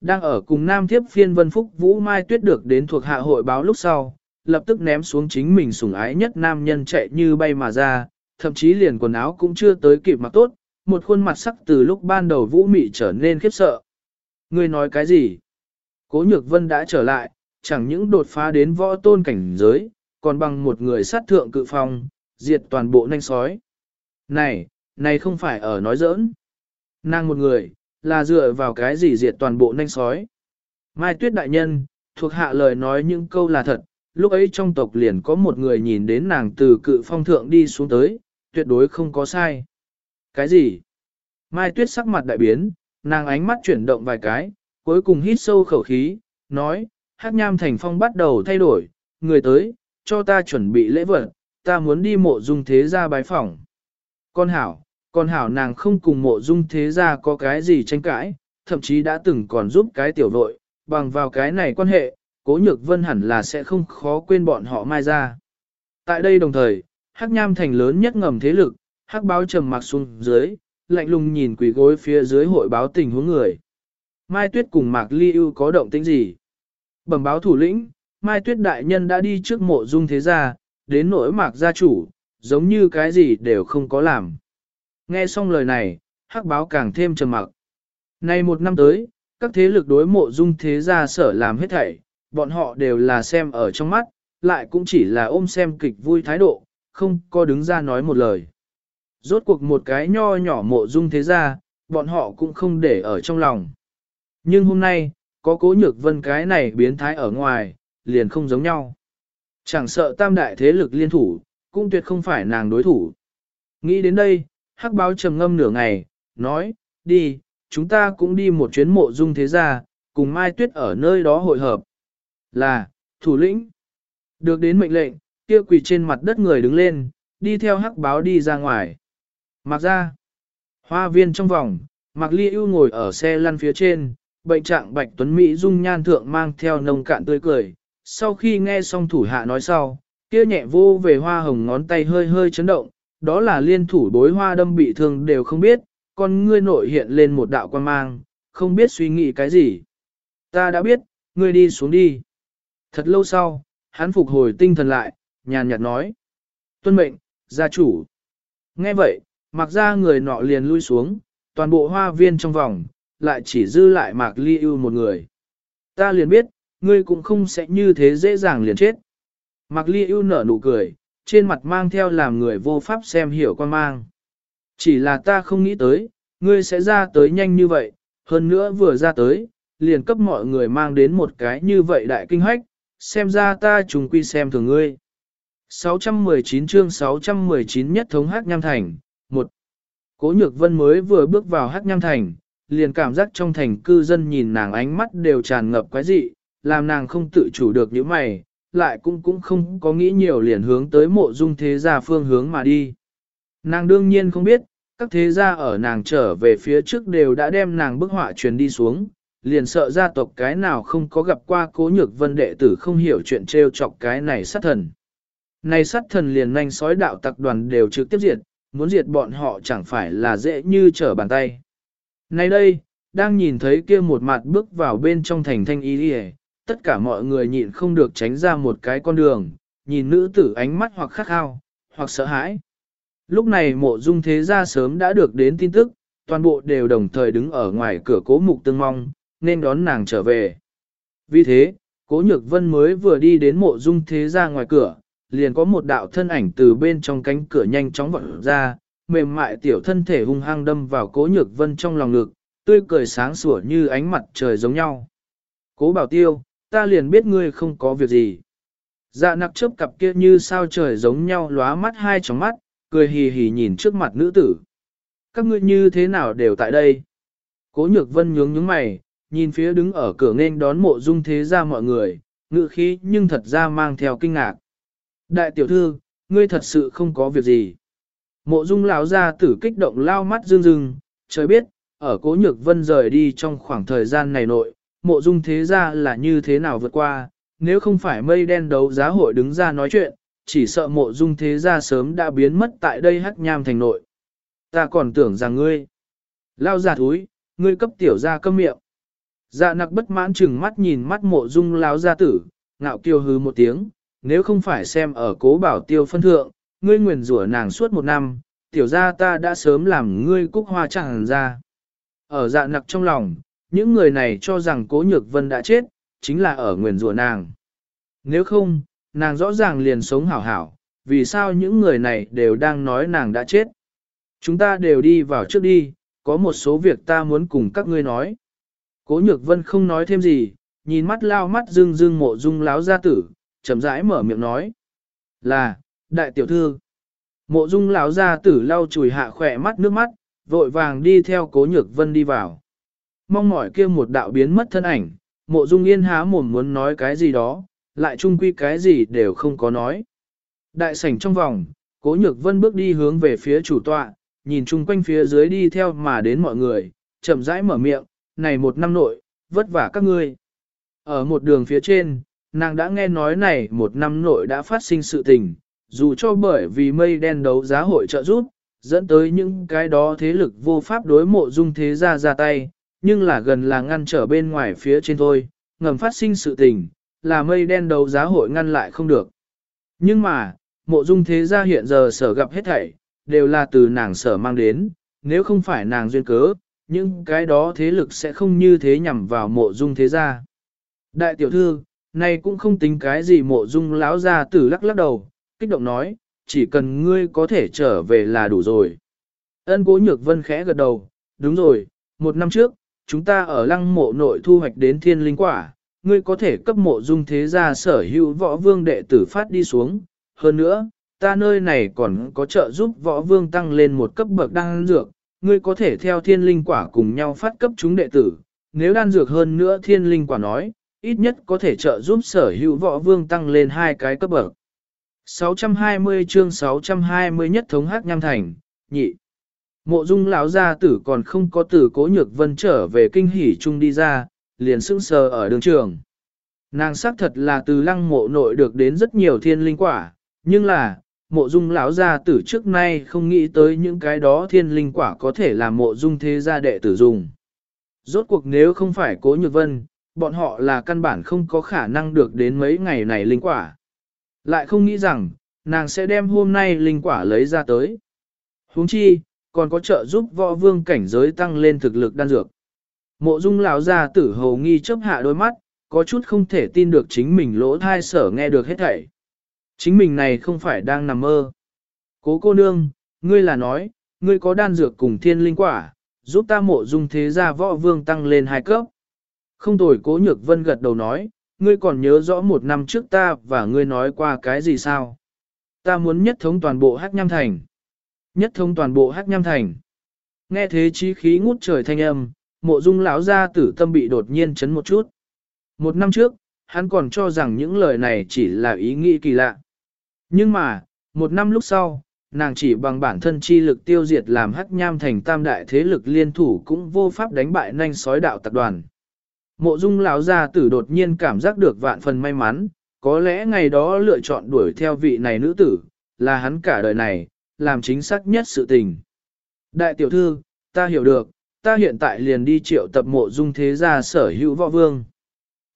Đang ở cùng Nam Thiếp phiên Vân Phúc Vũ Mai Tuyết được đến thuộc hạ hội báo lúc sau, lập tức ném xuống chính mình sủng ái nhất nam nhân chạy như bay mà ra, thậm chí liền quần áo cũng chưa tới kịp mặc tốt, một khuôn mặt sắc từ lúc ban đầu Vũ Mị trở nên khiếp sợ. người nói cái gì? Cố Nhược Vân đã trở lại, chẳng những đột phá đến võ tôn cảnh giới, còn bằng một người sát thượng cự phong, diệt toàn bộ nanh sói. Này, này không phải ở nói giỡn. Nàng một người, là dựa vào cái gì diệt toàn bộ nanh sói. Mai Tuyết Đại Nhân, thuộc hạ lời nói những câu là thật, lúc ấy trong tộc liền có một người nhìn đến nàng từ cự phong thượng đi xuống tới, tuyệt đối không có sai. Cái gì? Mai Tuyết sắc mặt đại biến, nàng ánh mắt chuyển động vài cái, cuối cùng hít sâu khẩu khí, nói, hát nham thành phong bắt đầu thay đổi, người tới, cho ta chuẩn bị lễ vật, ta muốn đi mộ dung thế gia bái phỏng. Con hảo, con hảo nàng không cùng mộ dung thế gia có cái gì tranh cãi, thậm chí đã từng còn giúp cái tiểu vội, bằng vào cái này quan hệ, cố nhược vân hẳn là sẽ không khó quên bọn họ mai ra. Tại đây đồng thời, hắc nham thành lớn nhất ngầm thế lực, hắc báo trầm mặc xuống dưới, lạnh lùng nhìn quỷ gối phía dưới hội báo tình huống người. Mai Tuyết cùng Mạc Ly ưu có động tĩnh gì? Bẩm báo thủ lĩnh, Mai Tuyết đại nhân đã đi trước mộ dung thế gia, đến nỗi Mạc gia chủ, giống như cái gì đều không có làm. Nghe xong lời này, hắc báo càng thêm trầm mặc. Nay một năm tới, các thế lực đối mộ dung thế gia sở làm hết thảy, bọn họ đều là xem ở trong mắt, lại cũng chỉ là ôm xem kịch vui thái độ, không có đứng ra nói một lời. Rốt cuộc một cái nho nhỏ mộ dung thế gia, bọn họ cũng không để ở trong lòng. Nhưng hôm nay, có cố nhược vân cái này biến thái ở ngoài, liền không giống nhau. Chẳng sợ tam đại thế lực liên thủ, cũng tuyệt không phải nàng đối thủ. Nghĩ đến đây, hắc báo trầm ngâm nửa ngày, nói, đi, chúng ta cũng đi một chuyến mộ dung thế gia, cùng Mai Tuyết ở nơi đó hội hợp. Là, thủ lĩnh. Được đến mệnh lệnh, kia quỳ trên mặt đất người đứng lên, đi theo hắc báo đi ra ngoài. Mặc ra, hoa viên trong vòng, Mạc Ly ưu ngồi ở xe lăn phía trên, bệnh trạng Bạch Tuấn Mỹ dung nhan thượng mang theo nồng cạn tươi cười. Sau khi nghe xong thủ hạ nói sau, kia nhẹ vô về hoa hồng ngón tay hơi hơi chấn động, đó là liên thủ bối hoa đâm bị thương đều không biết, con ngươi nội hiện lên một đạo quan mang, không biết suy nghĩ cái gì. Ta đã biết, ngươi đi xuống đi. Thật lâu sau, hắn phục hồi tinh thần lại, nhàn nhạt nói. Tuân mệnh, gia chủ. Nghe vậy, mặc ra người nọ liền lui xuống, toàn bộ hoa viên trong vòng, lại chỉ dư lại mạc ly ưu một người. Ta liền biết, ngươi cũng không sẽ như thế dễ dàng liền chết. Mạc ly ưu nở nụ cười, trên mặt mang theo làm người vô pháp xem hiểu quan mang. Chỉ là ta không nghĩ tới, ngươi sẽ ra tới nhanh như vậy, hơn nữa vừa ra tới, liền cấp mọi người mang đến một cái như vậy đại kinh hách, xem ra ta trùng quy xem thường ngươi. 619 chương 619 nhất thống Hắc Nham Thành, 1. Cố Nhược Vân mới vừa bước vào Hắc Nham Thành, liền cảm giác trong thành cư dân nhìn nàng ánh mắt đều tràn ngập quái dị, làm nàng không tự chủ được những mày, lại cũng cũng không có nghĩ nhiều liền hướng tới mộ dung thế gia phương hướng mà đi. Nàng đương nhiên không biết, các thế gia ở nàng trở về phía trước đều đã đem nàng bức họa truyền đi xuống, liền sợ gia tộc cái nào không có gặp qua cố nhược vân đệ tử không hiểu chuyện trêu chọc cái này sát thần. Này sát thần liền nhanh sói đạo tặc đoàn đều trực tiếp diệt, muốn diệt bọn họ chẳng phải là dễ như trở bàn tay. này đây, đang nhìn thấy kia một mặt bước vào bên trong thành thanh y đi tất cả mọi người nhịn không được tránh ra một cái con đường, nhìn nữ tử ánh mắt hoặc khắc khao, hoặc sợ hãi. Lúc này mộ dung thế gia sớm đã được đến tin tức, toàn bộ đều đồng thời đứng ở ngoài cửa cố mục tương mong, nên đón nàng trở về. Vì thế, cố nhược vân mới vừa đi đến mộ dung thế gia ngoài cửa, liền có một đạo thân ảnh từ bên trong cánh cửa nhanh chóng vọt ra, mềm mại tiểu thân thể hung hăng đâm vào cố nhược vân trong lòng ngực, tươi cười sáng sủa như ánh mặt trời giống nhau. Cố bảo tiêu, ta liền biết ngươi không có việc gì. Dạ nặc chớp cặp kia như sao trời giống nhau lóa mắt hai tròng mắt, cười hì hì nhìn trước mặt nữ tử. Các ngươi như thế nào đều tại đây? Cố nhược vân nhướng nhướng mày, nhìn phía đứng ở cửa nghênh đón mộ dung thế ra mọi người, ngự khí nhưng thật ra mang theo kinh ngạc. Đại tiểu thư, ngươi thật sự không có việc gì. Mộ dung lão ra tử kích động lao mắt dương rưng, trời biết, ở cố nhược vân rời đi trong khoảng thời gian này nội, mộ dung thế ra là như thế nào vượt qua, nếu không phải mây đen đấu giá hội đứng ra nói chuyện, chỉ sợ mộ dung thế ra sớm đã biến mất tại đây hắc nham thành nội. Ta còn tưởng rằng ngươi, lao giả thúi, ngươi cấp tiểu ra câm miệng. Dạ nặc bất mãn chừng mắt nhìn mắt mộ dung láo gia tử, ngạo kiêu hứ một tiếng, nếu không phải xem ở cố bảo tiêu phân thượng, ngươi nguyền rủa nàng suốt một năm, tiểu gia ta đã sớm làm ngươi cúc hoa chẳng ra. Ở dạ nặc trong lòng, những người này cho rằng cố nhược vân đã chết, chính là ở nguyền rủa nàng. Nếu không, nàng rõ ràng liền sống hảo hảo, vì sao những người này đều đang nói nàng đã chết. Chúng ta đều đi vào trước đi, có một số việc ta muốn cùng các ngươi nói. Cố nhược vân không nói thêm gì, nhìn mắt lao mắt dưng dưng mộ dung láo gia tử, chậm rãi mở miệng nói. Là, đại tiểu thư. Mộ dung láo gia tử lau chùi hạ khỏe mắt nước mắt, vội vàng đi theo cố nhược vân đi vào. Mong mỏi kia một đạo biến mất thân ảnh, mộ dung yên há mồm muốn nói cái gì đó, lại chung quy cái gì đều không có nói. Đại sảnh trong vòng, cố nhược vân bước đi hướng về phía chủ tọa, nhìn chung quanh phía dưới đi theo mà đến mọi người, chậm rãi mở miệng, này một năm nội, vất vả các ngươi. Ở một đường phía trên, nàng đã nghe nói này một năm nội đã phát sinh sự tình, dù cho bởi vì mây đen đấu giá hội trợ giúp, dẫn tới những cái đó thế lực vô pháp đối mộ dung thế gia ra tay, nhưng là gần là ngăn trở bên ngoài phía trên thôi, ngầm phát sinh sự tình, là mây đen đấu giá hội ngăn lại không được. Nhưng mà, mộ dung thế gia hiện giờ sở gặp hết thảy, đều là từ nàng sở mang đến, nếu không phải nàng duyên cớ, những cái đó thế lực sẽ không như thế nhằm vào mộ dung thế gia. Đại tiểu thư, này cũng không tính cái gì mộ dung lão gia tử lắc lắc đầu, kích động nói, chỉ cần ngươi có thể trở về là đủ rồi. Ân cố nhược vân khẽ gật đầu, đúng rồi, một năm trước, chúng ta ở lăng mộ nội thu hoạch đến thiên linh quả, ngươi có thể cấp mộ dung thế gia sở hữu võ vương đệ tử phát đi xuống. Hơn nữa, ta nơi này còn có trợ giúp võ vương tăng lên một cấp bậc đan dược, ngươi có thể theo thiên linh quả cùng nhau phát cấp chúng đệ tử. Nếu đan dược hơn nữa thiên linh quả nói, ít nhất có thể trợ giúp sở hữu võ vương tăng lên hai cái cấp bậc. 620 chương 620 nhất thống hắc nham thành, nhị. Mộ dung lão gia tử còn không có tử cố nhược vân trở về kinh hỉ chung đi ra, liền sững sờ ở đường trường. Nàng xác thật là từ lăng mộ nội được đến rất nhiều thiên linh quả, nhưng là, mộ dung lão gia tử trước nay không nghĩ tới những cái đó thiên linh quả có thể làm mộ dung thế gia đệ tử dùng. Rốt cuộc nếu không phải cố nhược vân, bọn họ là căn bản không có khả năng được đến mấy ngày này linh quả. Lại không nghĩ rằng, nàng sẽ đem hôm nay linh quả lấy ra tới. huống chi, còn có trợ giúp võ vương cảnh giới tăng lên thực lực đan dược. Mộ dung lão gia tử hầu nghi chớp hạ đôi mắt, có chút không thể tin được chính mình lỗ thai sở nghe được hết thảy. Chính mình này không phải đang nằm mơ. Cố cô nương, ngươi là nói, ngươi có đan dược cùng thiên linh quả, giúp ta mộ dung thế gia võ vương tăng lên hai cấp. Không tồi cố nhược vân gật đầu nói, ngươi còn nhớ rõ một năm trước ta và ngươi nói qua cái gì sao? Ta muốn nhất thống toàn bộ hắc nham thành. Nhất thông toàn bộ hắc nham thành. Nghe thế chí khí ngút trời thanh âm, mộ dung lão gia tử tâm bị đột nhiên chấn một chút. Một năm trước, hắn còn cho rằng những lời này chỉ là ý nghĩ kỳ lạ. Nhưng mà, một năm lúc sau, nàng chỉ bằng bản thân chi lực tiêu diệt làm hắc nham thành tam đại thế lực liên thủ cũng vô pháp đánh bại nhanh sói đạo tập đoàn. Mộ dung lão gia tử đột nhiên cảm giác được vạn phần may mắn, có lẽ ngày đó lựa chọn đuổi theo vị này nữ tử, là hắn cả đời này, làm chính xác nhất sự tình. Đại tiểu thư, ta hiểu được, ta hiện tại liền đi triệu tập mộ dung thế gia sở hữu võ vương.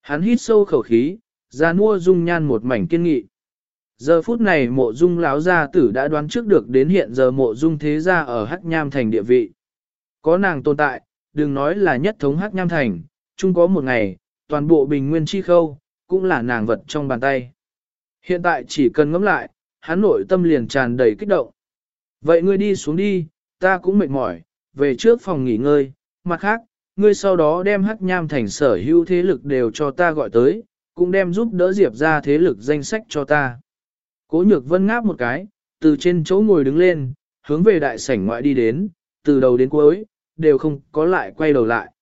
Hắn hít sâu khẩu khí, ra mua dung nhan một mảnh kiên nghị. Giờ phút này mộ dung lão gia tử đã đoán trước được đến hiện giờ mộ dung thế gia ở Hắc Nham Thành địa vị. Có nàng tồn tại, đừng nói là nhất thống Hắc Nham Thành, chung có một ngày, toàn bộ bình nguyên chi khâu, cũng là nàng vật trong bàn tay. Hiện tại chỉ cần ngẫm lại, hắn nội tâm liền tràn đầy kích động. Vậy ngươi đi xuống đi, ta cũng mệt mỏi, về trước phòng nghỉ ngơi, mặt khác, ngươi sau đó đem hắc nham thành sở hữu thế lực đều cho ta gọi tới, cũng đem giúp đỡ Diệp ra thế lực danh sách cho ta. Cố nhược vân ngáp một cái, từ trên chỗ ngồi đứng lên, hướng về đại sảnh ngoại đi đến, từ đầu đến cuối, đều không có lại quay đầu lại.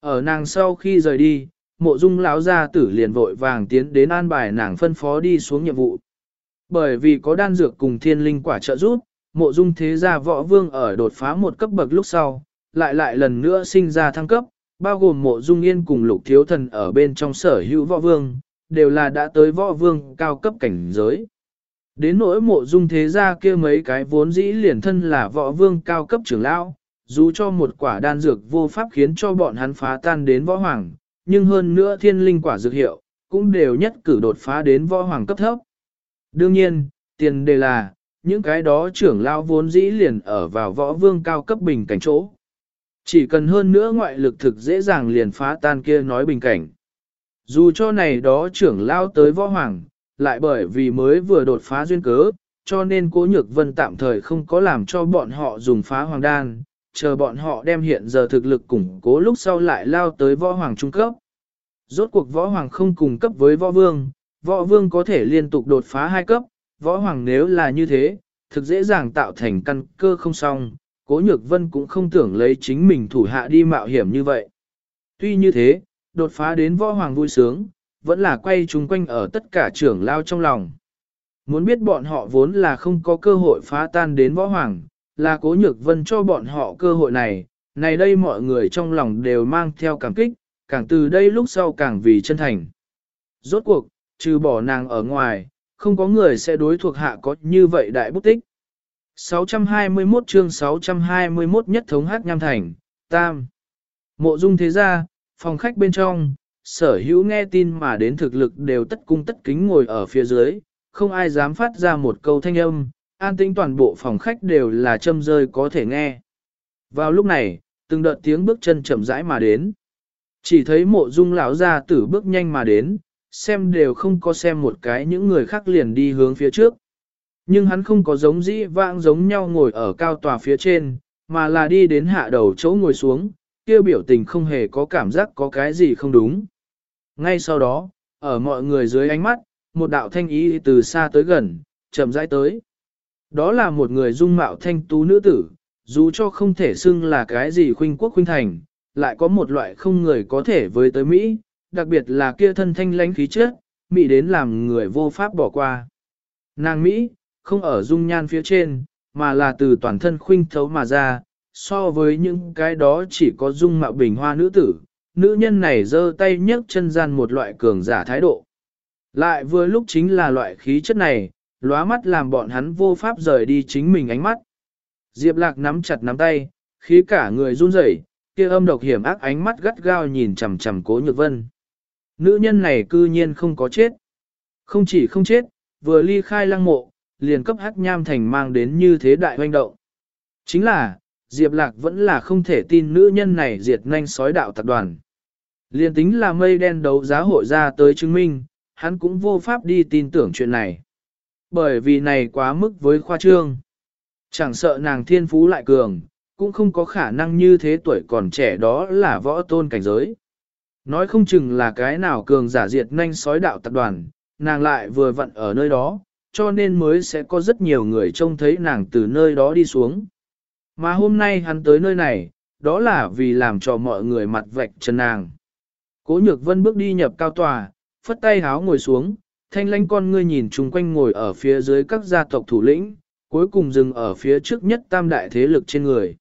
Ở nàng sau khi rời đi, mộ dung lão gia tử liền vội vàng tiến đến an bài nàng phân phó đi xuống nhiệm vụ. Bởi vì có đan dược cùng thiên linh quả trợ giúp, mộ dung thế gia võ vương ở đột phá một cấp bậc lúc sau, lại lại lần nữa sinh ra thăng cấp, bao gồm mộ dung yên cùng lục thiếu thần ở bên trong sở hữu võ vương, đều là đã tới võ vương cao cấp cảnh giới. Đến nỗi mộ dung thế gia kia mấy cái vốn dĩ liền thân là võ vương cao cấp trưởng lão, dù cho một quả đan dược vô pháp khiến cho bọn hắn phá tan đến võ hoàng, nhưng hơn nữa thiên linh quả dược hiệu, cũng đều nhất cử đột phá đến võ hoàng cấp thấp. Đương nhiên, tiền đề là, những cái đó trưởng lao vốn dĩ liền ở vào võ vương cao cấp bình cảnh chỗ. Chỉ cần hơn nữa ngoại lực thực dễ dàng liền phá tan kia nói bình cảnh. Dù cho này đó trưởng lao tới võ hoàng, lại bởi vì mới vừa đột phá duyên cớ, cho nên cố nhược vân tạm thời không có làm cho bọn họ dùng phá hoàng đan, chờ bọn họ đem hiện giờ thực lực củng cố lúc sau lại lao tới võ hoàng trung cấp. Rốt cuộc võ hoàng không cùng cấp với võ vương, võ vương có thể liên tục đột phá hai cấp, võ hoàng nếu là như thế, thực dễ dàng tạo thành căn cơ không xong, cố nhược vân cũng không tưởng lấy chính mình thủ hạ đi mạo hiểm như vậy. Tuy như thế, đột phá đến võ hoàng vui sướng, vẫn là quay chung quanh ở tất cả trưởng lao trong lòng. Muốn biết bọn họ vốn là không có cơ hội phá tan đến võ hoàng, là cố nhược vân cho bọn họ cơ hội này, này đây mọi người trong lòng đều mang theo cảm kích, càng từ đây lúc sau càng vì chân thành. Rốt cuộc, trừ bỏ nàng ở ngoài, không có người sẽ đối thuộc hạ có như vậy đại bút tích. 621 chương 621 nhất thống hát nham thành, tam. Mộ dung thế gia, phòng khách bên trong, sở hữu nghe tin mà đến thực lực đều tất cung tất kính ngồi ở phía dưới, không ai dám phát ra một câu thanh âm, an tĩnh toàn bộ phòng khách đều là châm rơi có thể nghe. Vào lúc này, từng đợt tiếng bước chân chậm rãi mà đến. Chỉ thấy mộ dung lão gia tử bước nhanh mà đến, xem đều không có xem một cái những người khác liền đi hướng phía trước. Nhưng hắn không có giống dĩ vãng giống nhau ngồi ở cao tòa phía trên, mà là đi đến hạ đầu chỗ ngồi xuống, kêu biểu tình không hề có cảm giác có cái gì không đúng. Ngay sau đó, ở mọi người dưới ánh mắt, một đạo thanh ý từ xa tới gần, chậm rãi tới. Đó là một người dung mạo thanh tú nữ tử, dù cho không thể xưng là cái gì khuynh quốc khuynh thành, lại có một loại không người có thể với tới Mỹ, đặc biệt là kia thân thanh lãnh khí chất, Mỹ đến làm người vô pháp bỏ qua. Nàng Mỹ, không ở dung nhan phía trên, mà là từ toàn thân khuynh thấu mà ra, so với những cái đó chỉ có dung mạo bình hoa nữ tử, nữ nhân này giơ tay nhấc chân gian một loại cường giả thái độ. Lại vừa lúc chính là loại khí chất này, lóa mắt làm bọn hắn vô pháp rời đi chính mình ánh mắt. Diệp lạc nắm chặt nắm tay, khí cả người run rẩy, kia âm độc hiểm ác ánh mắt gắt gao nhìn chằm chằm cố nhược vân. Nữ nhân này cư nhiên không có chết. Không chỉ không chết, vừa ly khai lăng mộ, liền cấp hắc nham thành mang đến như thế đại hoành động. Chính là, Diệp Lạc vẫn là không thể tin nữ nhân này diệt nhanh sói đạo tập đoàn. Liên tính là mây đen đấu giá hội ra tới chứng minh, hắn cũng vô pháp đi tin tưởng chuyện này. Bởi vì này quá mức với khoa trương. Chẳng sợ nàng thiên phú lại cường, cũng không có khả năng như thế tuổi còn trẻ đó là võ tôn cảnh giới. Nói không chừng là cái nào cường giả diệt nhanh sói đạo tập đoàn, nàng lại vừa vặn ở nơi đó, cho nên mới sẽ có rất nhiều người trông thấy nàng từ nơi đó đi xuống. Mà hôm nay hắn tới nơi này, đó là vì làm cho mọi người mặt vạch chân nàng. Cố nhược vân bước đi nhập cao tòa, phất tay háo ngồi xuống, thanh lãnh con ngươi nhìn chung quanh ngồi ở phía dưới các gia tộc thủ lĩnh, cuối cùng dừng ở phía trước nhất tam đại thế lực trên người.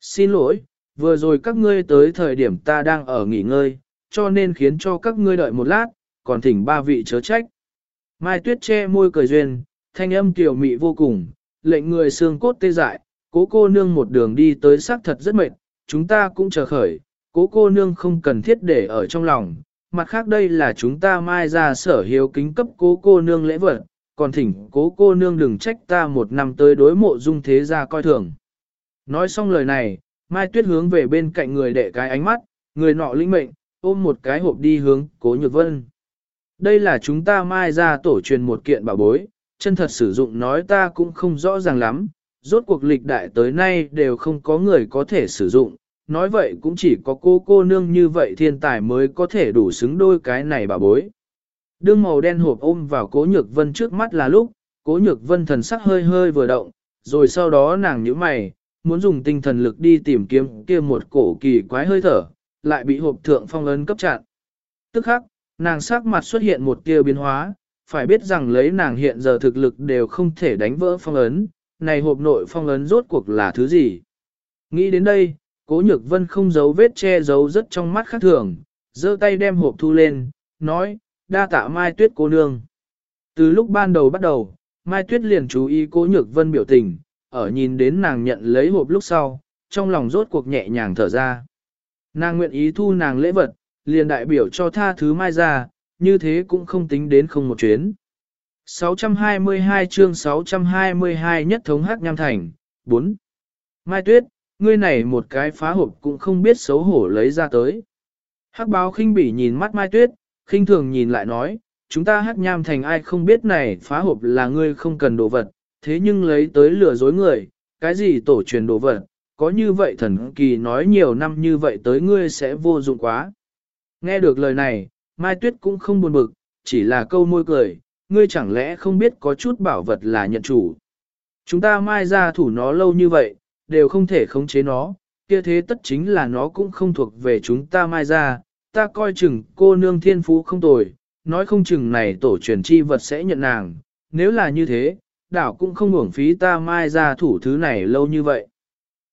Xin lỗi, vừa rồi các ngươi tới thời điểm ta đang ở nghỉ ngơi, cho nên khiến cho các ngươi đợi một lát, còn thỉnh ba vị chớ trách. Mai tuyết che môi cười duyên, thanh âm kiều mị vô cùng, lệnh người xương cốt tê dại, cố cô nương một đường đi tới xác thật rất mệt, chúng ta cũng chờ khởi, cố cô nương không cần thiết để ở trong lòng. Mặt khác đây là chúng ta mai ra sở hiếu kính cấp cố cô nương lễ vật, còn thỉnh cố cô nương đừng trách ta một năm tới đối mộ dung thế gia coi thường. Nói xong lời này, Mai Tuyết hướng về bên cạnh người đệ cái ánh mắt, người nọ linh mệnh, ôm một cái hộp đi hướng cố nhược vân. Đây là chúng ta mai ra tổ truyền một kiện bảo bối, chân thật sử dụng nói ta cũng không rõ ràng lắm, rốt cuộc lịch đại tới nay đều không có người có thể sử dụng, nói vậy cũng chỉ có cô cô nương như vậy thiên tài mới có thể đủ xứng đôi cái này bảo bối. Đương màu đen hộp ôm vào cố nhược vân trước mắt là lúc, cố nhược vân thần sắc hơi hơi vừa động, rồi sau đó nàng nhíu mày, muốn dùng tinh thần lực đi tìm kiếm kia một cổ kỳ quái hơi thở, lại bị hộp thượng phong ấn cấp chặn. Tức khắc, nàng sắc mặt xuất hiện một tia biến hóa, phải biết rằng lấy nàng hiện giờ thực lực đều không thể đánh vỡ phong ấn, này hộp nội phong ấn rốt cuộc là thứ gì. Nghĩ đến đây, cố nhược vân không giấu vết che giấu rất trong mắt khác thường, giơ tay đem hộp thu lên, nói, đa tạ Mai Tuyết cô nương. Từ lúc ban đầu bắt đầu, Mai Tuyết liền chú ý cố nhược vân biểu tình, ở nhìn đến nàng nhận lấy hộp lúc sau, trong lòng rốt cuộc nhẹ nhàng thở ra. Nàng nguyện ý thu nàng lễ vật, liền đại biểu cho tha thứ mai ra, như thế cũng không tính đến không một chuyến. 622 chương 622 nhất thống hắc nham thành, 4. Mai Tuyết, ngươi này một cái phá hộp cũng không biết xấu hổ lấy ra tới. Hắc báo khinh bỉ nhìn mắt Mai Tuyết, khinh thường nhìn lại nói, chúng ta hắc nham thành ai không biết này phá hộp là ngươi không cần đồ vật, thế nhưng lấy tới lừa dối người, cái gì tổ truyền đồ vật, có như vậy thần kỳ nói nhiều năm như vậy tới ngươi sẽ vô dụng quá. Nghe được lời này, Mai Tuyết cũng không buồn bực, chỉ là câu môi cười, ngươi chẳng lẽ không biết có chút bảo vật là nhận chủ. Chúng ta mai ra thủ nó lâu như vậy, đều không thể khống chế nó, kia thế tất chính là nó cũng không thuộc về chúng ta mai ra, ta coi chừng cô nương thiên phú không tồi, nói không chừng này tổ truyền chi vật sẽ nhận nàng, nếu là như thế, đảo cũng không uổng phí ta mai ra thủ thứ này lâu như vậy.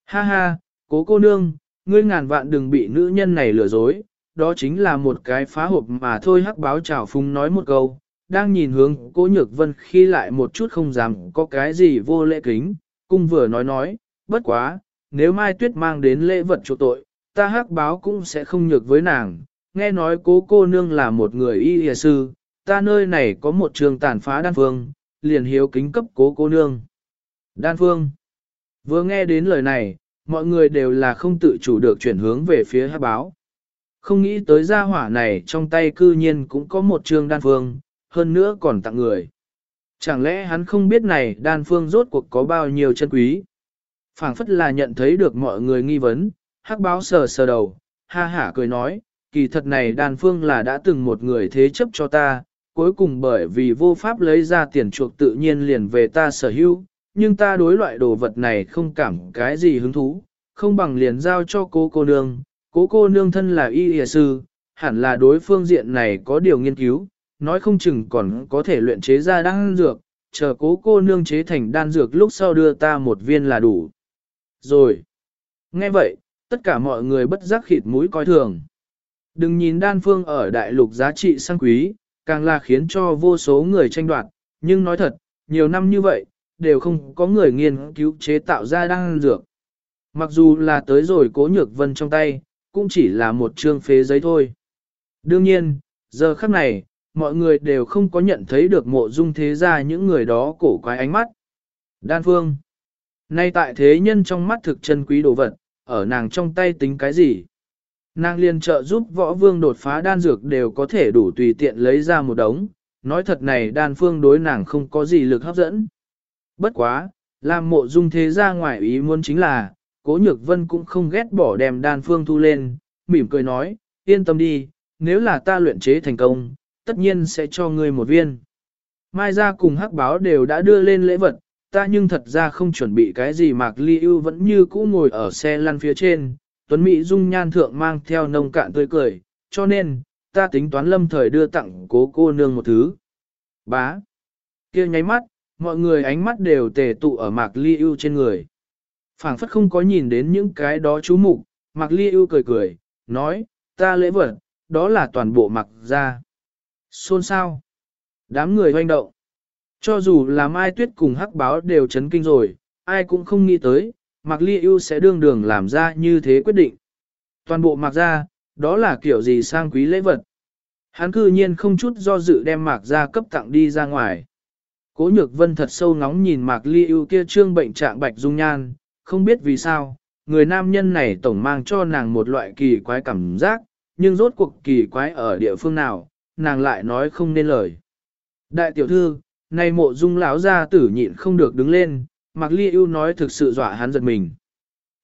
Ha ha, cố cô nương, ngươi ngàn vạn đừng bị nữ nhân này lừa dối, đó chính là một cái phá hộp mà thôi hắc báo trào phung nói một câu, đang nhìn hướng cố nhược vân khi lại một chút không dám có cái gì vô lễ kính, cung vừa nói nói, bất quá, nếu mai tuyết mang đến lễ vật chỗ tội, ta hắc báo cũng sẽ không nhược với nàng, nghe nói cố cô nương là một người y y sư, ta nơi này có một trường tàn phá đan phương, liền hiếu kính cấp cố cô nương. Đan phương. Vừa nghe đến lời này, mọi người đều là không tự chủ được chuyển hướng về phía hắc báo. Không nghĩ tới gia hỏa này trong tay cư nhiên cũng có một trường đan phương, hơn nữa còn tặng người. Chẳng lẽ hắn không biết này đan phương rốt cuộc có bao nhiêu chân quý? phảng phất là nhận thấy được mọi người nghi vấn, hắc báo sờ sờ đầu, ha hả cười nói, kỳ thật này đan phương là đã từng một người thế chấp cho ta, cuối cùng bởi vì vô pháp lấy ra tiền chuộc tự nhiên liền về ta sở hữu, nhưng ta đối loại đồ vật này không cảm cái gì hứng thú, không bằng liền giao cho cô cô nương, cố cô nương thân là y y sư, hẳn là đối phương diện này có điều nghiên cứu, nói không chừng còn có thể luyện chế ra đan dược, chờ cố cô nương chế thành đan dược lúc sau đưa ta một viên là đủ. Rồi. Nghe vậy, tất cả mọi người bất giác khịt mũi coi thường. Đừng nhìn đan phương ở đại lục giá trị sang quý, càng là khiến cho vô số người tranh đoạt, nhưng nói thật, nhiều năm như vậy, đều không có người nghiên cứu chế tạo ra đan dược. Mặc dù là tới rồi cố nhược vân trong tay, cũng chỉ là một trương phế giấy thôi. Đương nhiên, giờ khắc này, mọi người đều không có nhận thấy được mộ dung thế ra những người đó cổ quái ánh mắt. Đan phương. Nay tại thế nhân trong mắt thực chân quý đồ vật, ở nàng trong tay tính cái gì? Nàng liền trợ giúp võ vương đột phá đan dược đều có thể đủ tùy tiện lấy ra một đống, nói thật này đan phương đối nàng không có gì lực hấp dẫn. Bất quá, làm mộ dung thế ra ngoài ý muốn chính là, cố nhược vân cũng không ghét bỏ đem đan phương thu lên, mỉm cười nói, yên tâm đi, nếu là ta luyện chế thành công, tất nhiên sẽ cho ngươi một viên. Mai ra cùng hắc báo đều đã đưa lên lễ vật, ta nhưng thật ra không chuẩn bị cái gì Mạc Ly ưu vẫn như cũ ngồi ở xe lăn phía trên, Tuấn Mỹ dung nhan thượng mang theo nông cạn tươi cười, cho nên, ta tính toán lâm thời đưa tặng cố cô nương một thứ. Bá. kia nháy mắt, mọi người ánh mắt đều tề tụ ở Mạc Ly ưu trên người. phảng phất không có nhìn đến những cái đó chú mục Mạc Ly ưu cười cười, nói, ta lễ vật, đó là toàn bộ mặc ra. Xôn sao? Đám người hoanh động. Cho dù là Mai Tuyết cùng Hắc Báo đều chấn kinh rồi, ai cũng không nghĩ tới, Mạc Ly ưu sẽ đương đường làm ra như thế quyết định. Toàn bộ Mạc ra, đó là kiểu gì sang quý lễ vật. Hắn cư nhiên không chút do dự đem Mạc ra cấp tặng đi ra ngoài. Cố nhược vân thật sâu ngóng nhìn Mạc Ly ưu kia trương bệnh trạng bạch dung nhan, không biết vì sao, người nam nhân này tổng mang cho nàng một loại kỳ quái cảm giác, nhưng rốt cuộc kỳ quái ở địa phương nào, nàng lại nói không nên lời. Đại tiểu thư, nay mộ dung lão gia tử nhịn không được đứng lên, Mạc Ly ưu nói thực sự dọa hắn giật mình.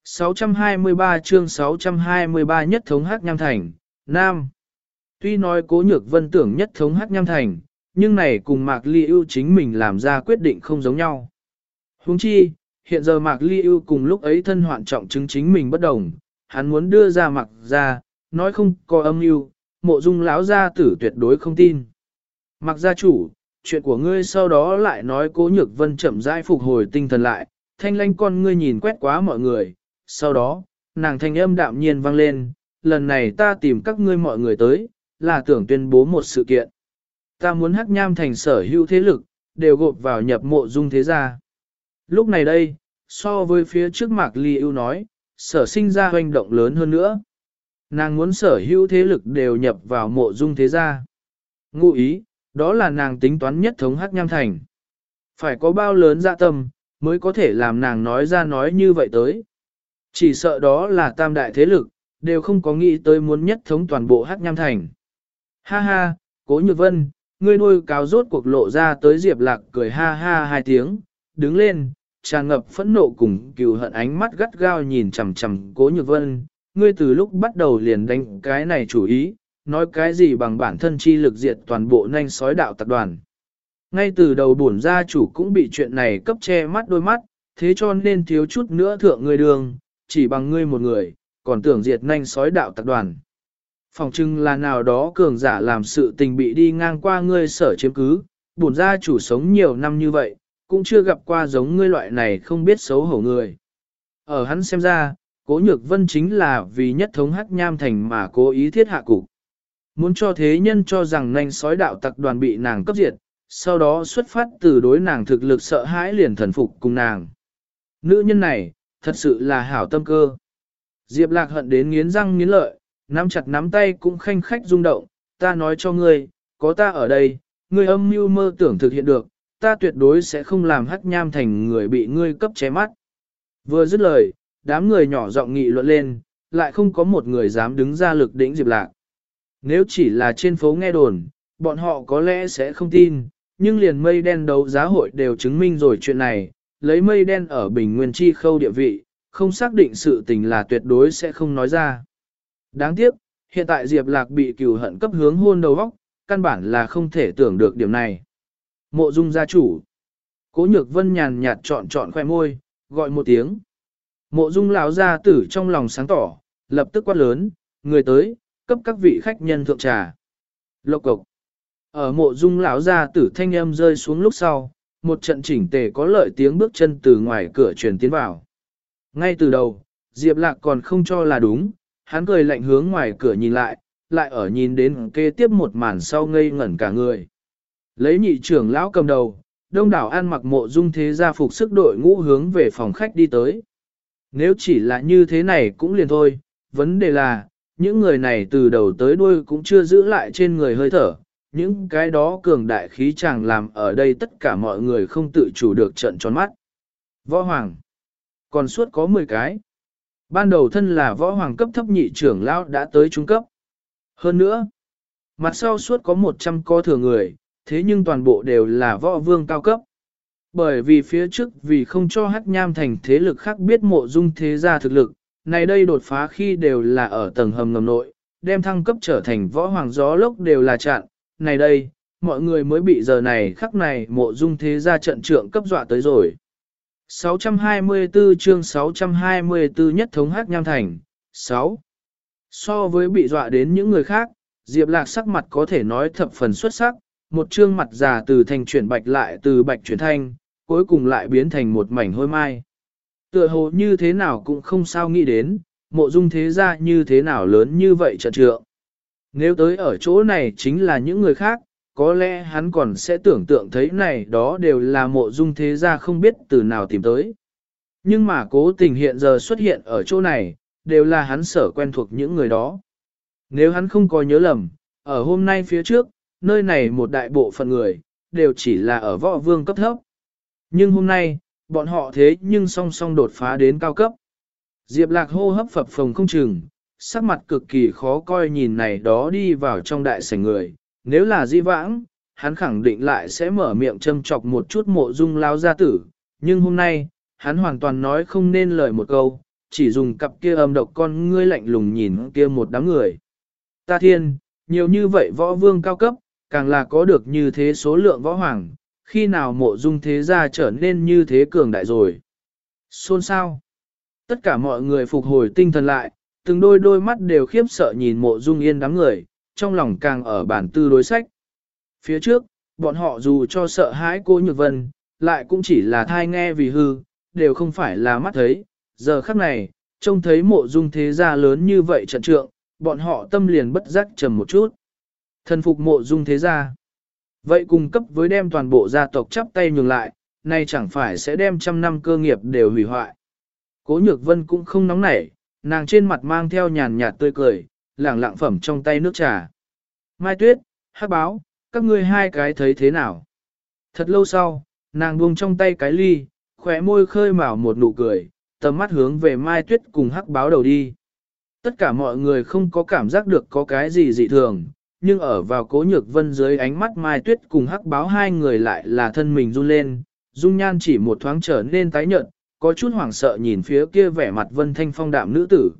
623 chương 623 nhất thống hát nham thành, Nam. Tuy nói cố nhược vân tưởng nhất thống hát nham thành, nhưng này cùng Mạc Ly ưu chính mình làm ra quyết định không giống nhau. Huống chi, hiện giờ Mạc Ly ưu cùng lúc ấy thân hoạn trọng chứng chính mình bất đồng, hắn muốn đưa ra Mạc ra, nói không có âm mưu, mộ dung lão gia tử tuyệt đối không tin. Mạc gia chủ, chuyện của ngươi sau đó lại nói cố nhược vân chậm rãi phục hồi tinh thần lại, thanh lanh con ngươi nhìn quét quá mọi người, sau đó, nàng thanh âm đạm nhiên vang lên, lần này ta tìm các ngươi mọi người tới, là tưởng tuyên bố một sự kiện. Ta muốn hắc nham thành sở hữu thế lực, đều gộp vào nhập mộ dung thế gia. Lúc này đây, so với phía trước mạc ly ưu nói, sở sinh ra hoành động lớn hơn nữa. nàng muốn sở hữu thế lực đều nhập vào mộ dung thế gia. Ngụ ý, đó là nàng tính toán nhất thống hắc nham thành. Phải có bao lớn dạ tâm, mới có thể làm nàng nói ra nói như vậy tới. Chỉ sợ đó là tam đại thế lực, đều không có nghĩ tới muốn nhất thống toàn bộ hắc nham thành. Ha ha, cố nhược vân, ngươi nuôi cáo rốt cuộc lộ ra tới diệp lạc cười ha ha hai tiếng, đứng lên, tràn ngập phẫn nộ cùng cừu hận ánh mắt gắt gao nhìn chằm chằm cố nhược vân. Ngươi từ lúc bắt đầu liền đánh cái này chủ ý, nói cái gì bằng bản thân chi lực diệt toàn bộ nhanh sói đạo tập đoàn. Ngay từ đầu bổn gia chủ cũng bị chuyện này cấp che mắt đôi mắt, thế cho nên thiếu chút nữa thượng người đường, chỉ bằng ngươi một người, còn tưởng diệt nhanh sói đạo tập đoàn. Phòng trưng là nào đó cường giả làm sự tình bị đi ngang qua ngươi sở chiếm cứ, bổn gia chủ sống nhiều năm như vậy, cũng chưa gặp qua giống ngươi loại này không biết xấu hổ người. Ở hắn xem ra, cố nhược vân chính là vì nhất thống hắc nham thành mà cố ý thiết hạ cục. Muốn cho thế nhân cho rằng nanh sói đạo tặc đoàn bị nàng cấp diệt, sau đó xuất phát từ đối nàng thực lực sợ hãi liền thần phục cùng nàng. Nữ nhân này, thật sự là hảo tâm cơ. Diệp lạc hận đến nghiến răng nghiến lợi, nắm chặt nắm tay cũng khanh khách rung động, ta nói cho ngươi, có ta ở đây, ngươi âm mưu mơ tưởng thực hiện được, ta tuyệt đối sẽ không làm hắc nham thành người bị ngươi cấp ché mắt. Vừa dứt lời, đám người nhỏ giọng nghị luận lên, lại không có một người dám đứng ra lực đỉnh Diệp Lạc. Nếu chỉ là trên phố nghe đồn, bọn họ có lẽ sẽ không tin, nhưng liền mây đen đấu giá hội đều chứng minh rồi chuyện này, lấy mây đen ở bình nguyên chi khâu địa vị, không xác định sự tình là tuyệt đối sẽ không nói ra. Đáng tiếc, hiện tại Diệp Lạc bị cừu hận cấp hướng hôn đầu óc, căn bản là không thể tưởng được điểm này. Mộ Dung gia chủ. Cố Nhược Vân nhàn nhạt chọn chọn khoe môi, gọi một tiếng. Mộ Dung lão gia tử trong lòng sáng tỏ, lập tức quát lớn, người tới, cấp các vị khách nhân thượng trà. Lộc cộc. Ở mộ Dung lão gia tử thanh âm rơi xuống lúc sau, một trận chỉnh tề có lợi tiếng bước chân từ ngoài cửa truyền tiến vào. Ngay từ đầu, Diệp Lạc còn không cho là đúng, hắn cười lạnh hướng ngoài cửa nhìn lại, lại ở nhìn đến kế tiếp một màn sau ngây ngẩn cả người. Lấy nhị trưởng lão cầm đầu, đông đảo ăn mặc mộ dung thế gia phục sức đội ngũ hướng về phòng khách đi tới. Nếu chỉ là như thế này cũng liền thôi, vấn đề là, những người này từ đầu tới đuôi cũng chưa giữ lại trên người hơi thở, những cái đó cường đại khí chàng làm ở đây tất cả mọi người không tự chủ được trận tròn mắt. Võ Hoàng Còn suốt có 10 cái. Ban đầu thân là võ hoàng cấp thấp nhị trưởng lão đã tới trung cấp. Hơn nữa, mặt sau suốt có 100 co thừa người, thế nhưng toàn bộ đều là võ vương cao cấp. Bởi vì phía trước vì không cho hắc nham thành thế lực khác biết mộ dung thế gia thực lực, này đây đột phá khi đều là ở tầng hầm ngầm nội, đem thăng cấp trở thành võ hoàng gió lốc đều là chặn, này đây, mọi người mới bị giờ này khắc này mộ dung thế gia trận trượng cấp dọa tới rồi. 624 chương 624 nhất thống hát nham thành, 6. So với bị dọa đến những người khác, Diệp Lạc sắc mặt có thể nói thập phần xuất sắc, một trương mặt già từ thành chuyển bạch lại từ bạch chuyển thanh, cuối cùng lại biến thành một mảnh hôi mai. Tựa hồ như thế nào cũng không sao nghĩ đến, mộ dung thế gia như thế nào lớn như vậy trận trượng. Nếu tới ở chỗ này chính là những người khác, có lẽ hắn còn sẽ tưởng tượng thấy này đó đều là mộ dung thế gia không biết từ nào tìm tới. Nhưng mà cố tình hiện giờ xuất hiện ở chỗ này, đều là hắn sở quen thuộc những người đó. Nếu hắn không có nhớ lầm, ở hôm nay phía trước, nơi này một đại bộ phận người, đều chỉ là ở võ vương cấp thấp. Nhưng hôm nay, bọn họ thế nhưng song song đột phá đến cao cấp. Diệp lạc hô hấp phập phồng không chừng, sắc mặt cực kỳ khó coi nhìn này đó đi vào trong đại sảnh người. Nếu là di vãng, hắn khẳng định lại sẽ mở miệng châm chọc một chút mộ dung lao gia tử. Nhưng hôm nay, hắn hoàn toàn nói không nên lời một câu, chỉ dùng cặp kia âm độc con ngươi lạnh lùng nhìn kia một đám người. Ta thiên, nhiều như vậy võ vương cao cấp, càng là có được như thế số lượng võ hoàng, khi nào mộ dung thế gia trở nên như thế cường đại rồi. Xôn sao? Tất cả mọi người phục hồi tinh thần lại, từng đôi đôi mắt đều khiếp sợ nhìn mộ dung yên đám người, trong lòng càng ở bản tư đối sách. Phía trước, bọn họ dù cho sợ hãi cô Nhược Vân, lại cũng chỉ là thai nghe vì hư, đều không phải là mắt thấy. Giờ khắc này, trông thấy mộ dung thế gia lớn như vậy trận trượng, bọn họ tâm liền bất giác trầm một chút. Thần phục mộ dung thế gia. Vậy cùng cấp với đem toàn bộ gia tộc chắp tay nhường lại, nay chẳng phải sẽ đem trăm năm cơ nghiệp đều hủy hoại. Cố nhược vân cũng không nóng nảy, nàng trên mặt mang theo nhàn nhạt tươi cười, lảng lạng phẩm trong tay nước trà. Mai Tuyết, hắc báo, các ngươi hai cái thấy thế nào? Thật lâu sau, nàng buông trong tay cái ly, khỏe môi khơi mào một nụ cười, tầm mắt hướng về Mai Tuyết cùng hắc báo đầu đi. Tất cả mọi người không có cảm giác được có cái gì dị thường, nhưng ở vào cố nhược vân dưới ánh mắt Mai Tuyết cùng hắc báo hai người lại là thân mình run lên, dung nhan chỉ một thoáng trở nên tái nhợt, có chút hoảng sợ nhìn phía kia vẻ mặt vân thanh phong đạm nữ tử.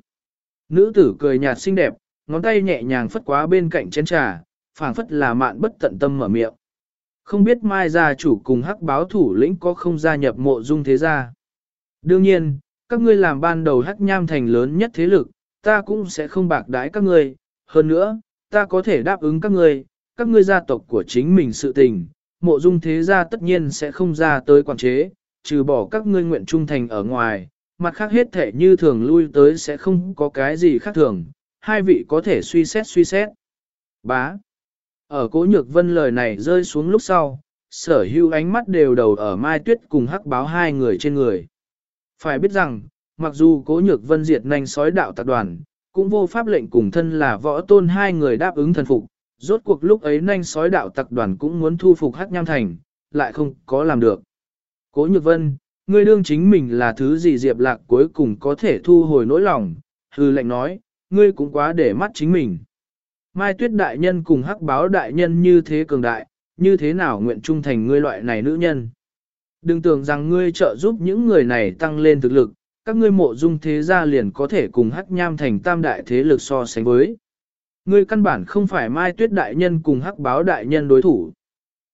Nữ tử cười nhạt xinh đẹp, ngón tay nhẹ nhàng phất quá bên cạnh chén trà, phảng phất là mạn bất tận tâm mở miệng. Không biết mai gia chủ cùng hắc báo thủ lĩnh có không gia nhập mộ dung thế gia. Đương nhiên, các ngươi làm ban đầu hắc nham thành lớn nhất thế lực, ta cũng sẽ không bạc đái các ngươi. Hơn nữa, ta có thể đáp ứng các ngươi, các ngươi gia tộc của chính mình sự tình, mộ dung thế gia tất nhiên sẽ không ra tới quản chế, trừ bỏ các ngươi nguyện trung thành ở ngoài, mặt khác hết thể như thường lui tới sẽ không có cái gì khác thường, hai vị có thể suy xét suy xét. Bá. Ở cố nhược vân lời này rơi xuống lúc sau, sở hữu ánh mắt đều đầu ở Mai Tuyết cùng hắc báo hai người trên người. Phải biết rằng, mặc dù cố nhược vân diệt nhanh sói đạo tạc đoàn, cũng vô pháp lệnh cùng thân là võ tôn hai người đáp ứng thần phục, rốt cuộc lúc ấy nhanh sói đạo tập đoàn cũng muốn thu phục hắc nham thành, lại không có làm được. Cố nhược vân, ngươi đương chính mình là thứ gì diệp lạc cuối cùng có thể thu hồi nỗi lòng, hư lệnh nói, ngươi cũng quá để mắt chính mình. Mai tuyết đại nhân cùng hắc báo đại nhân như thế cường đại, như thế nào nguyện trung thành ngươi loại này nữ nhân. Đừng tưởng rằng ngươi trợ giúp những người này tăng lên thực lực, các ngươi mộ dung thế gia liền có thể cùng hắc nham thành tam đại thế lực so sánh với. Ngươi căn bản không phải mai tuyết đại nhân cùng hắc báo đại nhân đối thủ.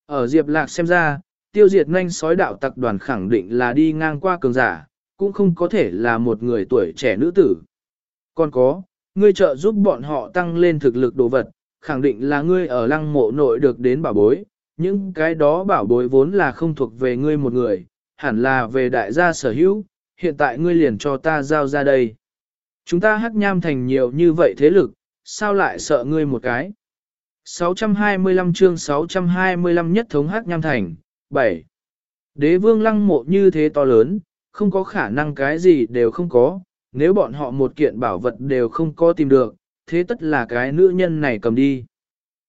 Ở Diệp Lạc xem ra, tiêu diệt nhanh sói đạo tặc đoàn khẳng định là đi ngang qua cường giả, cũng không có thể là một người tuổi trẻ nữ tử. Còn có, ngươi trợ giúp bọn họ tăng lên thực lực đồ vật, khẳng định là ngươi ở lăng mộ nội được đến bảo bối, những cái đó bảo bối vốn là không thuộc về ngươi một người, hẳn là về đại gia sở hữu, hiện tại ngươi liền cho ta giao ra đây. Chúng ta hắc nham thành nhiều như vậy thế lực, sao lại sợ ngươi một cái? 625 chương 625 nhất thống hắc nham thành, 7. Đế vương lăng mộ như thế to lớn, không có khả năng cái gì đều không có, nếu bọn họ một kiện bảo vật đều không có tìm được, thế tất là cái nữ nhân này cầm đi.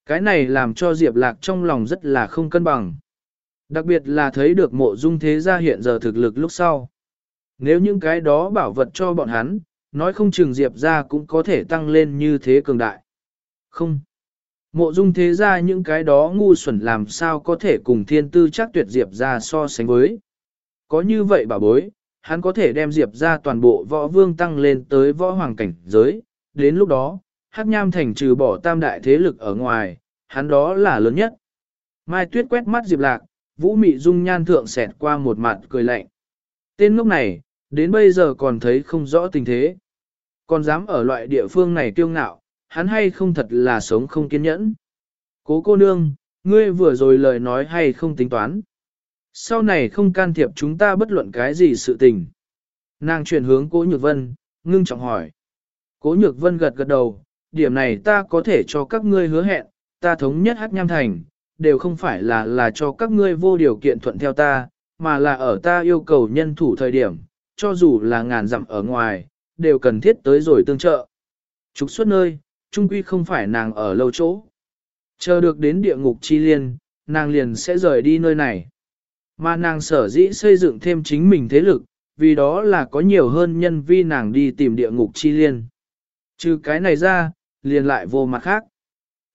Cái này làm cho Diệp Lạc trong lòng rất là không cân bằng. Đặc biệt là thấy được mộ dung thế gia hiện giờ thực lực lúc sau. Nếu những cái đó bảo vật cho bọn hắn, nói không chừng Diệp ra cũng có thể tăng lên như thế cường đại. Không. Mộ dung thế ra những cái đó ngu xuẩn làm sao có thể cùng thiên tư chắc tuyệt Diệp ra so sánh với. Có như vậy bảo bối, hắn có thể đem Diệp ra toàn bộ võ vương tăng lên tới võ hoàng cảnh giới, đến lúc đó, hắc nham thành trừ bỏ tam đại thế lực ở ngoài, hắn đó là lớn nhất. Mai tuyết quét mắt Diệp lạc, vũ mị dung nhan thượng xẹt qua một mặt cười lạnh. Tên lúc này, đến bây giờ còn thấy không rõ tình thế. Còn dám ở loại địa phương này kiêu ngạo, hắn hay không thật là sống không kiên nhẫn. Cố cô nương, ngươi vừa rồi lời nói hay không tính toán. Sau này không can thiệp chúng ta bất luận cái gì sự tình. Nàng chuyển hướng cố nhược vân, ngưng trọng hỏi. Cố nhược vân gật gật đầu, điểm này ta có thể cho các ngươi hứa hẹn, ta thống nhất hát nham thành, đều không phải là là cho các ngươi vô điều kiện thuận theo ta, mà là ở ta yêu cầu nhân thủ thời điểm, cho dù là ngàn dặm ở ngoài, đều cần thiết tới rồi tương trợ. Trục xuất nơi, trung quy không phải nàng ở lâu chỗ. Chờ được đến địa ngục chi liên, nàng liền sẽ rời đi nơi này. Mà nàng sở dĩ xây dựng thêm chính mình thế lực, vì đó là có nhiều hơn nhân vi nàng đi tìm địa ngục chi liên. Trừ cái này ra, liền lại vô mặt khác.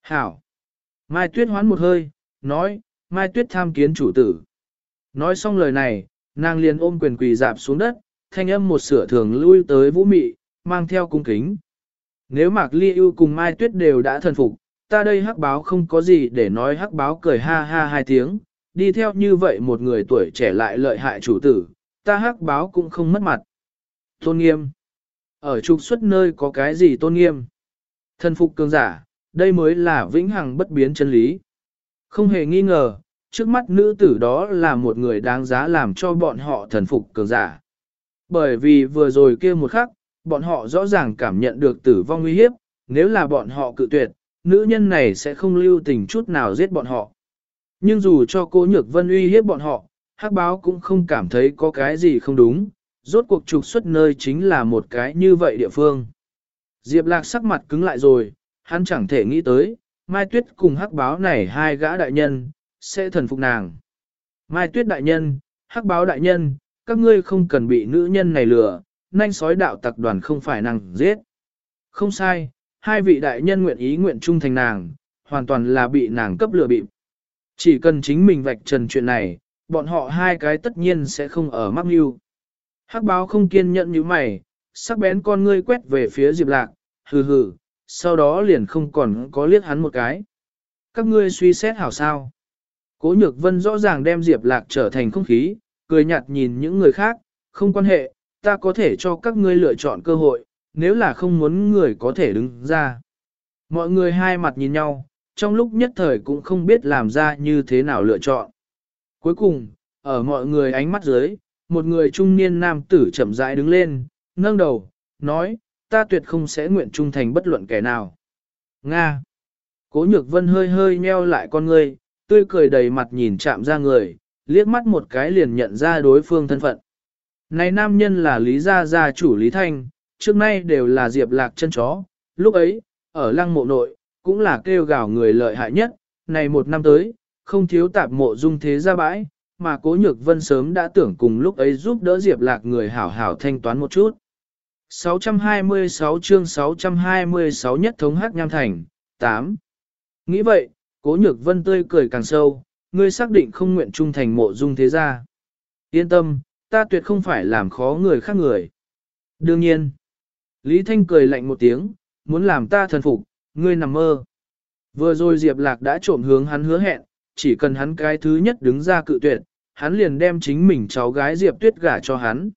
Hảo. Mai Tuyết hoán một hơi, nói, Mai Tuyết tham kiến chủ tử. Nói xong lời này, nàng liền ôm quyền quỳ dạp xuống đất, thanh âm một sửa thường lui tới vũ mị, mang theo cung kính. Nếu Mạc Ly ưu cùng Mai Tuyết đều đã thần phục, ta đây hắc báo không có gì để nói hắc báo cười ha ha hai tiếng, đi theo như vậy một người tuổi trẻ lại lợi hại chủ tử, ta hắc báo cũng không mất mặt. Tôn nghiêm. Ở trục xuất nơi có cái gì tôn nghiêm? Thần phục cường giả, đây mới là vĩnh hằng bất biến chân lý. Không hề nghi ngờ, trước mắt nữ tử đó là một người đáng giá làm cho bọn họ thần phục cường giả. Bởi vì vừa rồi kia một khắc, bọn họ rõ ràng cảm nhận được tử vong nguy hiếp, nếu là bọn họ cự tuyệt, nữ nhân này sẽ không lưu tình chút nào giết bọn họ. Nhưng dù cho cô Nhược Vân uy hiếp bọn họ, hắc báo cũng không cảm thấy có cái gì không đúng, rốt cuộc trục xuất nơi chính là một cái như vậy địa phương. Diệp Lạc sắc mặt cứng lại rồi, hắn chẳng thể nghĩ tới, Mai Tuyết cùng hắc báo này hai gã đại nhân, sẽ thần phục nàng. Mai Tuyết đại nhân, hắc báo đại nhân, các ngươi không cần bị nữ nhân này lừa, nanh sói đạo tặc đoàn không phải nàng giết. Không sai, hai vị đại nhân nguyện ý nguyện trung thành nàng, hoàn toàn là bị nàng cấp lừa bịp. Chỉ cần chính mình vạch trần chuyện này, bọn họ hai cái tất nhiên sẽ không ở mắc mưu. Hắc báo không kiên nhẫn như mày, sắc bén con ngươi quét về phía Diệp Lạc, hừ hừ, sau đó liền không còn có liếc hắn một cái. Các ngươi suy xét hảo sao. Cố nhược vân rõ ràng đem Diệp Lạc trở thành không khí, cười nhạt nhìn những người khác, không quan hệ, ta có thể cho các ngươi lựa chọn cơ hội, nếu là không muốn người có thể đứng ra. Mọi người hai mặt nhìn nhau, trong lúc nhất thời cũng không biết làm ra như thế nào lựa chọn. Cuối cùng, ở mọi người ánh mắt dưới, một người trung niên nam tử chậm rãi đứng lên, nâng đầu, nói, ta tuyệt không sẽ nguyện trung thành bất luận kẻ nào. Nga. Cố nhược vân hơi hơi nheo lại con ngươi, tươi cười đầy mặt nhìn chạm ra người, liếc mắt một cái liền nhận ra đối phương thân phận. Này nam nhân là Lý Gia Gia chủ Lý Thanh, trước nay đều là Diệp Lạc chân chó, lúc ấy, ở lăng mộ nội, cũng là kêu gào người lợi hại nhất, này một năm tới, không thiếu tạp mộ dung thế ra bãi, mà cố nhược vân sớm đã tưởng cùng lúc ấy giúp đỡ Diệp Lạc người hảo hảo thanh toán một chút. 626 chương 626 nhất thống hắc nham thành, 8. Nghĩ vậy, cố nhược vân tươi cười càng sâu, ngươi xác định không nguyện trung thành mộ dung thế gia. Yên tâm, ta tuyệt không phải làm khó người khác người. Đương nhiên, Lý Thanh cười lạnh một tiếng, muốn làm ta thần phục, ngươi nằm mơ. Vừa rồi Diệp Lạc đã trộm hướng hắn hứa hẹn, chỉ cần hắn cái thứ nhất đứng ra cự tuyệt, hắn liền đem chính mình cháu gái Diệp Tuyết gả cho hắn.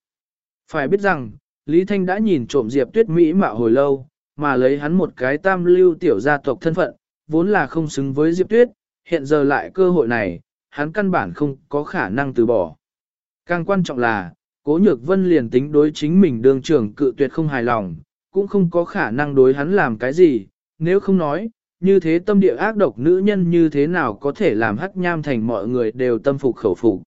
Phải biết rằng, Lý Thanh đã nhìn trộm Diệp Tuyết Mỹ mạo hồi lâu, mà lấy hắn một cái tam lưu tiểu gia tộc thân phận, vốn là không xứng với Diệp Tuyết, hiện giờ lại cơ hội này, hắn căn bản không có khả năng từ bỏ. Càng quan trọng là, Cố Nhược Vân liền tính đối chính mình đương trưởng cự tuyệt không hài lòng, cũng không có khả năng đối hắn làm cái gì, nếu không nói, như thế tâm địa ác độc nữ nhân như thế nào có thể làm hắc nham thành mọi người đều tâm phục khẩu phục.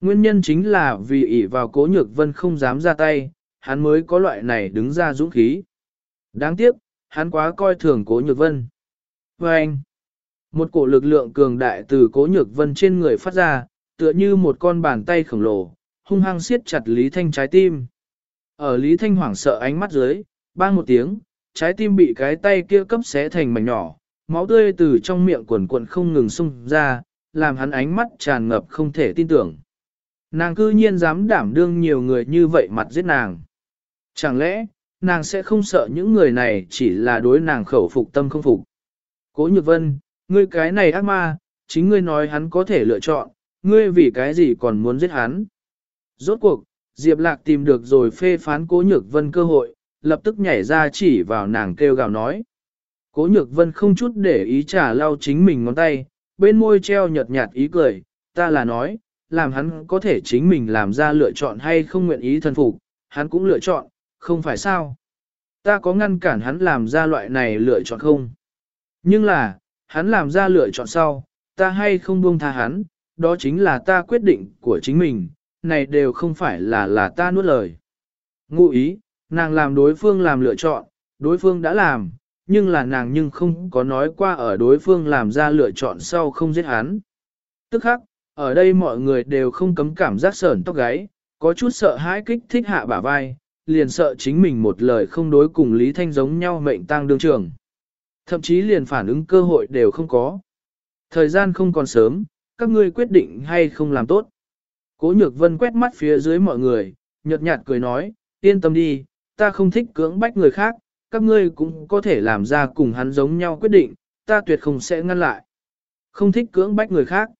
Nguyên nhân chính là vì ỷ vào Cố Nhược Vân không dám ra tay, hắn mới có loại này đứng ra dũng khí. Đáng tiếc, hắn quá coi thường Cố Nhược Vân. Và anh, một cổ lực lượng cường đại từ Cố Nhược Vân trên người phát ra, tựa như một con bàn tay khổng lồ, hung hăng siết chặt Lý Thanh trái tim. Ở Lý Thanh hoảng sợ ánh mắt dưới, bang một tiếng, trái tim bị cái tay kia cấp xé thành mảnh nhỏ, máu tươi từ trong miệng quần quần không ngừng xung ra, làm hắn ánh mắt tràn ngập không thể tin tưởng. Nàng cư nhiên dám đảm đương nhiều người như vậy mặt giết nàng. Chẳng lẽ, nàng sẽ không sợ những người này chỉ là đối nàng khẩu phục tâm không phục. Cố Nhược Vân, ngươi cái này ác ma, chính ngươi nói hắn có thể lựa chọn, ngươi vì cái gì còn muốn giết hắn. Rốt cuộc, Diệp Lạc tìm được rồi phê phán Cố Nhược Vân cơ hội, lập tức nhảy ra chỉ vào nàng kêu gào nói. Cố Nhược Vân không chút để ý trả lau chính mình ngón tay, bên môi treo nhợt nhạt ý cười, ta là nói, làm hắn có thể chính mình làm ra lựa chọn hay không nguyện ý thân phục, hắn cũng lựa chọn, không phải sao. Ta có ngăn cản hắn làm ra loại này lựa chọn không? Nhưng là, hắn làm ra lựa chọn sau, ta hay không buông tha hắn, đó chính là ta quyết định của chính mình, này đều không phải là là ta nuốt lời. Ngụ ý, nàng làm đối phương làm lựa chọn, đối phương đã làm, nhưng là nàng nhưng không có nói qua ở đối phương làm ra lựa chọn sau không giết hắn. Tức khắc, ở đây mọi người đều không cấm cảm giác sởn tóc gáy, có chút sợ hãi kích thích hạ bả vai, liền sợ chính mình một lời không đối cùng Lý Thanh giống nhau mệnh tang đương trường. Thậm chí liền phản ứng cơ hội đều không có. Thời gian không còn sớm, các ngươi quyết định hay không làm tốt. Cố nhược vân quét mắt phía dưới mọi người, nhợt nhạt cười nói, yên tâm đi, ta không thích cưỡng bách người khác, các ngươi cũng có thể làm ra cùng hắn giống nhau quyết định, ta tuyệt không sẽ ngăn lại. Không thích cưỡng bách người khác.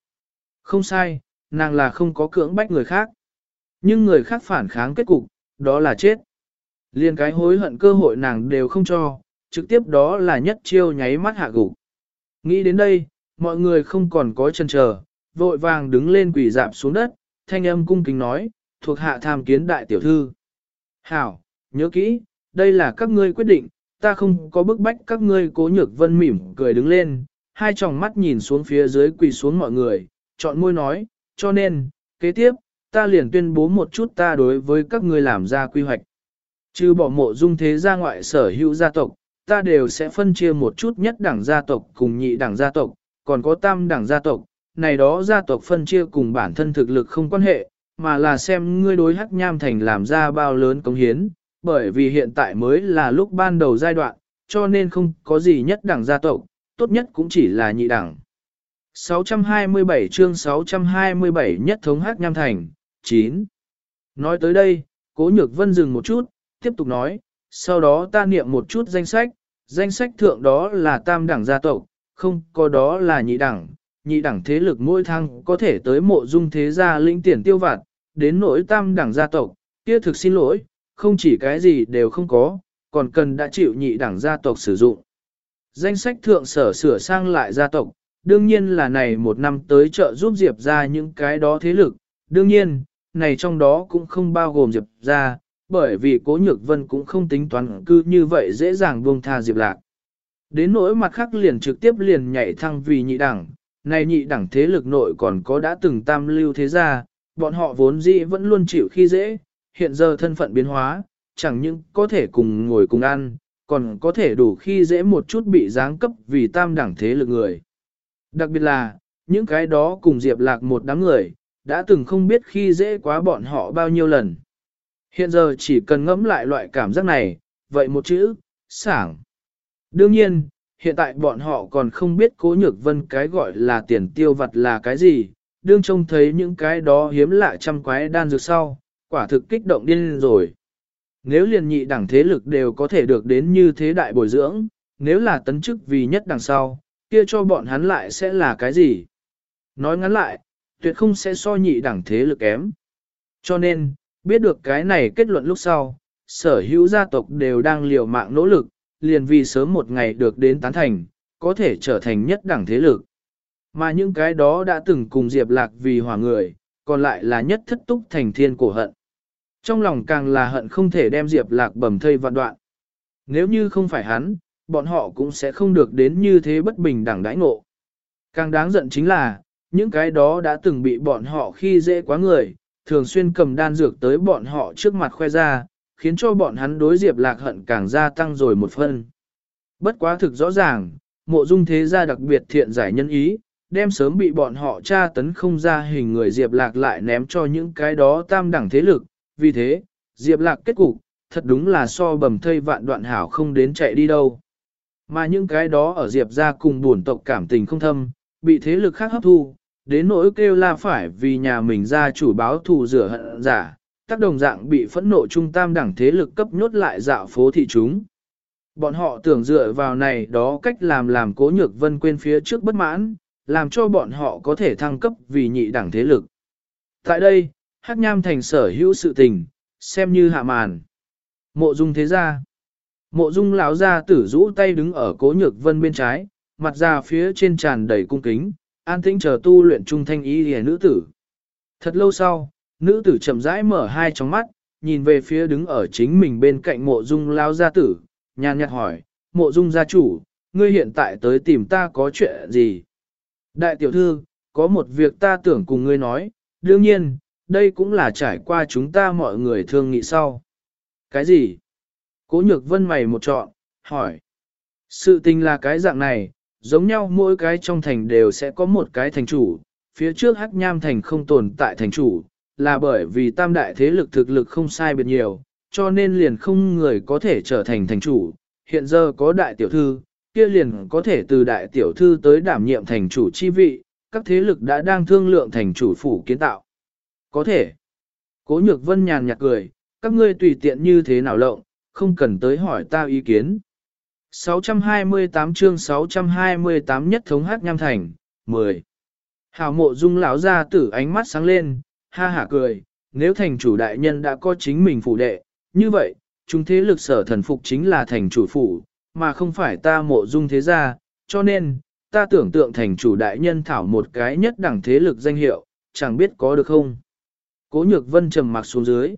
Không sai, nàng là không có cưỡng bách người khác. Nhưng người khác phản kháng kết cục, đó là chết. Liên cái hối hận cơ hội nàng đều không cho, trực tiếp đó là nhất chiêu nháy mắt hạ gục. Nghĩ đến đây, mọi người không còn có chân chờ, vội vàng đứng lên quỳ dạp xuống đất, thanh âm cung kính nói, thuộc hạ tham kiến đại tiểu thư. Hảo, nhớ kỹ, đây là các ngươi quyết định, ta không có bức bách các ngươi cố nhược vân mỉm cười đứng lên, hai tròng mắt nhìn xuống phía dưới quỳ xuống mọi người, chọn môi nói, cho nên, kế tiếp, ta liền tuyên bố một chút ta đối với các ngươi làm ra quy hoạch. Trừ bỏ mộ dung thế gia ngoại sở hữu gia tộc, ta đều sẽ phân chia một chút nhất đẳng gia tộc cùng nhị đẳng gia tộc, còn có tam đẳng gia tộc, này đó gia tộc phân chia cùng bản thân thực lực không quan hệ, mà là xem ngươi đối hắc nham thành làm ra bao lớn công hiến, bởi vì hiện tại mới là lúc ban đầu giai đoạn, cho nên không có gì nhất đẳng gia tộc, tốt nhất cũng chỉ là nhị đẳng. 627 chương 627 nhất thống hắc nham thành, 9. Nói tới đây, cố nhược vân dừng một chút, tiếp tục nói, sau đó ta niệm một chút danh sách, danh sách thượng đó là tam đẳng gia tộc, không có đó là nhị đẳng, nhị đẳng thế lực mỗi thăng có thể tới mộ dung thế gia lĩnh tiền tiêu vặt, đến nỗi tam đẳng gia tộc, kia thực xin lỗi, không chỉ cái gì đều không có, còn cần đã chịu nhị đẳng gia tộc sử dụng. Danh sách thượng sở sửa sang lại gia tộc, đương nhiên là này một năm tới trợ giúp Diệp ra những cái đó thế lực, đương nhiên, này trong đó cũng không bao gồm Diệp ra, bởi vì cố nhược vân cũng không tính toán cư như vậy dễ dàng buông tha Diệp lạc. Đến nỗi mặt khác liền trực tiếp liền nhảy thăng vì nhị đẳng, này nhị đẳng thế lực nội còn có đã từng tam lưu thế gia, bọn họ vốn dĩ vẫn luôn chịu khi dễ, hiện giờ thân phận biến hóa, chẳng những có thể cùng ngồi cùng ăn, còn có thể đủ khi dễ một chút bị giáng cấp vì tam đẳng thế lực người. Đặc biệt là, những cái đó cùng Diệp Lạc một đám người, đã từng không biết khi dễ quá bọn họ bao nhiêu lần. Hiện giờ chỉ cần ngẫm lại loại cảm giác này, vậy một chữ, sảng. Đương nhiên, hiện tại bọn họ còn không biết cố nhược vân cái gọi là tiền tiêu vật là cái gì, đương trông thấy những cái đó hiếm lạ trăm quái đan dược sau, quả thực kích động điên rồi. Nếu liền nhị đẳng thế lực đều có thể được đến như thế đại bồi dưỡng, nếu là tấn chức vì nhất đằng sau, kia cho bọn hắn lại sẽ là cái gì? Nói ngắn lại, tuyệt không sẽ so nhị đẳng thế lực kém. Cho nên, biết được cái này kết luận lúc sau, sở hữu gia tộc đều đang liều mạng nỗ lực, liền vì sớm một ngày được đến tán thành, có thể trở thành nhất đẳng thế lực. Mà những cái đó đã từng cùng Diệp Lạc vì hòa người, còn lại là nhất thất túc thành thiên cổ hận. Trong lòng càng là hận không thể đem Diệp Lạc bầm thây vạn đoạn. Nếu như không phải hắn, bọn họ cũng sẽ không được đến như thế bất bình đẳng đãi ngộ. Càng đáng giận chính là, những cái đó đã từng bị bọn họ khi dễ quá người, thường xuyên cầm đan dược tới bọn họ trước mặt khoe ra, khiến cho bọn hắn đối Diệp Lạc hận càng gia tăng rồi một phân. Bất quá thực rõ ràng, mộ dung thế gia đặc biệt thiện giải nhân ý, đem sớm bị bọn họ tra tấn không ra hình người Diệp Lạc lại ném cho những cái đó tam đẳng thế lực, vì thế, Diệp Lạc kết cục, thật đúng là so bầm thây vạn đoạn hảo không đến chạy đi đâu. Mà những cái đó ở Diệp ra cùng buồn tộc cảm tình không thâm, bị thế lực khác hấp thu, đến nỗi kêu la phải vì nhà mình ra chủ báo thù rửa hận giả, tác đồng dạng bị phẫn nộ trung tam đẳng thế lực cấp nhốt lại dạo phố thị chúng. Bọn họ tưởng dựa vào này đó cách làm làm cố nhược vân quên phía trước bất mãn, làm cho bọn họ có thể thăng cấp vì nhị đẳng thế lực. Tại đây, Hắc Nham thành sở hữu sự tình, xem như hạ màn. Mộ dung thế gia. Mộ dung lão gia tử rũ tay đứng ở cố nhược vân bên trái, mặt ra phía trên tràn đầy cung kính, an tĩnh chờ tu luyện trung thanh ý liễu nữ tử. Thật lâu sau, nữ tử chậm rãi mở hai tròng mắt, nhìn về phía đứng ở chính mình bên cạnh mộ dung lão gia tử, nhàn nhạt hỏi, mộ dung gia chủ, ngươi hiện tại tới tìm ta có chuyện gì? Đại tiểu thư, có một việc ta tưởng cùng ngươi nói, đương nhiên, đây cũng là trải qua chúng ta mọi người thương nghị sau. Cái gì? Cố nhược vân mày một trọn, hỏi. Sự tình là cái dạng này, giống nhau mỗi cái trong thành đều sẽ có một cái thành chủ, phía trước hắc nham thành không tồn tại thành chủ, là bởi vì tam đại thế lực thực lực không sai biệt nhiều, cho nên liền không người có thể trở thành thành chủ. Hiện giờ có đại tiểu thư, kia liền có thể từ đại tiểu thư tới đảm nhiệm thành chủ chi vị, các thế lực đã đang thương lượng thành chủ phủ kiến tạo. Có thể. Cố nhược vân nhàn nhạt cười, các ngươi tùy tiện như thế nào lộng, không cần tới hỏi ta ý kiến. 628 chương 628 nhất thống hát nham thành, 10. Hảo mộ dung lão ra tử ánh mắt sáng lên, ha hả cười, nếu thành chủ đại nhân đã có chính mình phủ đệ, như vậy, chúng thế lực sở thần phục chính là thành chủ phủ, mà không phải ta mộ dung thế gia, cho nên, ta tưởng tượng thành chủ đại nhân thảo một cái nhất đẳng thế lực danh hiệu, chẳng biết có được không. Cố nhược vân trầm mặc xuống dưới.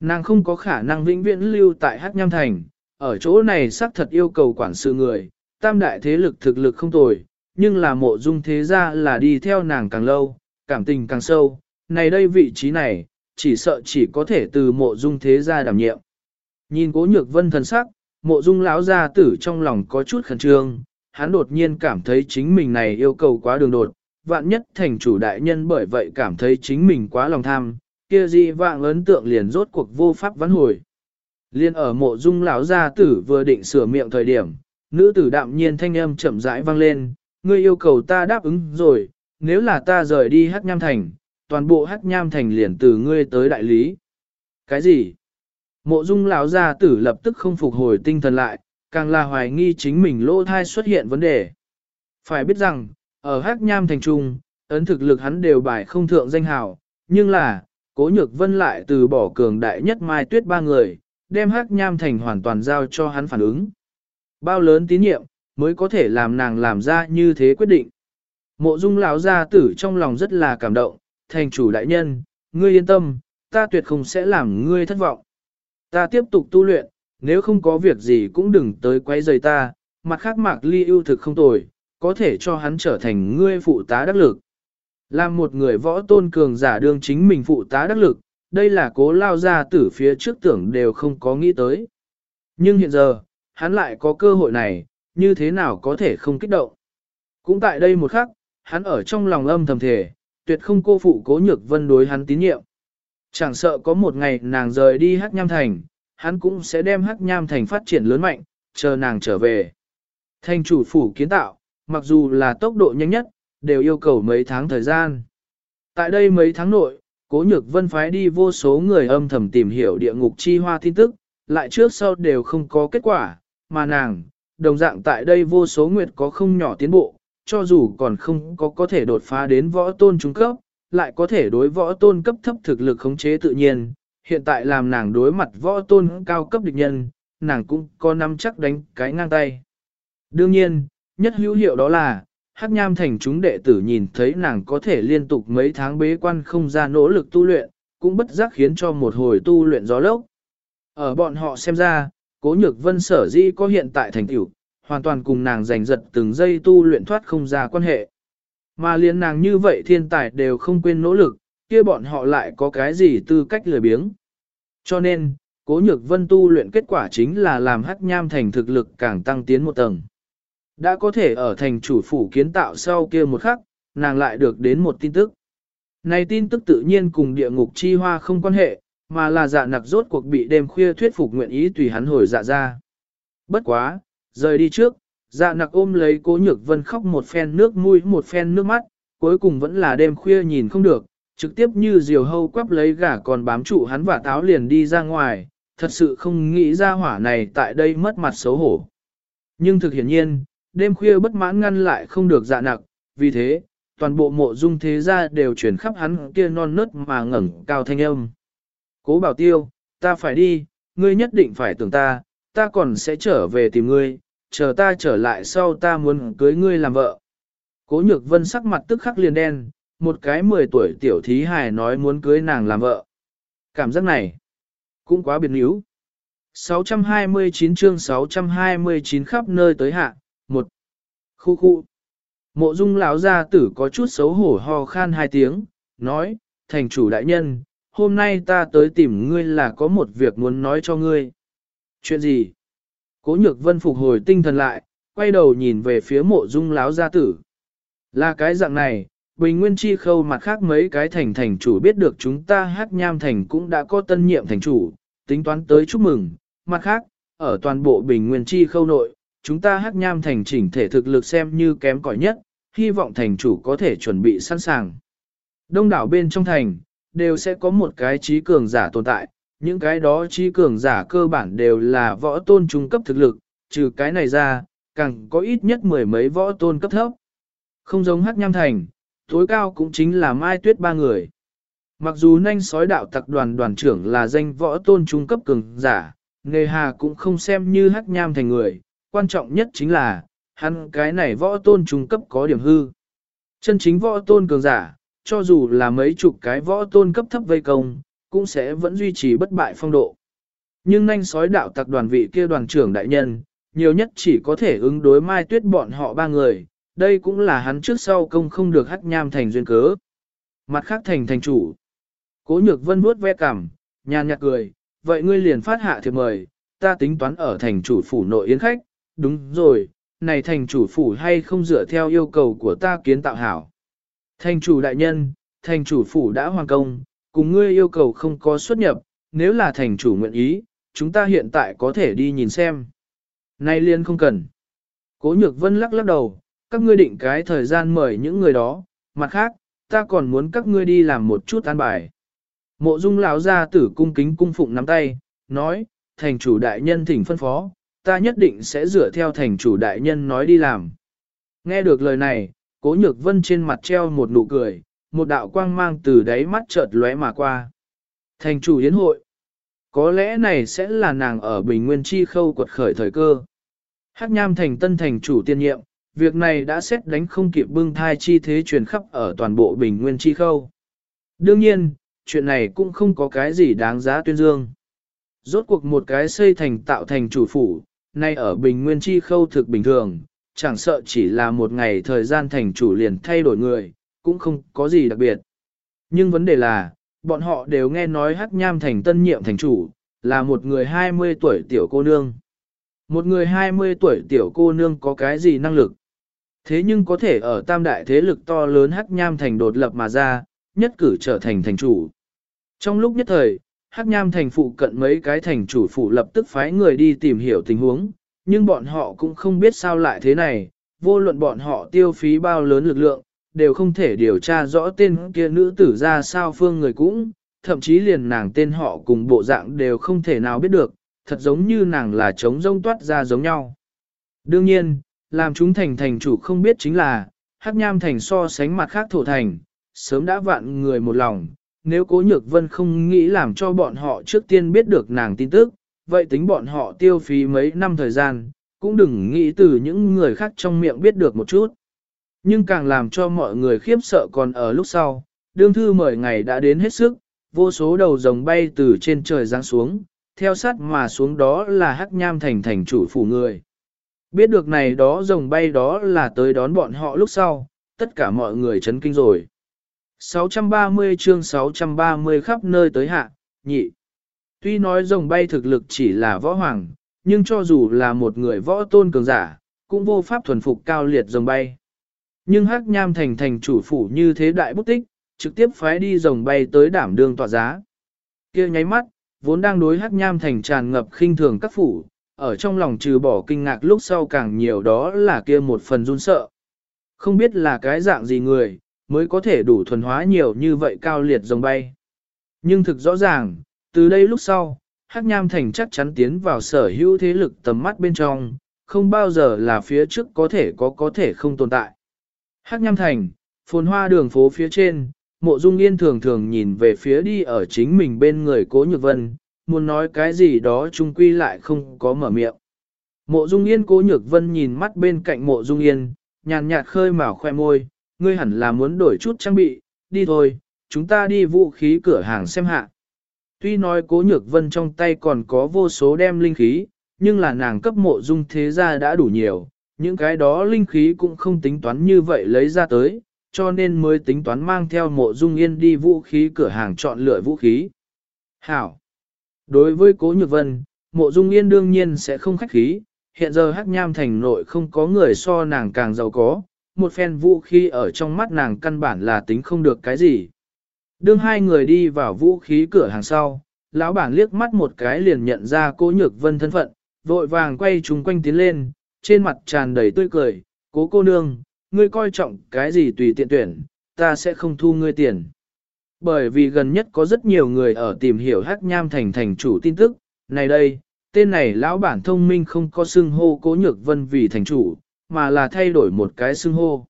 Nàng không có khả năng vĩnh viễn lưu tại Hắc Nham Thành, ở chỗ này xác thật yêu cầu quản sự người, tam đại thế lực thực lực không tồi, nhưng là mộ dung thế gia là đi theo nàng càng lâu, cảm tình càng sâu, này đây vị trí này, chỉ sợ chỉ có thể từ mộ dung thế gia đảm nhiệm. Nhìn cố nhược vân thần sắc, mộ dung lão gia tử trong lòng có chút khẩn trương, hắn đột nhiên cảm thấy chính mình này yêu cầu quá đường đột, vạn nhất thành chủ đại nhân bởi vậy cảm thấy chính mình quá lòng tham, kia gì vạn ấn tượng liền rốt cuộc vô pháp vãn hồi. Liên ở mộ dung lão gia tử vừa định sửa miệng thời điểm, nữ tử đạm nhiên thanh âm chậm rãi vang lên, ngươi yêu cầu ta đáp ứng rồi, nếu là ta rời đi hắc nham thành, toàn bộ hắc nham thành liền từ ngươi tới đại lý. Cái gì? Mộ dung lão gia tử lập tức không phục hồi tinh thần lại, càng là hoài nghi chính mình lỗ thai xuất hiện vấn đề. Phải biết rằng, ở hắc nham thành trung, ấn thực lực hắn đều bài không thượng danh hào, nhưng là, cố nhược vân lại từ bỏ cường đại nhất mai tuyết ba người, đem hắc nham thành hoàn toàn giao cho hắn phản ứng. Bao lớn tín nhiệm, mới có thể làm nàng làm ra như thế quyết định. Mộ dung lão gia tử trong lòng rất là cảm động, thành chủ đại nhân, ngươi yên tâm, ta tuyệt không sẽ làm ngươi thất vọng. Ta tiếp tục tu luyện, nếu không có việc gì cũng đừng tới quấy rầy ta, mặt khác mạc ly ưu thực không tồi, có thể cho hắn trở thành ngươi phụ tá đắc lực. Làm một người võ tôn cường giả đương chính mình phụ tá đắc lực, đây là cố lao ra tử phía trước tưởng đều không có nghĩ tới. Nhưng hiện giờ, hắn lại có cơ hội này, như thế nào có thể không kích động. Cũng tại đây một khắc, hắn ở trong lòng âm thầm thể, tuyệt không cô phụ cố nhược vân đối hắn tín nhiệm. Chẳng sợ có một ngày nàng rời đi hắc nham thành, hắn cũng sẽ đem hắc nham thành phát triển lớn mạnh, chờ nàng trở về. Thành chủ phủ kiến tạo, mặc dù là tốc độ nhanh nhất, đều yêu cầu mấy tháng thời gian. Tại đây mấy tháng nội, cố nhược vân phái đi vô số người âm thầm tìm hiểu địa ngục chi hoa tin tức, lại trước sau đều không có kết quả, mà nàng, đồng dạng tại đây vô số nguyệt có không nhỏ tiến bộ, cho dù còn không có có thể đột phá đến võ tôn trung cấp, lại có thể đối võ tôn cấp thấp thực lực khống chế tự nhiên, hiện tại làm nàng đối mặt võ tôn cao cấp địch nhân, nàng cũng có nắm chắc đánh cái ngang tay. Đương nhiên, nhất hữu hiệu đó là, Hắc Nham thành chúng đệ tử nhìn thấy nàng có thể liên tục mấy tháng bế quan không ra nỗ lực tu luyện, cũng bất giác khiến cho một hồi tu luyện gió lốc. Ở bọn họ xem ra, Cố Nhược Vân sở dĩ có hiện tại thành tựu, hoàn toàn cùng nàng giành giật từng giây tu luyện thoát không ra quan hệ. Mà liền nàng như vậy thiên tài đều không quên nỗ lực, kia bọn họ lại có cái gì tư cách lười biếng. Cho nên, Cố Nhược Vân tu luyện kết quả chính là làm Hắc Nham thành thực lực càng tăng tiến một tầng. Đã có thể ở thành chủ phủ kiến tạo sau kia một khắc, nàng lại được đến một tin tức. Này tin tức tự nhiên cùng địa ngục chi hoa không quan hệ, mà là dạ nặc rốt cuộc bị đêm khuya thuyết phục nguyện ý tùy hắn hồi dạ ra. Bất quá, rời đi trước, dạ nặc ôm lấy cố nhược vân khóc một phen nước mũi một phen nước mắt, cuối cùng vẫn là đêm khuya nhìn không được, trực tiếp như diều hâu quắp lấy gà còn bám trụ hắn và táo liền đi ra ngoài, thật sự không nghĩ ra hỏa này tại đây mất mặt xấu hổ. Nhưng thực hiển nhiên, đêm khuya bất mãn ngăn lại không được dạ nặc, vì thế, toàn bộ mộ dung thế gia đều chuyển khắp hắn kia non nớt mà ngẩng cao thanh âm. Cố bảo tiêu, ta phải đi, ngươi nhất định phải tưởng ta, ta còn sẽ trở về tìm ngươi, chờ ta trở lại sau ta muốn cưới ngươi làm vợ. Cố nhược vân sắc mặt tức khắc liền đen, một cái 10 tuổi tiểu thí hài nói muốn cưới nàng làm vợ. Cảm giác này, cũng quá biệt níu. 629 chương 629 khắp nơi tới hạ. Một. Khu khu. Mộ dung lão gia tử có chút xấu hổ ho khan hai tiếng, nói, thành chủ đại nhân, hôm nay ta tới tìm ngươi là có một việc muốn nói cho ngươi. Chuyện gì? Cố nhược vân phục hồi tinh thần lại, quay đầu nhìn về phía mộ dung láo gia tử. Là cái dạng này, Bình Nguyên Chi Khâu mặt khác mấy cái thành thành chủ biết được chúng ta hát nham thành cũng đã có tân nhiệm thành chủ, tính toán tới chúc mừng. Mặt khác, ở toàn bộ Bình Nguyên Chi Khâu nội, chúng ta hắc nham thành chỉnh thể thực lực xem như kém cỏi nhất, hy vọng thành chủ có thể chuẩn bị sẵn sàng. Đông đảo bên trong thành, đều sẽ có một cái trí cường giả tồn tại, những cái đó trí cường giả cơ bản đều là võ tôn trung cấp thực lực, trừ cái này ra, càng có ít nhất mười mấy võ tôn cấp thấp. Không giống hắc nham thành, tối cao cũng chính là mai tuyết ba người. Mặc dù nanh sói đạo tặc đoàn đoàn trưởng là danh võ tôn trung cấp cường giả, nghề hà cũng không xem như hắc nham thành người, quan trọng nhất chính là, hắn cái này võ tôn trung cấp có điểm hư. Chân chính võ tôn cường giả, cho dù là mấy chục cái võ tôn cấp thấp vây công, cũng sẽ vẫn duy trì bất bại phong độ. Nhưng nhanh sói đạo tặc đoàn vị kia đoàn trưởng đại nhân, nhiều nhất chỉ có thể ứng đối mai tuyết bọn họ ba người, đây cũng là hắn trước sau công không được hắc nham thành duyên cớ. Mặt khác thành thành chủ. Cố nhược vân vuốt ve cằm, nhàn nhạt cười, vậy ngươi liền phát hạ thiệp mời, ta tính toán ở thành chủ phủ nội yến khách, đúng rồi, này thành chủ phủ hay không dựa theo yêu cầu của ta kiến tạo hảo. Thành chủ đại nhân, thành chủ phủ đã hoàn công, cùng ngươi yêu cầu không có xuất nhập, nếu là thành chủ nguyện ý, chúng ta hiện tại có thể đi nhìn xem. Nay liên không cần. Cố nhược vân lắc lắc đầu, các ngươi định cái thời gian mời những người đó, mặt khác, ta còn muốn các ngươi đi làm một chút an bài. Mộ dung lão ra tử cung kính cung phụng nắm tay, nói, thành chủ đại nhân thỉnh phân phó, ta nhất định sẽ dựa theo thành chủ đại nhân nói đi làm. Nghe được lời này, cố nhược vân trên mặt treo một nụ cười, một đạo quang mang từ đáy mắt chợt lóe mà qua. Thành chủ yến hội. Có lẽ này sẽ là nàng ở Bình Nguyên Chi khâu quật khởi thời cơ. Hắc Nham thành tân thành chủ tiên nhiệm, việc này đã xét đánh không kịp bưng thai chi thế truyền khắp ở toàn bộ Bình Nguyên Chi khâu. Đương nhiên, chuyện này cũng không có cái gì đáng giá tuyên dương. Rốt cuộc một cái xây thành tạo thành chủ phủ, nay ở Bình Nguyên Chi khâu thực bình thường, chẳng sợ chỉ là một ngày thời gian thành chủ liền thay đổi người, cũng không có gì đặc biệt. Nhưng vấn đề là, bọn họ đều nghe nói Hắc Nham thành tân nhiệm thành chủ, là một người 20 tuổi tiểu cô nương. Một người 20 tuổi tiểu cô nương có cái gì năng lực? Thế nhưng có thể ở tam đại thế lực to lớn Hắc Nham thành đột lập mà ra, nhất cử trở thành thành chủ. Trong lúc nhất thời, Hắc Nham thành phụ cận mấy cái thành chủ phụ lập tức phái người đi tìm hiểu tình huống, nhưng bọn họ cũng không biết sao lại thế này, vô luận bọn họ tiêu phí bao lớn lực lượng, đều không thể điều tra rõ tên kia nữ tử ra sao phương người cũng, thậm chí liền nàng tên họ cùng bộ dạng đều không thể nào biết được, thật giống như nàng là trống rông toát ra giống nhau. Đương nhiên, làm chúng thành thành chủ không biết chính là, Hắc Nham thành so sánh mặt khác thổ thành, sớm đã vạn người một lòng, nếu cố nhược vân không nghĩ làm cho bọn họ trước tiên biết được nàng tin tức, vậy tính bọn họ tiêu phí mấy năm thời gian, cũng đừng nghĩ từ những người khác trong miệng biết được một chút. Nhưng càng làm cho mọi người khiếp sợ còn ở lúc sau, đương thư mời ngày đã đến hết sức, vô số đầu rồng bay từ trên trời giáng xuống, theo sát mà xuống đó là hắc nham thành thành chủ phủ người. Biết được này đó rồng bay đó là tới đón bọn họ lúc sau, tất cả mọi người chấn kinh rồi. 630 chương 630 khắp nơi tới hạ, nhị. Tuy nói rồng bay thực lực chỉ là võ hoàng, nhưng cho dù là một người võ tôn cường giả, cũng vô pháp thuần phục cao liệt rồng bay. Nhưng hắc nham thành thành chủ phủ như thế đại bút tích, trực tiếp phái đi rồng bay tới đảm đương tọa giá. kia nháy mắt, vốn đang đối hắc nham thành tràn ngập khinh thường các phủ, ở trong lòng trừ bỏ kinh ngạc lúc sau càng nhiều đó là kia một phần run sợ. Không biết là cái dạng gì người, mới có thể đủ thuần hóa nhiều như vậy cao liệt rồng bay. Nhưng thực rõ ràng, từ đây lúc sau, Hắc Nham Thành chắc chắn tiến vào sở hữu thế lực tầm mắt bên trong, không bao giờ là phía trước có thể có có thể không tồn tại. Hắc Nham Thành, phồn hoa đường phố phía trên, mộ dung yên thường thường nhìn về phía đi ở chính mình bên người cố nhược vân, muốn nói cái gì đó chung quy lại không có mở miệng. Mộ dung yên cố nhược vân nhìn mắt bên cạnh mộ dung yên, nhàn nhạt khơi mào khoe môi, ngươi hẳn là muốn đổi chút trang bị, đi thôi, chúng ta đi vũ khí cửa hàng xem hạ. Tuy nói cố nhược vân trong tay còn có vô số đem linh khí, nhưng là nàng cấp mộ dung thế gia đã đủ nhiều, những cái đó linh khí cũng không tính toán như vậy lấy ra tới, cho nên mới tính toán mang theo mộ dung yên đi vũ khí cửa hàng chọn lựa vũ khí. Hảo! Đối với cố nhược vân, mộ dung yên đương nhiên sẽ không khách khí, hiện giờ hắc nham thành nội không có người so nàng càng giàu có, một phen vũ khí ở trong mắt nàng căn bản là tính không được cái gì. Đương hai người đi vào vũ khí cửa hàng sau, lão bản liếc mắt một cái liền nhận ra cố nhược vân thân phận, vội vàng quay chúng quanh tiến lên, trên mặt tràn đầy tươi cười, cố cô nương, ngươi coi trọng cái gì tùy tiện tuyển, ta sẽ không thu ngươi tiền. Bởi vì gần nhất có rất nhiều người ở tìm hiểu hắc nham thành thành chủ tin tức, này đây, tên này lão bản thông minh không có xưng hô cố nhược vân vì thành chủ, mà là thay đổi một cái xưng hô.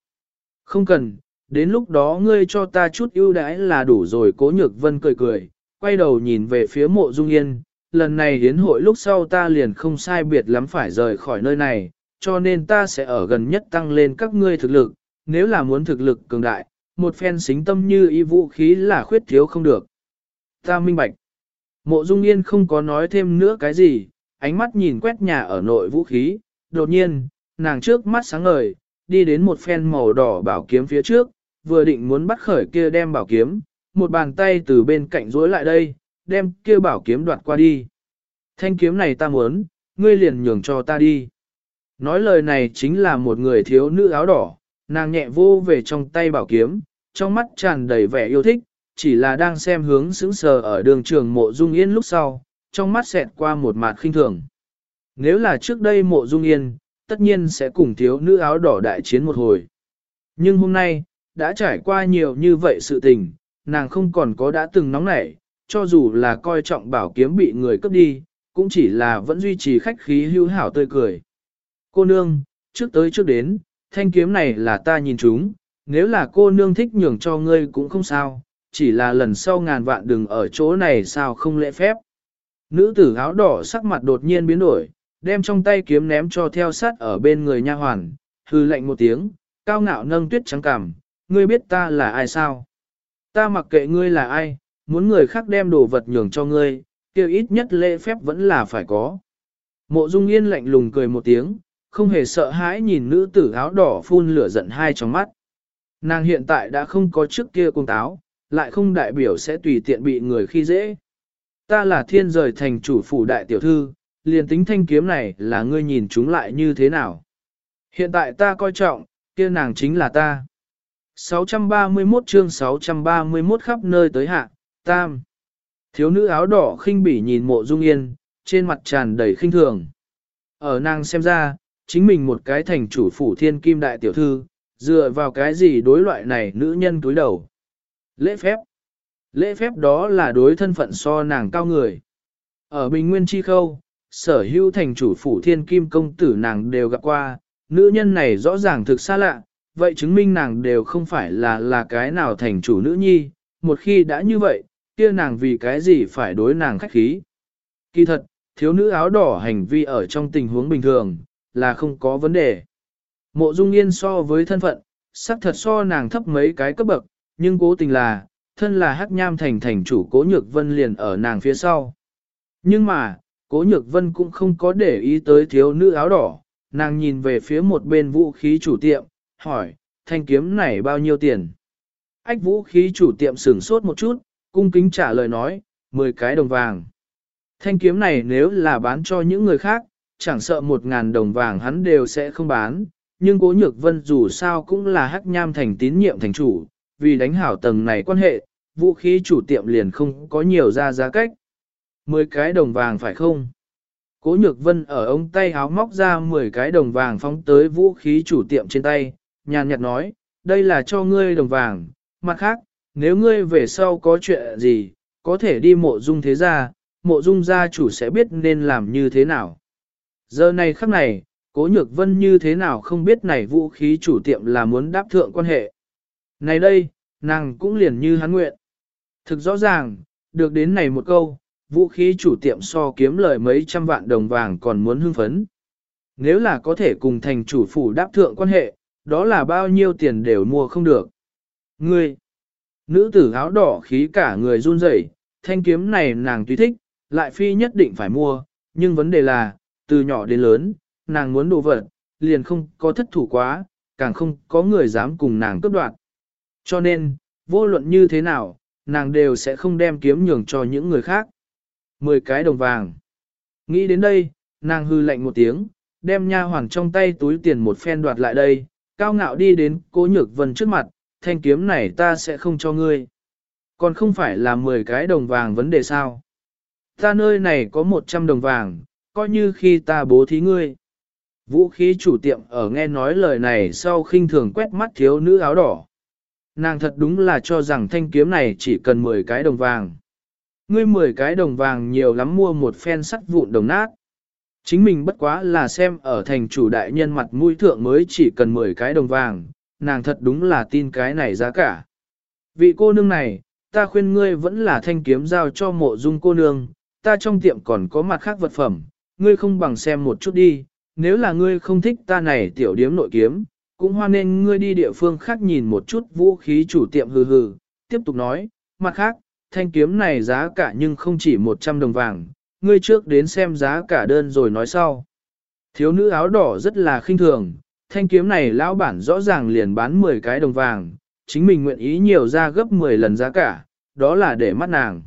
Không cần, đến lúc đó ngươi cho ta chút ưu đãi là đủ rồi cố nhược vân cười cười, quay đầu nhìn về phía mộ dung yên, lần này đến hội lúc sau ta liền không sai biệt lắm phải rời khỏi nơi này, cho nên ta sẽ ở gần nhất tăng lên các ngươi thực lực, nếu là muốn thực lực cường đại, một phen xính tâm như y vũ khí là khuyết thiếu không được. Ta minh bạch. Mộ Dung Yên không có nói thêm nữa cái gì, ánh mắt nhìn quét nhà ở nội vũ khí, đột nhiên, nàng trước mắt sáng ngời, đi đến một phen màu đỏ bảo kiếm phía trước, vừa định muốn bắt khởi kia đem bảo kiếm, một bàn tay từ bên cạnh rối lại đây, đem kia bảo kiếm đoạt qua đi. Thanh kiếm này ta muốn, ngươi liền nhường cho ta đi. Nói lời này chính là một người thiếu nữ áo đỏ, nàng nhẹ vô về trong tay bảo kiếm, trong mắt tràn đầy vẻ yêu thích, chỉ là đang xem hướng sững sờ ở đường trường mộ dung yên lúc sau, trong mắt xẹt qua một mặt khinh thường. Nếu là trước đây mộ dung yên, tất nhiên sẽ cùng thiếu nữ áo đỏ đại chiến một hồi. Nhưng hôm nay, đã trải qua nhiều như vậy sự tình, nàng không còn có đã từng nóng nảy, cho dù là coi trọng bảo kiếm bị người cướp đi, cũng chỉ là vẫn duy trì khách khí hữu hảo tươi cười. Cô nương, trước tới trước đến, thanh kiếm này là ta nhìn chúng, nếu là cô nương thích nhường cho ngươi cũng không sao, chỉ là lần sau ngàn vạn đừng ở chỗ này sao không lễ phép. Nữ tử áo đỏ sắc mặt đột nhiên biến đổi, đem trong tay kiếm ném cho theo sát ở bên người nha hoàn, hư lệnh một tiếng, cao ngạo nâng tuyết trắng cằm, ngươi biết ta là ai sao? Ta mặc kệ ngươi là ai, muốn người khác đem đồ vật nhường cho ngươi, kêu ít nhất lễ phép vẫn là phải có. Mộ Dung Yên lạnh lùng cười một tiếng, không hề sợ hãi nhìn nữ tử áo đỏ phun lửa giận hai trong mắt. Nàng hiện tại đã không có trước kia cung táo, lại không đại biểu sẽ tùy tiện bị người khi dễ. Ta là thiên rời thành chủ phủ đại tiểu thư, liền tính thanh kiếm này là ngươi nhìn chúng lại như thế nào. Hiện tại ta coi trọng, kia nàng chính là ta. 631 chương 631 khắp nơi tới hạ, tam. Thiếu nữ áo đỏ khinh bỉ nhìn mộ dung yên, trên mặt tràn đầy khinh thường. Ở nàng xem ra, chính mình một cái thành chủ phủ thiên kim đại tiểu thư, dựa vào cái gì đối loại này nữ nhân túi đầu. Lễ phép. Lễ phép đó là đối thân phận so nàng cao người. Ở Bình Nguyên Chi Khâu, sở hữu thành chủ phủ thiên kim công tử nàng đều gặp qua, nữ nhân này rõ ràng thực xa lạ, vậy chứng minh nàng đều không phải là là cái nào thành chủ nữ nhi, một khi đã như vậy, kia nàng vì cái gì phải đối nàng khách khí. Kỳ thật, thiếu nữ áo đỏ hành vi ở trong tình huống bình thường, là không có vấn đề. Mộ Dung Yên so với thân phận, sắc thật so nàng thấp mấy cái cấp bậc, nhưng cố tình là, thân là hắc nham thành thành chủ cố nhược vân liền ở nàng phía sau. Nhưng mà, cố nhược vân cũng không có để ý tới thiếu nữ áo đỏ, nàng nhìn về phía một bên vũ khí chủ tiệm, hỏi, thanh kiếm này bao nhiêu tiền? Ách vũ khí chủ tiệm sửng sốt một chút, cung kính trả lời nói, 10 cái đồng vàng. Thanh kiếm này nếu là bán cho những người khác, chẳng sợ một ngàn đồng vàng hắn đều sẽ không bán, nhưng cố nhược vân dù sao cũng là hắc nham thành tín nhiệm thành chủ, vì đánh hảo tầng này quan hệ, vũ khí chủ tiệm liền không có nhiều ra giá cách. 10 cái đồng vàng phải không? Cố nhược vân ở ống tay háo móc ra 10 cái đồng vàng phóng tới vũ khí chủ tiệm trên tay, nhàn nhạt nói, đây là cho ngươi đồng vàng, mặt khác, nếu ngươi về sau có chuyện gì, có thể đi mộ dung thế gia, mộ dung gia chủ sẽ biết nên làm như thế nào. Giờ này khắc này, cố nhược vân như thế nào không biết này vũ khí chủ tiệm là muốn đáp thượng quan hệ. Này đây, nàng cũng liền như hắn nguyện. Thực rõ ràng, được đến này một câu, vũ khí chủ tiệm so kiếm lời mấy trăm vạn đồng vàng còn muốn hưng phấn. Nếu là có thể cùng thành chủ phủ đáp thượng quan hệ, đó là bao nhiêu tiền đều mua không được. Ngươi, nữ tử áo đỏ khí cả người run rẩy, thanh kiếm này nàng tùy thích, lại phi nhất định phải mua, nhưng vấn đề là, từ nhỏ đến lớn, nàng muốn đồ vật, liền không có thất thủ quá, càng không có người dám cùng nàng cướp đoạt. Cho nên, vô luận như thế nào, nàng đều sẽ không đem kiếm nhường cho những người khác. Mười cái đồng vàng. Nghĩ đến đây, nàng hư lạnh một tiếng, đem nha hoàn trong tay túi tiền một phen đoạt lại đây, cao ngạo đi đến cố nhược vân trước mặt, thanh kiếm này ta sẽ không cho ngươi. Còn không phải là 10 cái đồng vàng vấn đề sao. Ta nơi này có 100 đồng vàng, coi như khi ta bố thí ngươi. Vũ khí chủ tiệm ở nghe nói lời này sau khinh thường quét mắt thiếu nữ áo đỏ. Nàng thật đúng là cho rằng thanh kiếm này chỉ cần 10 cái đồng vàng. Ngươi 10 cái đồng vàng nhiều lắm mua một phen sắt vụn đồng nát. Chính mình bất quá là xem ở thành chủ đại nhân mặt mũi thượng mới chỉ cần 10 cái đồng vàng, nàng thật đúng là tin cái này giá cả. Vị cô nương này, ta khuyên ngươi vẫn là thanh kiếm giao cho mộ dung cô nương, ta trong tiệm còn có mặt khác vật phẩm, ngươi không bằng xem một chút đi, nếu là ngươi không thích ta này tiểu điếm nội kiếm, cũng hoan nên ngươi đi địa phương khác nhìn một chút vũ khí chủ tiệm hừ hừ, tiếp tục nói, mặt khác, thanh kiếm này giá cả nhưng không chỉ 100 đồng vàng, ngươi trước đến xem giá cả đơn rồi nói sau. Thiếu nữ áo đỏ rất là khinh thường, thanh kiếm này lão bản rõ ràng liền bán 10 cái đồng vàng, chính mình nguyện ý nhiều ra gấp 10 lần giá cả, đó là để mắt nàng.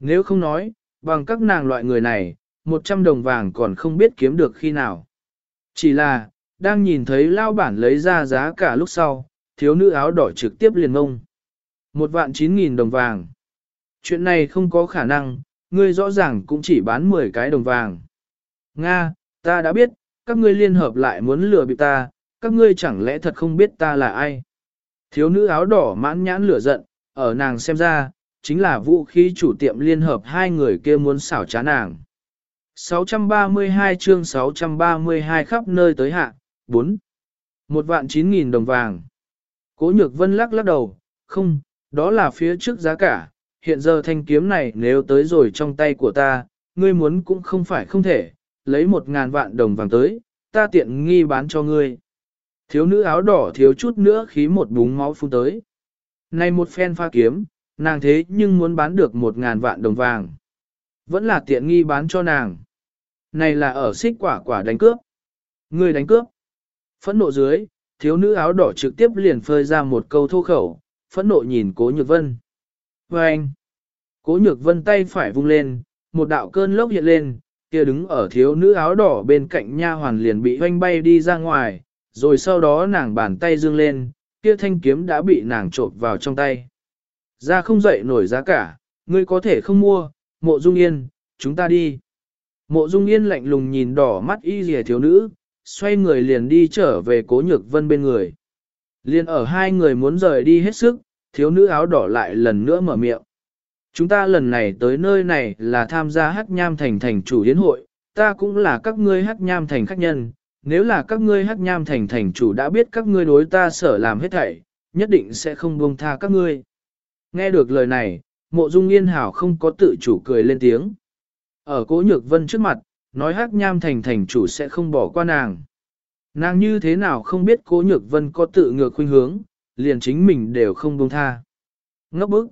Nếu không nói, bằng các nàng loại người này, 100 đồng vàng còn không biết kiếm được khi nào. Chỉ là, đang nhìn thấy lao bản lấy ra giá cả lúc sau, thiếu nữ áo đỏ trực tiếp liền ngông. Một vạn chín nghìn đồng vàng. Chuyện này không có khả năng, ngươi rõ ràng cũng chỉ bán 10 cái đồng vàng. Nga, ta đã biết, các ngươi liên hợp lại muốn lừa bịp ta, các ngươi chẳng lẽ thật không biết ta là ai. Thiếu nữ áo đỏ mãn nhãn lửa giận, ở nàng xem ra, chính là vũ khí chủ tiệm liên hợp hai người kia muốn xảo trá nàng. 632 chương 632 khắp nơi tới hạ, 4. Một vạn chín nghìn đồng vàng. Cố nhược vân lắc lắc đầu, không, đó là phía trước giá cả, hiện giờ thanh kiếm này nếu tới rồi trong tay của ta, ngươi muốn cũng không phải không thể, lấy một ngàn vạn đồng vàng tới, ta tiện nghi bán cho ngươi. Thiếu nữ áo đỏ thiếu chút nữa khí một búng máu phun tới. Này một phen pha kiếm, nàng thế nhưng muốn bán được một ngàn vạn đồng vàng. Vẫn là tiện nghi bán cho nàng. Này là ở xích quả quả đánh cướp. Người đánh cướp. Phẫn nộ dưới, thiếu nữ áo đỏ trực tiếp liền phơi ra một câu thô khẩu, phẫn nộ nhìn cố nhược vân. Và anh, cố nhược vân tay phải vung lên, một đạo cơn lốc hiện lên, kia đứng ở thiếu nữ áo đỏ bên cạnh nha hoàn liền bị hoanh bay đi ra ngoài, rồi sau đó nàng bàn tay dương lên, kia thanh kiếm đã bị nàng trộn vào trong tay. Ra không dậy nổi giá cả, ngươi có thể không mua, mộ dung yên, chúng ta đi. Mộ dung yên lạnh lùng nhìn đỏ mắt y rìa thiếu nữ, xoay người liền đi trở về cố nhược vân bên người. Liên ở hai người muốn rời đi hết sức, thiếu nữ áo đỏ lại lần nữa mở miệng. Chúng ta lần này tới nơi này là tham gia hắc nham thành thành chủ yến hội, ta cũng là các ngươi hắc nham thành khách nhân, nếu là các ngươi hắc nham thành thành chủ đã biết các ngươi đối ta sở làm hết thảy, nhất định sẽ không buông tha các ngươi. Nghe được lời này, mộ dung yên hảo không có tự chủ cười lên tiếng. Ở cố nhược vân trước mặt, nói hát nham thành thành chủ sẽ không bỏ qua nàng. Nàng như thế nào không biết cố nhược vân có tự ngược khuynh hướng, liền chính mình đều không buông tha. Ngốc bức.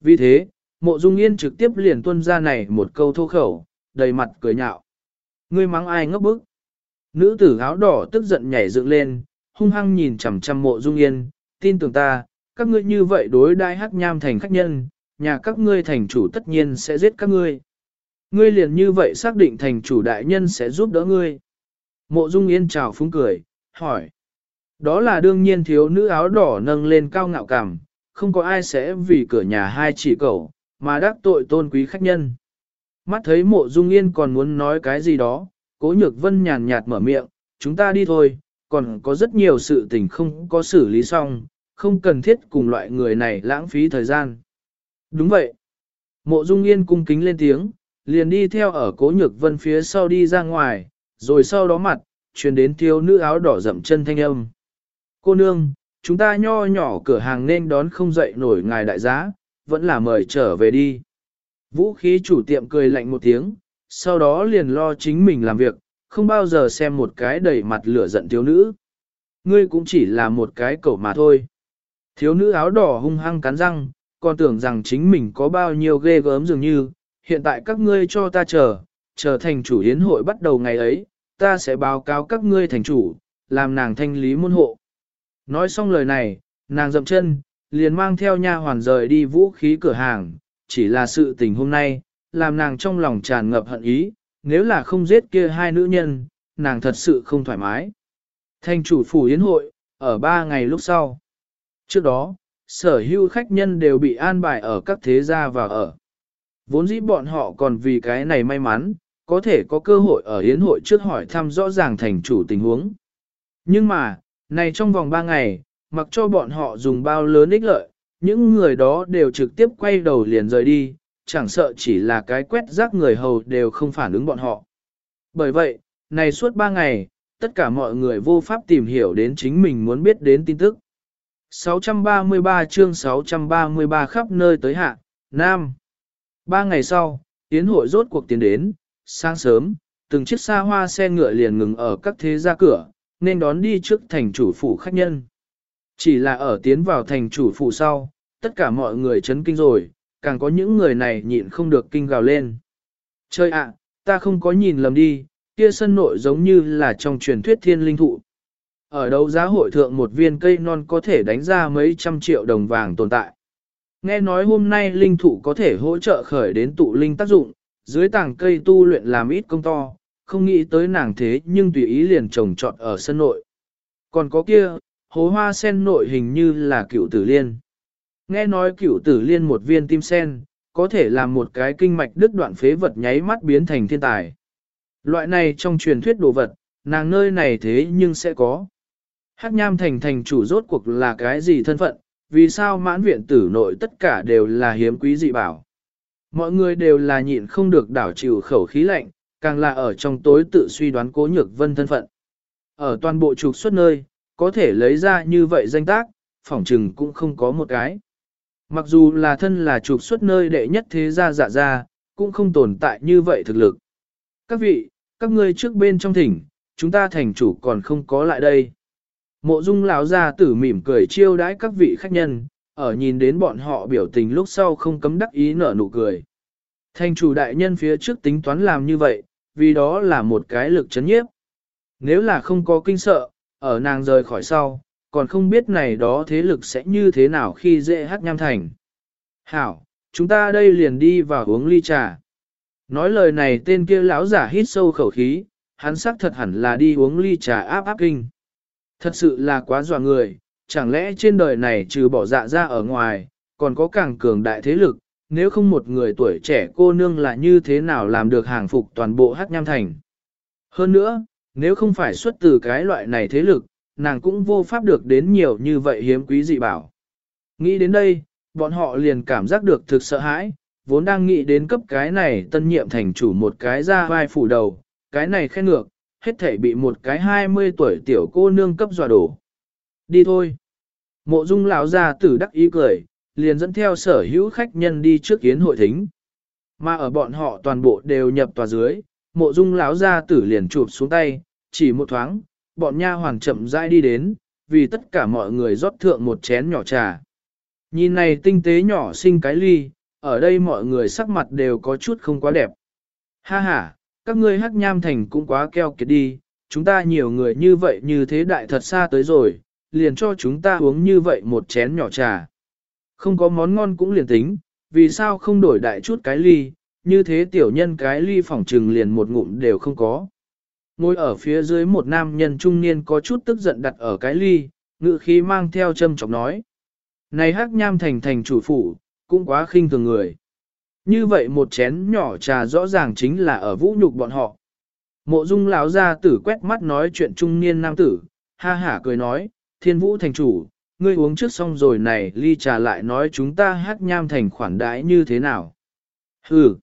Vì thế, mộ dung yên trực tiếp liền tuân ra này một câu thô khẩu, đầy mặt cười nhạo. Ngươi mắng ai ngốc bức. Nữ tử áo đỏ tức giận nhảy dựng lên, hung hăng nhìn chằm chằm mộ dung yên, tin tưởng ta, các ngươi như vậy đối đai hát nham thành khách nhân, nhà các ngươi thành chủ tất nhiên sẽ giết các ngươi. Ngươi liền như vậy xác định thành chủ đại nhân sẽ giúp đỡ ngươi. Mộ dung yên chào phúng cười, hỏi. Đó là đương nhiên thiếu nữ áo đỏ nâng lên cao ngạo cảm, không có ai sẽ vì cửa nhà hai chỉ cậu, mà đắc tội tôn quý khách nhân. Mắt thấy mộ dung yên còn muốn nói cái gì đó, cố nhược vân nhàn nhạt mở miệng, chúng ta đi thôi, còn có rất nhiều sự tình không có xử lý xong, không cần thiết cùng loại người này lãng phí thời gian. Đúng vậy. Mộ dung yên cung kính lên tiếng, liền đi theo ở cố nhược vân phía sau đi ra ngoài, rồi sau đó mặt, truyền đến thiếu nữ áo đỏ rậm chân thanh âm. Cô nương, chúng ta nho nhỏ cửa hàng nên đón không dậy nổi ngài đại giá, vẫn là mời trở về đi. Vũ khí chủ tiệm cười lạnh một tiếng, sau đó liền lo chính mình làm việc, không bao giờ xem một cái đầy mặt lửa giận thiếu nữ. Ngươi cũng chỉ là một cái cẩu mà thôi. Thiếu nữ áo đỏ hung hăng cắn răng, còn tưởng rằng chính mình có bao nhiêu ghê gớm dường như, hiện tại các ngươi cho ta chờ, chờ thành chủ hiến hội bắt đầu ngày ấy, ta sẽ báo cáo các ngươi thành chủ, làm nàng thanh lý môn hộ. Nói xong lời này, nàng dậm chân, liền mang theo nha hoàn rời đi vũ khí cửa hàng, chỉ là sự tình hôm nay, làm nàng trong lòng tràn ngập hận ý, nếu là không giết kia hai nữ nhân, nàng thật sự không thoải mái. Thành chủ phủ yến hội, ở ba ngày lúc sau. Trước đó, sở hữu khách nhân đều bị an bài ở các thế gia và ở. Vốn dĩ bọn họ còn vì cái này may mắn, có thể có cơ hội ở yến hội trước hỏi thăm rõ ràng thành chủ tình huống. Nhưng mà, này trong vòng 3 ngày, mặc cho bọn họ dùng bao lớn ích lợi, những người đó đều trực tiếp quay đầu liền rời đi, chẳng sợ chỉ là cái quét rác người hầu đều không phản ứng bọn họ. Bởi vậy, này suốt 3 ngày, tất cả mọi người vô pháp tìm hiểu đến chính mình muốn biết đến tin tức. 633 chương 633 khắp nơi tới hạ, Nam. Ba ngày sau, tiến hội rốt cuộc tiến đến, sáng sớm, từng chiếc xa hoa xe ngựa liền ngừng ở các thế gia cửa, nên đón đi trước thành chủ phủ khách nhân. Chỉ là ở tiến vào thành chủ phủ sau, tất cả mọi người chấn kinh rồi, càng có những người này nhịn không được kinh gào lên. Chơi ạ, ta không có nhìn lầm đi, kia sân nội giống như là trong truyền thuyết thiên linh thụ. Ở đâu giá hội thượng một viên cây non có thể đánh ra mấy trăm triệu đồng vàng tồn tại. Nghe nói hôm nay linh thụ có thể hỗ trợ khởi đến tụ linh tác dụng, dưới tảng cây tu luyện làm ít công to, không nghĩ tới nàng thế nhưng tùy ý liền trồng trọt ở sân nội. Còn có kia, hố hoa sen nội hình như là cựu tử liên. Nghe nói cựu tử liên một viên tim sen, có thể làm một cái kinh mạch đứt đoạn phế vật nháy mắt biến thành thiên tài. Loại này trong truyền thuyết đồ vật, nàng nơi này thế nhưng sẽ có. Hắc nham thành thành chủ rốt cuộc là cái gì thân phận, vì sao mãn viện tử nội tất cả đều là hiếm quý dị bảo. Mọi người đều là nhịn không được đảo chịu khẩu khí lạnh, càng là ở trong tối tự suy đoán cố nhược vân thân phận. Ở toàn bộ trục xuất nơi, có thể lấy ra như vậy danh tác, phỏng trừng cũng không có một cái. Mặc dù là thân là trục xuất nơi đệ nhất thế gia dạ gia, cũng không tồn tại như vậy thực lực. Các vị, các ngươi trước bên trong thỉnh, chúng ta thành chủ còn không có lại đây. Mộ dung lão gia tử mỉm cười chiêu đãi các vị khách nhân, ở nhìn đến bọn họ biểu tình lúc sau không cấm đắc ý nở nụ cười. Thành chủ đại nhân phía trước tính toán làm như vậy, vì đó là một cái lực chấn nhiếp. Nếu là không có kinh sợ, ở nàng rời khỏi sau, còn không biết này đó thế lực sẽ như thế nào khi dễ hát nham thành. Hảo, chúng ta đây liền đi vào uống ly trà. Nói lời này tên kia lão giả hít sâu khẩu khí, hắn xác thật hẳn là đi uống ly trà áp áp kinh. Thật sự là quá dọa người, chẳng lẽ trên đời này trừ bỏ dạ ra ở ngoài, còn có càng cường đại thế lực, nếu không một người tuổi trẻ cô nương là như thế nào làm được hàng phục toàn bộ hát nham thành. Hơn nữa, nếu không phải xuất từ cái loại này thế lực, nàng cũng vô pháp được đến nhiều như vậy hiếm quý dị bảo. Nghĩ đến đây, bọn họ liền cảm giác được thực sợ hãi, vốn đang nghĩ đến cấp cái này tân nhiệm thành chủ một cái ra vai phủ đầu, cái này khen ngược, hết thể bị một cái 20 tuổi tiểu cô nương cấp dọa đổ. Đi thôi. Mộ dung lão ra tử đắc ý cười, liền dẫn theo sở hữu khách nhân đi trước kiến hội thính. Mà ở bọn họ toàn bộ đều nhập tòa dưới, mộ dung lão ra tử liền chụp xuống tay, chỉ một thoáng, bọn nha hoàng chậm rãi đi đến, vì tất cả mọi người rót thượng một chén nhỏ trà. Nhìn này tinh tế nhỏ xinh cái ly, ở đây mọi người sắc mặt đều có chút không quá đẹp. Ha ha, các ngươi hắc nham thành cũng quá keo kiệt đi, chúng ta nhiều người như vậy như thế đại thật xa tới rồi, liền cho chúng ta uống như vậy một chén nhỏ trà. Không có món ngon cũng liền tính, vì sao không đổi đại chút cái ly, như thế tiểu nhân cái ly phỏng trừng liền một ngụm đều không có. Ngồi ở phía dưới một nam nhân trung niên có chút tức giận đặt ở cái ly, ngự khí mang theo châm chọc nói. Này hắc nham thành thành chủ phủ, cũng quá khinh thường người. Như vậy một chén nhỏ trà rõ ràng chính là ở vũ nhục bọn họ. Mộ dung lão ra tử quét mắt nói chuyện trung niên nam tử, ha hả cười nói, thiên vũ thành chủ, ngươi uống trước xong rồi này ly trà lại nói chúng ta hát nham thành khoản đãi như thế nào. Hừ.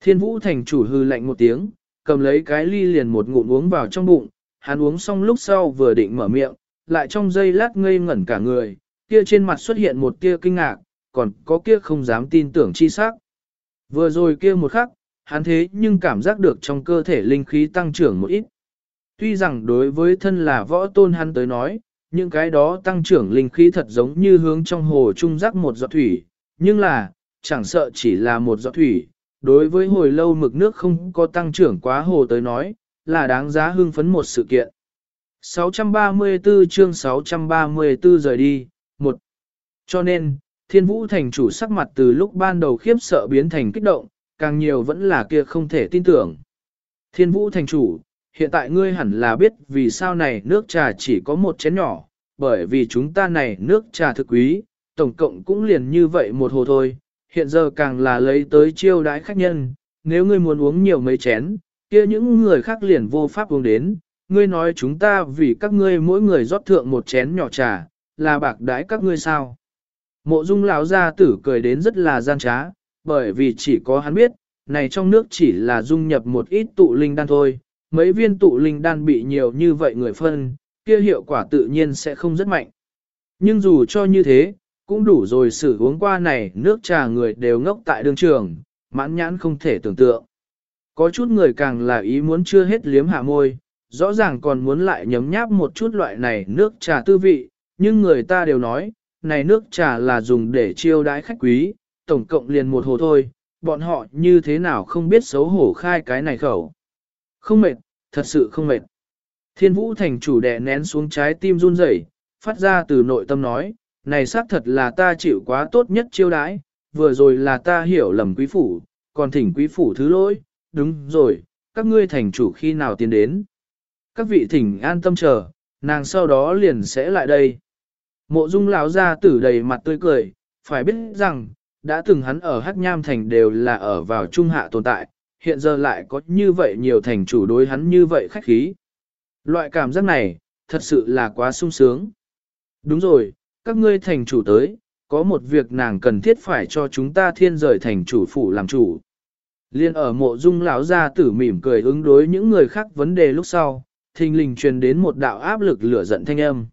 Thiên vũ thành chủ hư lạnh một tiếng, cầm lấy cái ly liền một ngụm uống vào trong bụng, hắn uống xong lúc sau vừa định mở miệng, lại trong giây lát ngây ngẩn cả người, kia trên mặt xuất hiện một tia kinh ngạc, còn có kia không dám tin tưởng chi sắc. Vừa rồi kia một khắc, hắn thế nhưng cảm giác được trong cơ thể linh khí tăng trưởng một ít. Tuy rằng đối với thân là võ tôn hắn tới nói, những cái đó tăng trưởng linh khí thật giống như hướng trong hồ trung rắc một giọt thủy, nhưng là, chẳng sợ chỉ là một giọt thủy, đối với hồi lâu mực nước không có tăng trưởng quá hồ tới nói, là đáng giá hưng phấn một sự kiện. 634 chương 634 rời đi, một Cho nên, thiên vũ thành chủ sắc mặt từ lúc ban đầu khiếp sợ biến thành kích động, càng nhiều vẫn là kia không thể tin tưởng. Thiên vũ thành chủ, hiện tại ngươi hẳn là biết vì sao này nước trà chỉ có một chén nhỏ, bởi vì chúng ta này nước trà thực quý, tổng cộng cũng liền như vậy một hồ thôi, hiện giờ càng là lấy tới chiêu đãi khách nhân, nếu ngươi muốn uống nhiều mấy chén, kia những người khác liền vô pháp uống đến, ngươi nói chúng ta vì các ngươi mỗi người rót thượng một chén nhỏ trà, là bạc đái các ngươi sao. Mộ dung lão gia tử cười đến rất là gian trá, bởi vì chỉ có hắn biết, này trong nước chỉ là dung nhập một ít tụ linh đan thôi, mấy viên tụ linh đan bị nhiều như vậy người phân, kia hiệu quả tự nhiên sẽ không rất mạnh. Nhưng dù cho như thế, cũng đủ rồi sự uống qua này nước trà người đều ngốc tại đường trường, mãn nhãn không thể tưởng tượng. Có chút người càng là ý muốn chưa hết liếm hạ môi, rõ ràng còn muốn lại nhấm nháp một chút loại này nước trà tư vị, nhưng người ta đều nói, này nước trà là dùng để chiêu đãi khách quý, tổng cộng liền một hồ thôi, bọn họ như thế nào không biết xấu hổ khai cái này khẩu. Không mệt, thật sự không mệt. Thiên vũ thành chủ đè nén xuống trái tim run rẩy, phát ra từ nội tâm nói, này xác thật là ta chịu quá tốt nhất chiêu đãi, vừa rồi là ta hiểu lầm quý phủ, còn thỉnh quý phủ thứ lỗi, đúng rồi, các ngươi thành chủ khi nào tiến đến. Các vị thỉnh an tâm chờ, nàng sau đó liền sẽ lại đây. Mộ dung lão ra tử đầy mặt tươi cười, phải biết rằng, đã từng hắn ở Hắc Nham Thành đều là ở vào trung hạ tồn tại, hiện giờ lại có như vậy nhiều thành chủ đối hắn như vậy khách khí. Loại cảm giác này, thật sự là quá sung sướng. Đúng rồi, các ngươi thành chủ tới, có một việc nàng cần thiết phải cho chúng ta thiên rời thành chủ phủ làm chủ. Liên ở mộ dung lão gia tử mỉm cười ứng đối những người khác vấn đề lúc sau, thình lình truyền đến một đạo áp lực lửa giận thanh âm.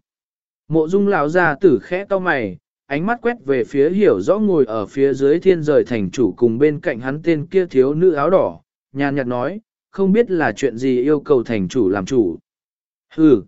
Mộ dung lão ra tử khẽ to mày, ánh mắt quét về phía hiểu rõ ngồi ở phía dưới thiên rời thành chủ cùng bên cạnh hắn tên kia thiếu nữ áo đỏ, nhàn nhạt nói, không biết là chuyện gì yêu cầu thành chủ làm chủ. Hừ,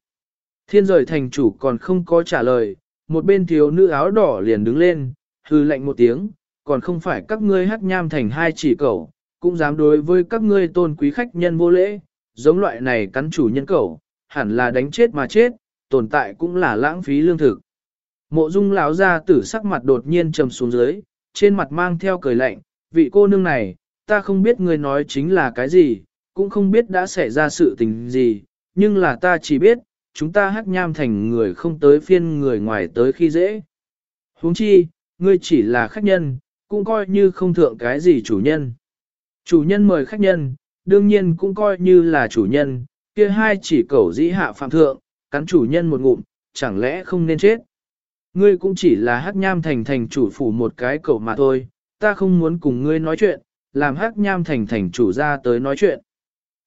thiên rời thành chủ còn không có trả lời, một bên thiếu nữ áo đỏ liền đứng lên, hừ lạnh một tiếng, còn không phải các ngươi hắc nham thành hai chỉ cầu, cũng dám đối với các ngươi tôn quý khách nhân vô lễ, giống loại này cắn chủ nhân cầu, hẳn là đánh chết mà chết, tồn tại cũng là lãng phí lương thực. Mộ dung lão ra tử sắc mặt đột nhiên trầm xuống dưới, trên mặt mang theo cười lạnh, vị cô nương này, ta không biết người nói chính là cái gì, cũng không biết đã xảy ra sự tình gì, nhưng là ta chỉ biết, chúng ta hắc nham thành người không tới phiên người ngoài tới khi dễ. huống chi, ngươi chỉ là khách nhân, cũng coi như không thượng cái gì chủ nhân. Chủ nhân mời khách nhân, đương nhiên cũng coi như là chủ nhân, kia hai chỉ cầu dĩ hạ phạm thượng, cắn chủ nhân một ngụm, chẳng lẽ không nên chết. Ngươi cũng chỉ là hắc nham thành thành chủ phủ một cái cậu mà thôi, ta không muốn cùng ngươi nói chuyện, làm hắc nham thành thành chủ ra tới nói chuyện.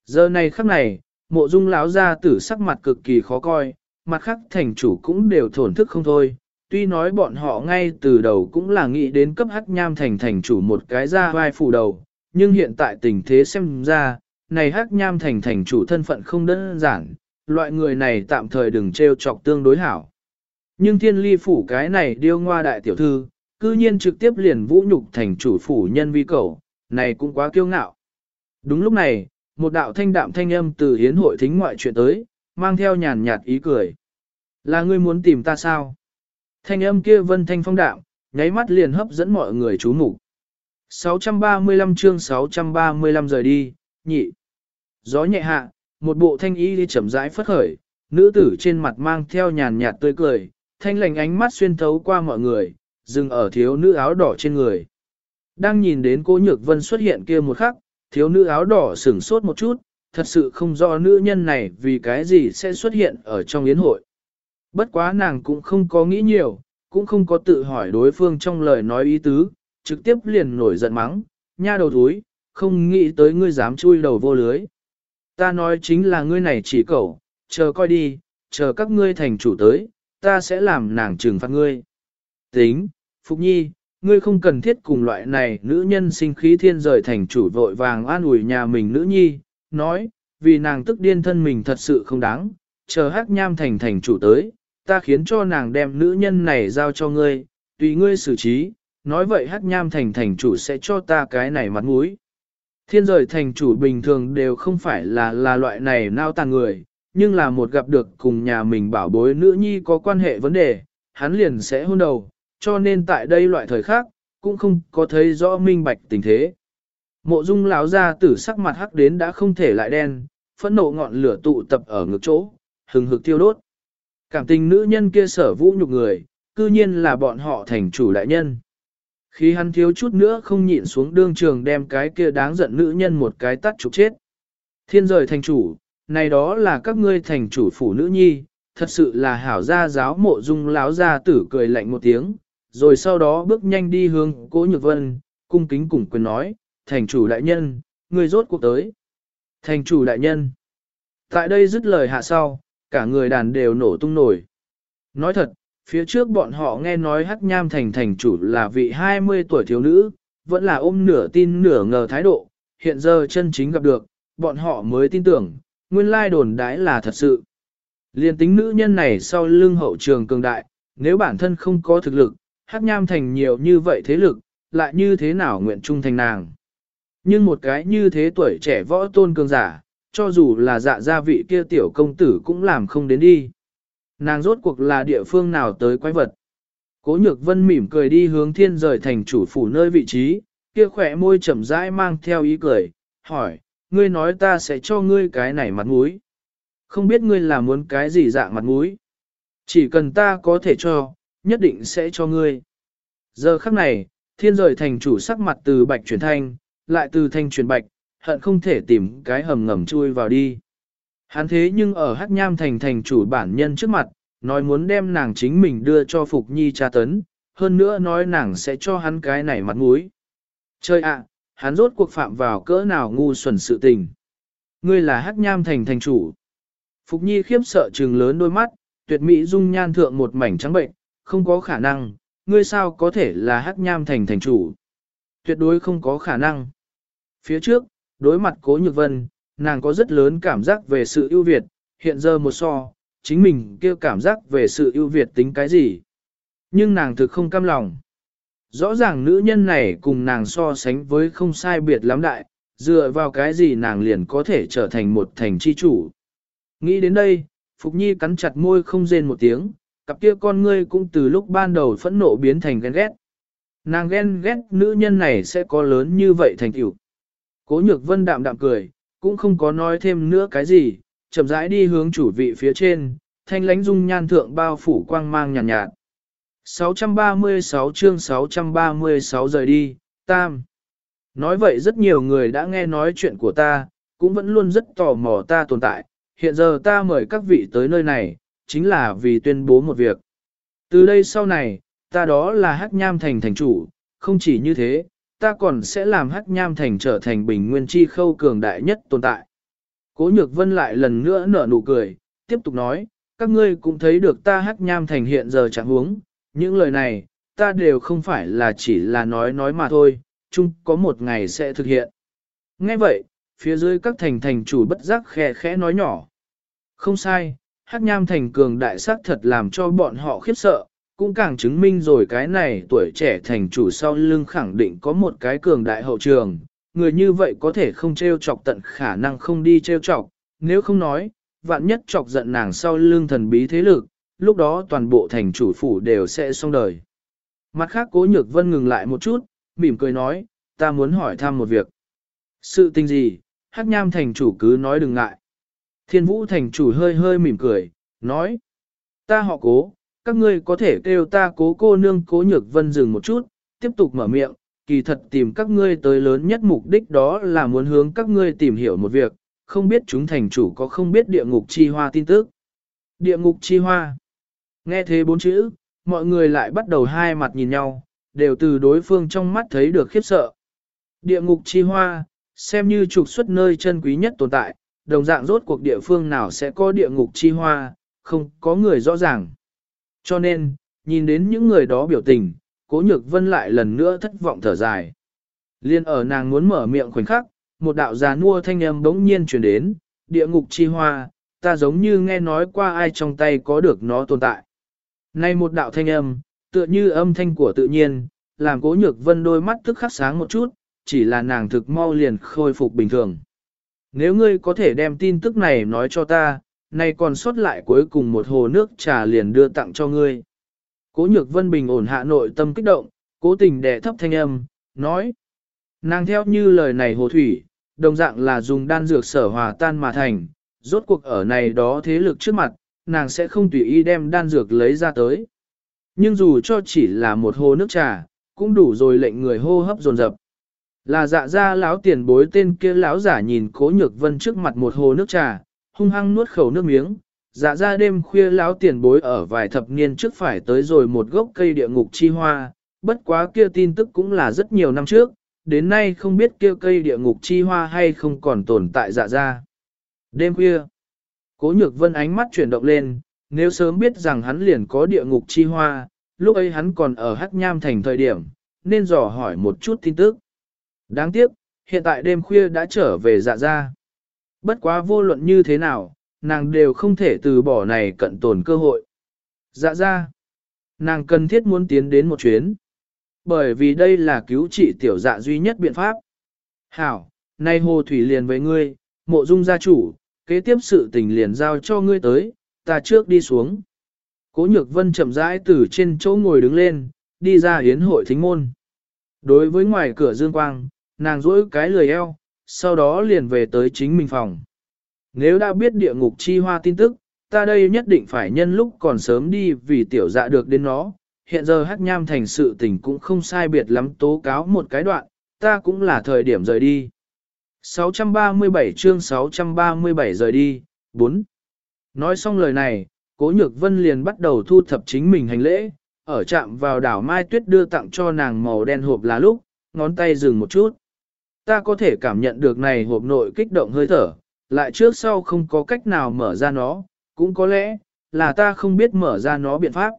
Giờ này khắc này, mộ dung lão ra tử sắc mặt cực kỳ khó coi, mặt khác thành chủ cũng đều thổn thức không thôi. Tuy nói bọn họ ngay từ đầu cũng là nghĩ đến cấp hắc nham thành thành chủ một cái ra vai phủ đầu, nhưng hiện tại tình thế xem ra, này hắc nham thành thành chủ thân phận không đơn giản, loại người này tạm thời đừng trêu chọc tương đối hảo. Nhưng thiên ly phủ cái này điêu ngoa đại tiểu thư, cư nhiên trực tiếp liền vũ nhục thành chủ phủ nhân vi cầu, này cũng quá kiêu ngạo. Đúng lúc này, một đạo thanh đạm thanh âm từ hiến hội thính ngoại chuyện tới, mang theo nhàn nhạt ý cười. Là ngươi muốn tìm ta sao? Thanh âm kia vân thanh phong đạm, nháy mắt liền hấp dẫn mọi người chú mục 635 chương 635 rời đi, nhị. Gió nhẹ hạ, một bộ thanh y đi chậm rãi phất khởi, nữ tử trên mặt mang theo nhàn nhạt tươi cười, thanh lành ánh mắt xuyên thấu qua mọi người, dừng ở thiếu nữ áo đỏ trên người. Đang nhìn đến cô Nhược Vân xuất hiện kia một khắc, thiếu nữ áo đỏ sửng sốt một chút, thật sự không do nữ nhân này vì cái gì sẽ xuất hiện ở trong yến hội. Bất quá nàng cũng không có nghĩ nhiều, cũng không có tự hỏi đối phương trong lời nói ý tứ, trực tiếp liền nổi giận mắng, nha đầu thúi, không nghĩ tới ngươi dám chui đầu vô lưới. Ta nói chính là ngươi này chỉ cẩu, chờ coi đi, chờ các ngươi thành chủ tới, ta sẽ làm nàng trừng phạt ngươi. Tính, Phục Nhi, ngươi không cần thiết cùng loại này nữ nhân sinh khí thiên rời thành chủ vội vàng an ủi nhà mình nữ nhi, nói, vì nàng tức điên thân mình thật sự không đáng, chờ hắc nham thành thành chủ tới, ta khiến cho nàng đem nữ nhân này giao cho ngươi, tùy ngươi xử trí, nói vậy hắc nham thành thành chủ sẽ cho ta cái này mặt mũi. Thiên rời thành chủ bình thường đều không phải là là loại này nao tàn người, nhưng là một gặp được cùng nhà mình bảo bối nữ nhi có quan hệ vấn đề, hắn liền sẽ hôn đầu, cho nên tại đây loại thời khác, cũng không có thấy rõ minh bạch tình thế. Mộ dung lão ra tử sắc mặt hắc đến đã không thể lại đen, phẫn nộ ngọn lửa tụ tập ở ngực chỗ, hừng hực thiêu đốt. Cảm tình nữ nhân kia sở vũ nhục người, cư nhiên là bọn họ thành chủ đại nhân. Khi hắn thiếu chút nữa không nhịn xuống đương trường đem cái kia đáng giận nữ nhân một cái tắt trục chết. Thiên rời thành chủ, này đó là các ngươi thành chủ phủ nữ nhi, thật sự là hảo gia giáo mộ dung láo gia tử cười lạnh một tiếng, rồi sau đó bước nhanh đi hướng cố nhược vân, cung kính cùng quyền nói, thành chủ đại nhân, người rốt cuộc tới. Thành chủ đại nhân. Tại đây dứt lời hạ sau, cả người đàn đều nổ tung nổi. Nói thật, phía trước bọn họ nghe nói hắc nham thành thành chủ là vị 20 tuổi thiếu nữ, vẫn là ôm nửa tin nửa ngờ thái độ, hiện giờ chân chính gặp được, bọn họ mới tin tưởng, nguyên lai đồn đãi là thật sự. Liên tính nữ nhân này sau lưng hậu trường cường đại, nếu bản thân không có thực lực, hắc nham thành nhiều như vậy thế lực, lại như thế nào nguyện trung thành nàng. Nhưng một cái như thế tuổi trẻ võ tôn cường giả, cho dù là dạ gia vị kia tiểu công tử cũng làm không đến đi. Nàng rốt cuộc là địa phương nào tới quái vật. Cố nhược vân mỉm cười đi hướng thiên rời thành chủ phủ nơi vị trí, kia khỏe môi chậm rãi mang theo ý cười, hỏi, ngươi nói ta sẽ cho ngươi cái này mặt mũi. Không biết ngươi là muốn cái gì dạng mặt mũi. Chỉ cần ta có thể cho, nhất định sẽ cho ngươi. Giờ khắc này, thiên rời thành chủ sắc mặt từ bạch chuyển thanh, lại từ thanh chuyển bạch, hận không thể tìm cái hầm ngầm chui vào đi. Hắn thế nhưng ở hắc nham thành thành chủ bản nhân trước mặt, nói muốn đem nàng chính mình đưa cho Phục Nhi tra tấn, hơn nữa nói nàng sẽ cho hắn cái này mặt mũi. Chơi ạ, hắn rốt cuộc phạm vào cỡ nào ngu xuẩn sự tình. Ngươi là hắc nham thành thành chủ. Phục Nhi khiếp sợ trừng lớn đôi mắt, tuyệt mỹ dung nhan thượng một mảnh trắng bệnh, không có khả năng, ngươi sao có thể là hắc nham thành thành chủ. Tuyệt đối không có khả năng. Phía trước, đối mặt cố nhược vân, nàng có rất lớn cảm giác về sự ưu việt, hiện giờ một so, chính mình kêu cảm giác về sự ưu việt tính cái gì. Nhưng nàng thực không cam lòng. Rõ ràng nữ nhân này cùng nàng so sánh với không sai biệt lắm đại, dựa vào cái gì nàng liền có thể trở thành một thành chi chủ. Nghĩ đến đây, Phục Nhi cắn chặt môi không rên một tiếng, cặp kia con ngươi cũng từ lúc ban đầu phẫn nộ biến thành ghen ghét. Nàng ghen ghét nữ nhân này sẽ có lớn như vậy thành tựu. Cố nhược vân đạm đạm cười, cũng không có nói thêm nữa cái gì, chậm rãi đi hướng chủ vị phía trên, thanh lánh dung nhan thượng bao phủ quang mang nhàn nhạt, nhạt. 636 chương 636 rời đi, tam. Nói vậy rất nhiều người đã nghe nói chuyện của ta, cũng vẫn luôn rất tò mò ta tồn tại, hiện giờ ta mời các vị tới nơi này, chính là vì tuyên bố một việc. Từ đây sau này, ta đó là Hắc Nham Thành thành chủ, không chỉ như thế, ta còn sẽ làm Hắc Nham Thành trở thành bình nguyên chi khâu cường đại nhất tồn tại. Cố Nhược Vân lại lần nữa nở nụ cười, tiếp tục nói, các ngươi cũng thấy được ta Hắc Nham Thành hiện giờ trạng huống, những lời này, ta đều không phải là chỉ là nói nói mà thôi, chung có một ngày sẽ thực hiện. Nghe vậy, phía dưới các thành thành chủ bất giác khẽ khẽ nói nhỏ. Không sai, Hắc Nham thành cường đại sắc thật làm cho bọn họ khiếp sợ, cũng càng chứng minh rồi cái này tuổi trẻ thành chủ sau lưng khẳng định có một cái cường đại hậu trường, người như vậy có thể không trêu chọc tận khả năng không đi trêu chọc, nếu không nói, vạn nhất chọc giận nàng sau lưng thần bí thế lực, lúc đó toàn bộ thành chủ phủ đều sẽ xong đời. Mặt khác cố nhược vân ngừng lại một chút, mỉm cười nói, ta muốn hỏi thăm một việc. Sự tình gì, hắc nham thành chủ cứ nói đừng ngại. Thiên vũ thành chủ hơi hơi mỉm cười, nói. Ta họ cố, các ngươi có thể kêu ta cố cô nương cố nhược vân dừng một chút, tiếp tục mở miệng, kỳ thật tìm các ngươi tới lớn nhất mục đích đó là muốn hướng các ngươi tìm hiểu một việc, không biết chúng thành chủ có không biết địa ngục chi hoa tin tức. Địa ngục chi hoa. Nghe thế bốn chữ, mọi người lại bắt đầu hai mặt nhìn nhau, đều từ đối phương trong mắt thấy được khiếp sợ. Địa ngục chi hoa, xem như trục xuất nơi chân quý nhất tồn tại, đồng dạng rốt cuộc địa phương nào sẽ có địa ngục chi hoa, không có người rõ ràng. Cho nên, nhìn đến những người đó biểu tình, cố nhược vân lại lần nữa thất vọng thở dài. Liên ở nàng muốn mở miệng khoảnh khắc, một đạo già nua thanh âm bỗng nhiên truyền đến, địa ngục chi hoa, ta giống như nghe nói qua ai trong tay có được nó tồn tại. Nay một đạo thanh âm, tựa như âm thanh của tự nhiên, làm cố nhược vân đôi mắt tức khắc sáng một chút, chỉ là nàng thực mau liền khôi phục bình thường. Nếu ngươi có thể đem tin tức này nói cho ta, nay còn sót lại cuối cùng một hồ nước trà liền đưa tặng cho ngươi. Cố nhược vân bình ổn hạ nội tâm kích động, cố tình đè thấp thanh âm, nói. Nàng theo như lời này hồ thủy, đồng dạng là dùng đan dược sở hòa tan mà thành, rốt cuộc ở này đó thế lực trước mặt, nàng sẽ không tùy ý đem đan dược lấy ra tới. Nhưng dù cho chỉ là một hồ nước trà, cũng đủ rồi lệnh người hô hấp dồn dập. Là dạ ra lão tiền bối tên kia lão giả nhìn cố nhược vân trước mặt một hồ nước trà, hung hăng nuốt khẩu nước miếng. Dạ ra đêm khuya lão tiền bối ở vài thập niên trước phải tới rồi một gốc cây địa ngục chi hoa, bất quá kia tin tức cũng là rất nhiều năm trước, đến nay không biết kia cây địa ngục chi hoa hay không còn tồn tại dạ ra. Đêm khuya, cố nhược vân ánh mắt chuyển động lên, nếu sớm biết rằng hắn liền có địa ngục chi hoa, lúc ấy hắn còn ở Hắc Nham thành thời điểm, nên dò hỏi một chút tin tức. Đáng tiếc, hiện tại đêm khuya đã trở về dạ ra. Bất quá vô luận như thế nào, nàng đều không thể từ bỏ này cận tồn cơ hội. Dạ ra, nàng cần thiết muốn tiến đến một chuyến. Bởi vì đây là cứu trị tiểu dạ duy nhất biện pháp. Hảo, nay hồ thủy liền với ngươi, mộ dung gia chủ, kế tiếp sự tình liền giao cho ngươi tới, ta trước đi xuống. Cố nhược vân chậm rãi từ trên chỗ ngồi đứng lên, đi ra hiến hội thính môn. Đối với ngoài cửa dương quang, nàng duỗi cái lười eo, sau đó liền về tới chính mình phòng. Nếu đã biết địa ngục chi hoa tin tức, ta đây nhất định phải nhân lúc còn sớm đi vì tiểu dạ được đến nó. Hiện giờ hắc nham thành sự tình cũng không sai biệt lắm tố cáo một cái đoạn, ta cũng là thời điểm rời đi. 637 chương 637 rời đi, 4. Nói xong lời này, Cố Nhược Vân liền bắt đầu thu thập chính mình hành lễ, ở chạm vào đảo Mai Tuyết đưa tặng cho nàng màu đen hộp là lúc, ngón tay dừng một chút. Ta có thể cảm nhận được này hộp nội kích động hơi thở, lại trước sau không có cách nào mở ra nó, cũng có lẽ, là ta không biết mở ra nó biện pháp.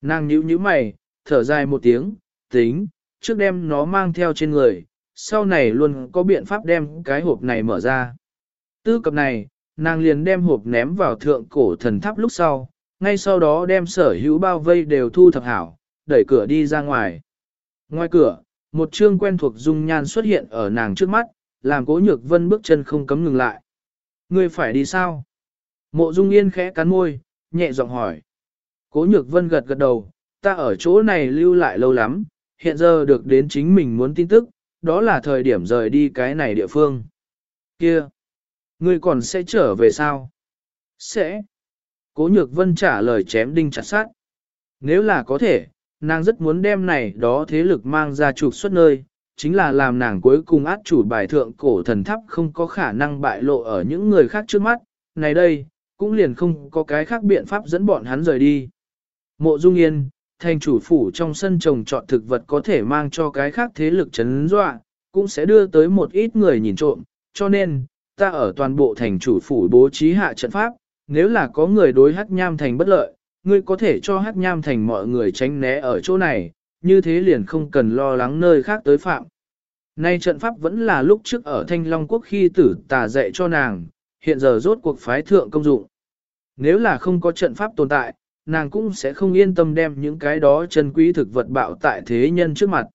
Nàng nhíu nhíu mày, thở dài một tiếng, tính, trước đem nó mang theo trên người, sau này luôn có biện pháp đem cái hộp này mở ra. Tư cập này, nàng liền đem hộp ném vào thượng cổ thần tháp lúc sau, ngay sau đó đem sở hữu bao vây đều thu thập hảo, đẩy cửa đi ra ngoài. Ngoài cửa, một chương quen thuộc dung nhan xuất hiện ở nàng trước mắt, làm cố nhược vân bước chân không cấm ngừng lại. Ngươi phải đi sao? Mộ dung yên khẽ cắn môi, nhẹ giọng hỏi. Cố nhược vân gật gật đầu, ta ở chỗ này lưu lại lâu lắm, hiện giờ được đến chính mình muốn tin tức, đó là thời điểm rời đi cái này địa phương. Kia! Ngươi còn sẽ trở về sao? Sẽ. Cố nhược vân trả lời chém đinh chặt sát. Nếu là có thể, nàng rất muốn đem này đó thế lực mang ra trục xuất nơi, chính là làm nàng cuối cùng át chủ bài thượng cổ thần tháp không có khả năng bại lộ ở những người khác trước mắt, này đây, cũng liền không có cái khác biện pháp dẫn bọn hắn rời đi. Mộ Dung Yên, thành chủ phủ trong sân trồng trọt thực vật có thể mang cho cái khác thế lực chấn dọa, cũng sẽ đưa tới một ít người nhìn trộm, cho nên, ta ở toàn bộ thành chủ phủ bố trí hạ trận pháp, nếu là có người đối hắc nham thành bất lợi, ngươi có thể cho hắc nham thành mọi người tránh né ở chỗ này, như thế liền không cần lo lắng nơi khác tới phạm. Nay trận pháp vẫn là lúc trước ở Thanh Long Quốc khi tử tà dạy cho nàng, hiện giờ rốt cuộc phái thượng công dụng. Nếu là không có trận pháp tồn tại, nàng cũng sẽ không yên tâm đem những cái đó chân quý thực vật bạo tại thế nhân trước mặt.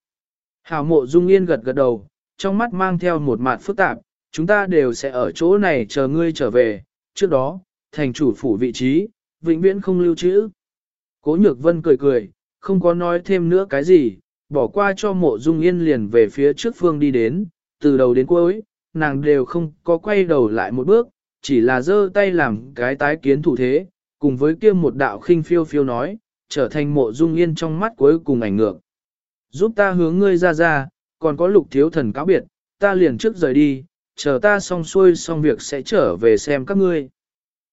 Hảo mộ dung yên gật gật đầu, trong mắt mang theo một mặt phức tạp, chúng ta đều sẽ ở chỗ này chờ ngươi trở về, trước đó, thành chủ phủ vị trí, vĩnh viễn không lưu trữ. Cố nhược vân cười cười, không có nói thêm nữa cái gì, bỏ qua cho mộ dung yên liền về phía trước phương đi đến, từ đầu đến cuối, nàng đều không có quay đầu lại một bước, chỉ là giơ tay làm cái tái kiến thủ thế, cùng với kia một đạo khinh phiêu phiêu nói, trở thành mộ dung yên trong mắt cuối cùng ảnh ngược. Giúp ta hướng ngươi ra ra, còn có lục thiếu thần cáo biệt, ta liền trước rời đi, chờ ta xong xuôi xong việc sẽ trở về xem các ngươi.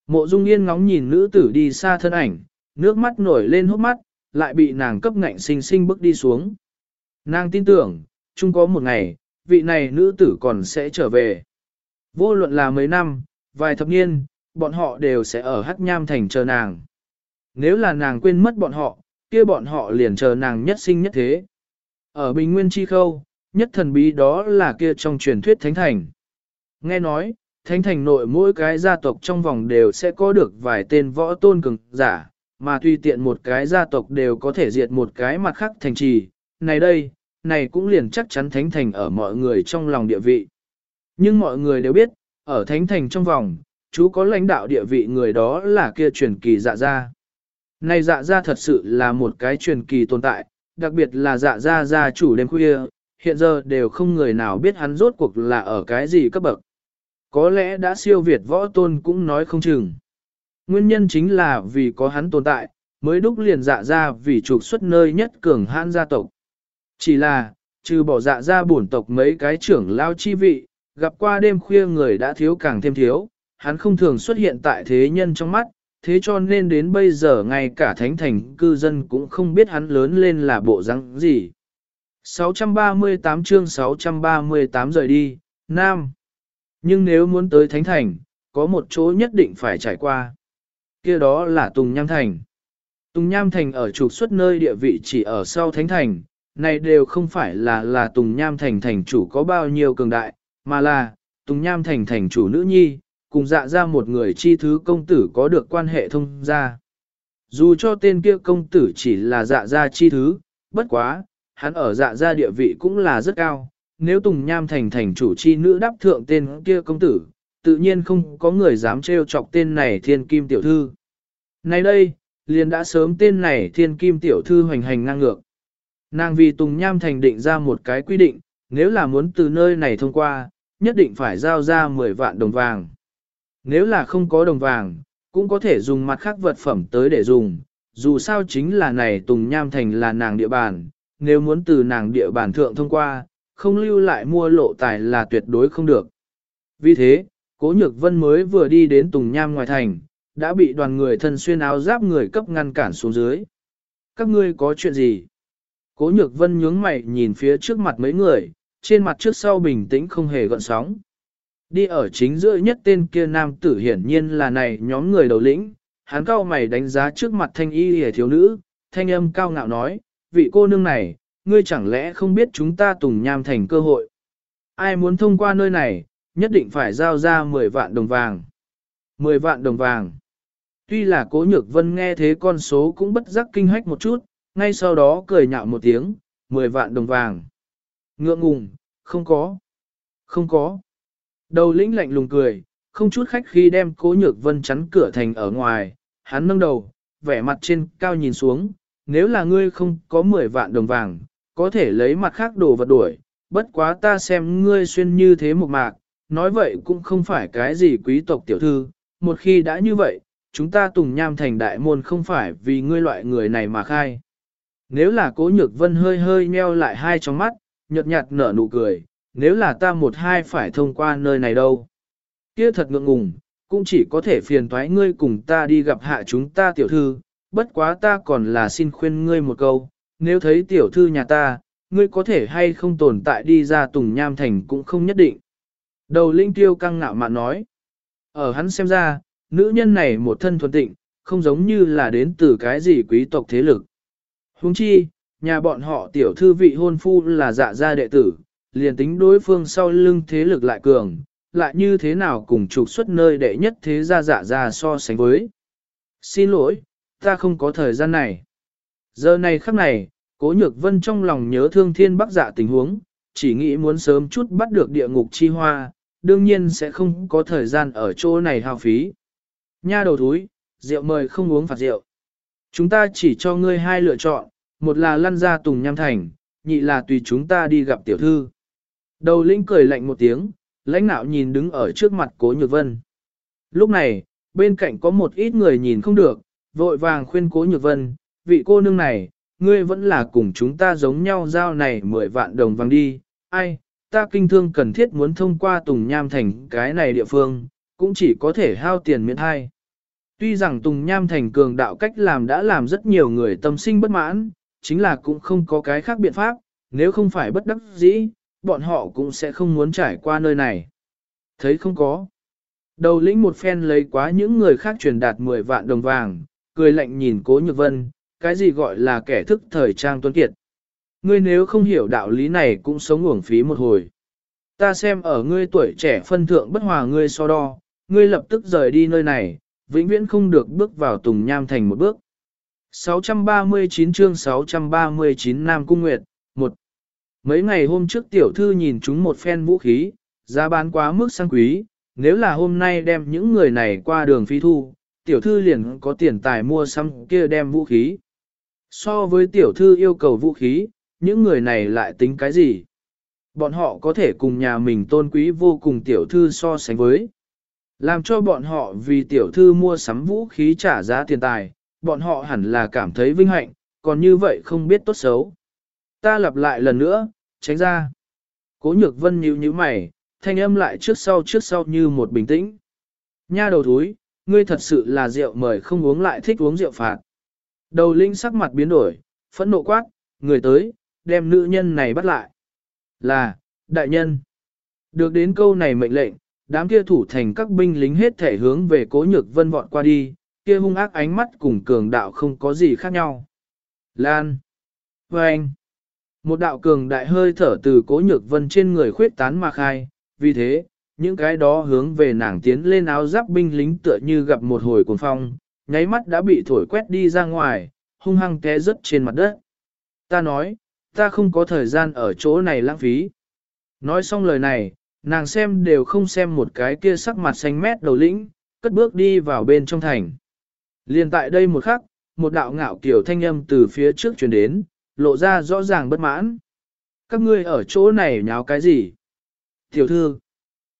Mộ Dung Yên ngóng nhìn nữ tử đi xa thân ảnh, nước mắt nổi lên hốc mắt, lại bị nàng cấp ngạnh sinh sinh bước đi xuống. Nàng tin tưởng, chung có một ngày, vị này nữ tử còn sẽ trở về. Vô luận là mấy năm, vài thập niên, bọn họ đều sẽ ở Hắc Nham Thành chờ nàng. Nếu là nàng quên mất bọn họ, kia bọn họ liền chờ nàng nhất sinh nhất thế. Ở Bình Nguyên Chi Khâu, nhất thần bí đó là kia trong truyền thuyết Thánh Thành. Nghe nói, thánh thành nội mỗi cái gia tộc trong vòng đều sẽ có được vài tên võ tôn cường giả, mà tùy tiện một cái gia tộc đều có thể diệt một cái mặt khác thành trì. Này đây, này cũng liền chắc chắn thánh thành ở mọi người trong lòng địa vị. Nhưng mọi người đều biết, ở thánh thành trong vòng, chú có lãnh đạo địa vị người đó là kia truyền kỳ dạ gia. Này dạ gia thật sự là một cái truyền kỳ tồn tại, đặc biệt là dạ gia gia chủ đêm khuya, hiện giờ đều không người nào biết hắn rốt cuộc là ở cái gì cấp bậc. Có lẽ đã siêu việt võ tôn cũng nói không chừng. Nguyên nhân chính là vì có hắn tồn tại, mới đúc liền dạ ra vì trục xuất nơi nhất cường hãn gia tộc. Chỉ là, trừ bỏ dạ ra bổn tộc mấy cái trưởng lao chi vị, gặp qua đêm khuya người đã thiếu càng thêm thiếu, hắn không thường xuất hiện tại thế nhân trong mắt, thế cho nên đến bây giờ ngay cả thánh thành cư dân cũng không biết hắn lớn lên là bộ răng gì. 638 chương 638 rời đi, Nam nhưng nếu muốn tới Thánh Thành, có một chỗ nhất định phải trải qua. kia đó là Tùng Nham Thành. Tùng Nham Thành ở trục xuất nơi địa vị chỉ ở sau Thánh Thành, này đều không phải là là Tùng Nham Thành thành chủ có bao nhiêu cường đại, mà là Tùng Nham Thành thành chủ nữ nhi, cùng dạ ra một người chi thứ công tử có được quan hệ thông gia. Dù cho tên kia công tử chỉ là dạ gia chi thứ, bất quá, hắn ở dạ gia địa vị cũng là rất cao, nếu Tùng Nham thành thành chủ chi nữ đáp thượng tên kia công tử, tự nhiên không có người dám trêu chọc tên này thiên kim tiểu thư. Nay đây, liền đã sớm tên này thiên kim tiểu thư hoành hành ngang ngược. Nàng vì Tùng Nham Thành định ra một cái quy định, nếu là muốn từ nơi này thông qua, nhất định phải giao ra 10 vạn đồng vàng. Nếu là không có đồng vàng, cũng có thể dùng mặt khác vật phẩm tới để dùng, dù sao chính là này Tùng Nham Thành là nàng địa bàn, nếu muốn từ nàng địa bàn thượng thông qua, không lưu lại mua lộ tài là tuyệt đối không được. Vì thế, Cố Nhược Vân mới vừa đi đến Tùng Nham ngoài thành, đã bị đoàn người thân xuyên áo giáp người cấp ngăn cản xuống dưới. Các ngươi có chuyện gì? Cố Nhược Vân nhướng mày nhìn phía trước mặt mấy người, trên mặt trước sau bình tĩnh không hề gợn sóng. Đi ở chính giữa nhất tên kia nam tử hiển nhiên là này nhóm người đầu lĩnh, hắn cao mày đánh giá trước mặt thanh y hề thiếu nữ, thanh âm cao ngạo nói, vị cô nương này, ngươi chẳng lẽ không biết chúng ta tùng nham thành cơ hội. Ai muốn thông qua nơi này, nhất định phải giao ra 10 vạn đồng vàng. 10 vạn đồng vàng. Tuy là cố nhược vân nghe thế con số cũng bất giác kinh hách một chút, ngay sau đó cười nhạo một tiếng, 10 vạn đồng vàng. Ngượng ngùng, không có. Không có. Đầu lĩnh lạnh lùng cười, không chút khách khi đem cố nhược vân chắn cửa thành ở ngoài, hắn nâng đầu, vẻ mặt trên cao nhìn xuống, nếu là ngươi không có 10 vạn đồng vàng, có thể lấy mặt khác đồ vật đuổi, bất quá ta xem ngươi xuyên như thế một mạc, nói vậy cũng không phải cái gì quý tộc tiểu thư, một khi đã như vậy, chúng ta tùng nham thành đại môn không phải vì ngươi loại người này mà khai. Nếu là cố nhược vân hơi hơi meo lại hai trong mắt, nhợt nhạt nở nụ cười, nếu là ta một hai phải thông qua nơi này đâu. Kia thật ngượng ngùng, cũng chỉ có thể phiền toái ngươi cùng ta đi gặp hạ chúng ta tiểu thư, bất quá ta còn là xin khuyên ngươi một câu, nếu thấy tiểu thư nhà ta, ngươi có thể hay không tồn tại đi ra tùng nham thành cũng không nhất định. Đầu linh tiêu căng ngạo mạn nói, ở hắn xem ra, nữ nhân này một thân thuần tịnh, không giống như là đến từ cái gì quý tộc thế lực. Huống chi, nhà bọn họ tiểu thư vị hôn phu là dạ gia đệ tử, liền tính đối phương sau lưng thế lực lại cường, lại như thế nào cùng trục xuất nơi đệ nhất thế gia dạ gia so sánh với. Xin lỗi, ta không có thời gian này. Giờ này khắc này, cố nhược vân trong lòng nhớ thương thiên bắc dạ tình huống, chỉ nghĩ muốn sớm chút bắt được địa ngục chi hoa, đương nhiên sẽ không có thời gian ở chỗ này hao phí. Nha đầu thúi, rượu mời không uống phạt rượu. Chúng ta chỉ cho ngươi hai lựa chọn, một là lăn ra tùng nham thành, nhị là tùy chúng ta đi gặp tiểu thư. Đầu linh cười lạnh một tiếng, lãnh nạo nhìn đứng ở trước mặt cố nhược vân. Lúc này, bên cạnh có một ít người nhìn không được, vội vàng khuyên cố nhược vân, vị cô nương này, ngươi vẫn là cùng chúng ta giống nhau giao này 10 vạn đồng vàng đi, ai, ta kinh thương cần thiết muốn thông qua Tùng Nham Thành cái này địa phương, cũng chỉ có thể hao tiền miễn hai. Tuy rằng Tùng Nham Thành cường đạo cách làm đã làm rất nhiều người tâm sinh bất mãn, chính là cũng không có cái khác biện pháp, nếu không phải bất đắc dĩ, bọn họ cũng sẽ không muốn trải qua nơi này. Thấy không có. Đầu lĩnh một phen lấy quá những người khác truyền đạt 10 vạn đồng vàng, cười lạnh nhìn cố nhược vân, cái gì gọi là kẻ thức thời trang tuấn kiệt. Ngươi nếu không hiểu đạo lý này cũng sống uổng phí một hồi. Ta xem ở ngươi tuổi trẻ phân thượng bất hòa ngươi so đo, ngươi lập tức rời đi nơi này, vĩnh viễn không được bước vào Tùng Nham Thành một bước. 639 chương 639 Nam Cung Nguyệt, 1. Mấy ngày hôm trước tiểu thư nhìn chúng một phen vũ khí, giá bán quá mức sang quý, nếu là hôm nay đem những người này qua đường phi thu, tiểu thư liền có tiền tài mua xăm kia đem vũ khí. So với tiểu thư yêu cầu vũ khí, những người này lại tính cái gì? Bọn họ có thể cùng nhà mình tôn quý vô cùng tiểu thư so sánh với. Làm cho bọn họ vì tiểu thư mua sắm vũ khí trả giá tiền tài, bọn họ hẳn là cảm thấy vinh hạnh, còn như vậy không biết tốt xấu. Ta lặp lại lần nữa, tránh ra. Cố nhược vân nhíu nhíu mày, thanh âm lại trước sau trước sau như một bình tĩnh. Nha đầu thúi, ngươi thật sự là rượu mời không uống lại thích uống rượu phạt. Đầu linh sắc mặt biến đổi, phẫn nộ quát, người tới, đem nữ nhân này bắt lại. Là, đại nhân. Được đến câu này mệnh lệnh, đám kia thủ thành các binh lính hết thể hướng về cố nhược vân vọt qua đi, kia hung ác ánh mắt cùng cường đạo không có gì khác nhau. Lan. Vâng. Một đạo cường đại hơi thở từ cố nhược vân trên người khuyết tán mà khai, vì thế, những cái đó hướng về nàng tiến lên áo giáp binh lính tựa như gặp một hồi cuồng phong, nháy mắt đã bị thổi quét đi ra ngoài, hung hăng té rớt trên mặt đất. Ta nói, ta không có thời gian ở chỗ này lãng phí. Nói xong lời này, nàng xem đều không xem một cái kia sắc mặt xanh mét đầu lĩnh, cất bước đi vào bên trong thành. Liên tại đây một khắc, một đạo ngạo kiểu thanh âm từ phía trước truyền đến, lộ ra rõ ràng bất mãn. Các ngươi ở chỗ này nháo cái gì? Tiểu thư,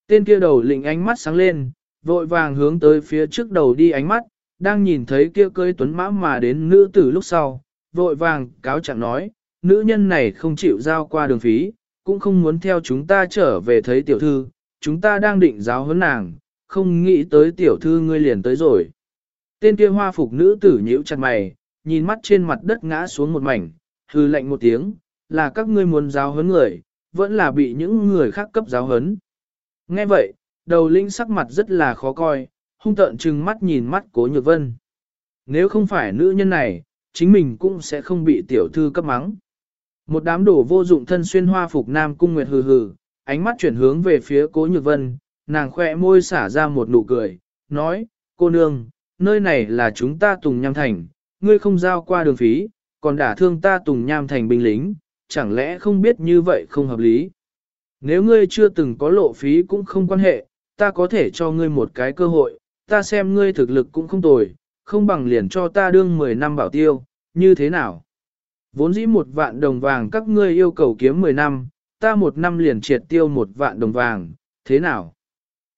tên kia đầu lĩnh ánh mắt sáng lên, vội vàng hướng tới phía trước đầu đi ánh mắt, đang nhìn thấy kia cơi tuấn mã mà đến nữ tử lúc sau, vội vàng cáo chẳng nói, nữ nhân này không chịu giao qua đường phí, cũng không muốn theo chúng ta trở về thấy tiểu thư, chúng ta đang định giáo huấn nàng, không nghĩ tới tiểu thư ngươi liền tới rồi. Tên kia hoa phục nữ tử nhíu chặt mày, nhìn mắt trên mặt đất ngã xuống một mảnh, hư lạnh một tiếng, là các ngươi muốn giáo huấn người, vẫn là bị những người khác cấp giáo huấn. Nghe vậy, đầu linh sắc mặt rất là khó coi, hung tợn trừng mắt nhìn mắt cố nhược vân. Nếu không phải nữ nhân này, chính mình cũng sẽ không bị tiểu thư cấp mắng. Một đám đổ vô dụng thân xuyên hoa phục nam cung nguyệt hừ hừ, ánh mắt chuyển hướng về phía cố nhược vân, nàng khoe môi xả ra một nụ cười, nói, cô nương, nơi này là chúng ta Tùng Nham Thành, ngươi không giao qua đường phí, còn đả thương ta Tùng Nham Thành binh lính, chẳng lẽ không biết như vậy không hợp lý. Nếu ngươi chưa từng có lộ phí cũng không quan hệ, ta có thể cho ngươi một cái cơ hội, ta xem ngươi thực lực cũng không tồi, không bằng liền cho ta đương 10 năm bảo tiêu, như thế nào? Vốn dĩ một vạn đồng vàng các ngươi yêu cầu kiếm 10 năm, ta một năm liền triệt tiêu một vạn đồng vàng, thế nào?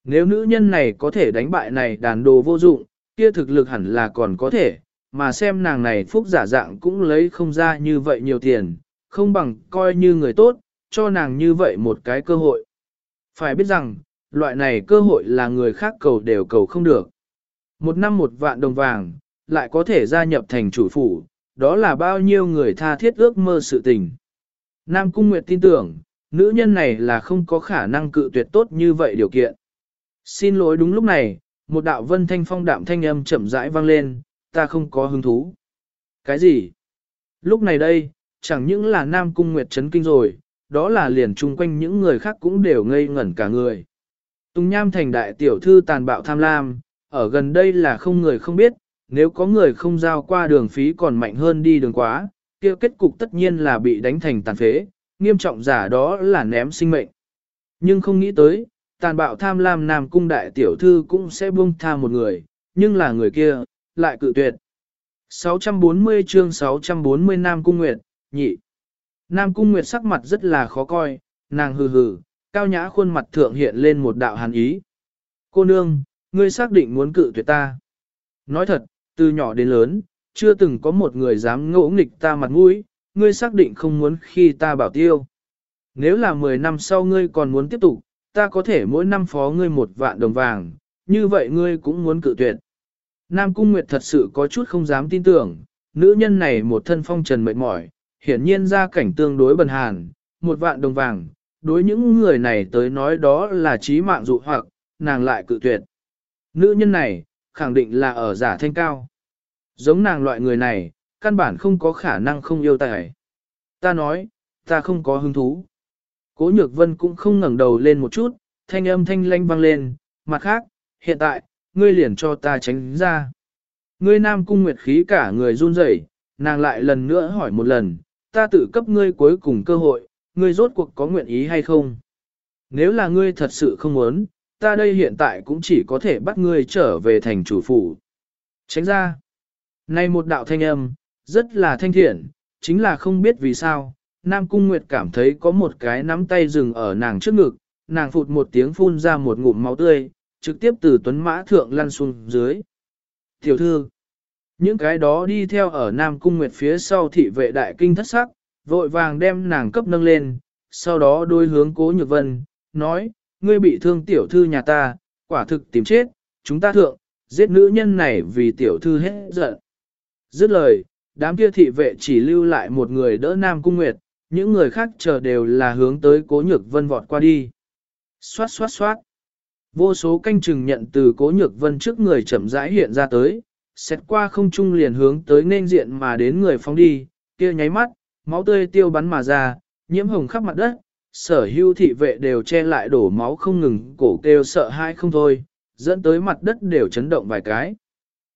Nếu nữ nhân này có thể đánh bại này đàn đồ vô dụng, kia thực lực hẳn là còn có thể, mà xem nàng này phúc giả dạng cũng lấy không ra như vậy nhiều tiền, không bằng coi như người tốt, cho nàng như vậy một cái cơ hội. Phải biết rằng, loại này cơ hội là người khác cầu đều cầu không được. Một năm một vạn đồng vàng, lại có thể gia nhập thành chủ phủ, đó là bao nhiêu người tha thiết ước mơ sự tình. Nam Cung Nguyệt tin tưởng, nữ nhân này là không có khả năng cự tuyệt tốt như vậy điều kiện. Xin lỗi đúng lúc này, một đạo vân thanh phong đạm thanh âm chậm rãi vang lên, ta không có hứng thú. Cái gì? Lúc này đây, chẳng những là Nam Cung Nguyệt chấn kinh rồi, đó là liền chung quanh những người khác cũng đều ngây ngẩn cả người. Tùng Nham thành đại tiểu thư tàn bạo tham lam, ở gần đây là không người không biết, nếu có người không giao qua đường phí còn mạnh hơn đi đường quá, kia kết cục tất nhiên là bị đánh thành tàn phế, nghiêm trọng giả đó là ném sinh mệnh. Nhưng không nghĩ tới, tàn bạo tham lam nam cung đại tiểu thư cũng sẽ buông tha một người, nhưng là người kia, lại cự tuyệt. 640 chương 640 Nam Cung Nguyệt, nhị. Nam Cung Nguyệt sắc mặt rất là khó coi, nàng hừ hừ, cao nhã khuôn mặt thượng hiện lên một đạo hàn ý. Cô nương, ngươi xác định muốn cự tuyệt ta. Nói thật, từ nhỏ đến lớn, chưa từng có một người dám ngỗ nghịch ta mặt mũi, ngươi xác định không muốn khi ta bảo tiêu. Nếu là 10 năm sau ngươi còn muốn tiếp tục, ta có thể mỗi năm phó ngươi một vạn đồng vàng, như vậy ngươi cũng muốn cự tuyệt. Nam Cung Nguyệt thật sự có chút không dám tin tưởng, nữ nhân này một thân phong trần mệt mỏi, hiển nhiên ra cảnh tương đối bần hàn, một vạn đồng vàng, đối những người này tới nói đó là trí mạng dụ hoặc, nàng lại cự tuyệt. Nữ nhân này, khẳng định là ở giả thanh cao. Giống nàng loại người này, căn bản không có khả năng không yêu tài. Ta nói, ta không có hứng thú. Cố nhược vân cũng không ngẩng đầu lên một chút, thanh âm thanh lanh vang lên, mặt khác, hiện tại, ngươi liền cho ta tránh ra. Ngươi nam cung nguyệt khí cả người run rẩy, nàng lại lần nữa hỏi một lần, ta tự cấp ngươi cuối cùng cơ hội, ngươi rốt cuộc có nguyện ý hay không? Nếu là ngươi thật sự không muốn, ta đây hiện tại cũng chỉ có thể bắt ngươi trở về thành chủ phủ. Tránh ra. Này một đạo thanh âm, rất là thanh thiện, chính là không biết vì sao, Nam Cung Nguyệt cảm thấy có một cái nắm tay dừng ở nàng trước ngực, nàng phụt một tiếng phun ra một ngụm máu tươi, trực tiếp từ tuấn mã thượng lăn xuống dưới. Tiểu thư, những cái đó đi theo ở Nam Cung Nguyệt phía sau thị vệ đại kinh thất sắc, vội vàng đem nàng cấp nâng lên, sau đó đôi hướng cố nhược vân, nói, ngươi bị thương tiểu thư nhà ta, quả thực tìm chết, chúng ta thượng, giết nữ nhân này vì tiểu thư hết giận. Dứt lời, đám kia thị vệ chỉ lưu lại một người đỡ Nam Cung Nguyệt, những người khác chờ đều là hướng tới cố nhược vân vọt qua đi. Xoát xoát xoát. Vô số canh chừng nhận từ cố nhược vân trước người chậm rãi hiện ra tới, xét qua không trung liền hướng tới nên diện mà đến người phóng đi, kia nháy mắt, máu tươi tiêu bắn mà ra, nhiễm hồng khắp mặt đất, sở hưu thị vệ đều che lại đổ máu không ngừng, cổ kêu sợ hãi không thôi, dẫn tới mặt đất đều chấn động vài cái.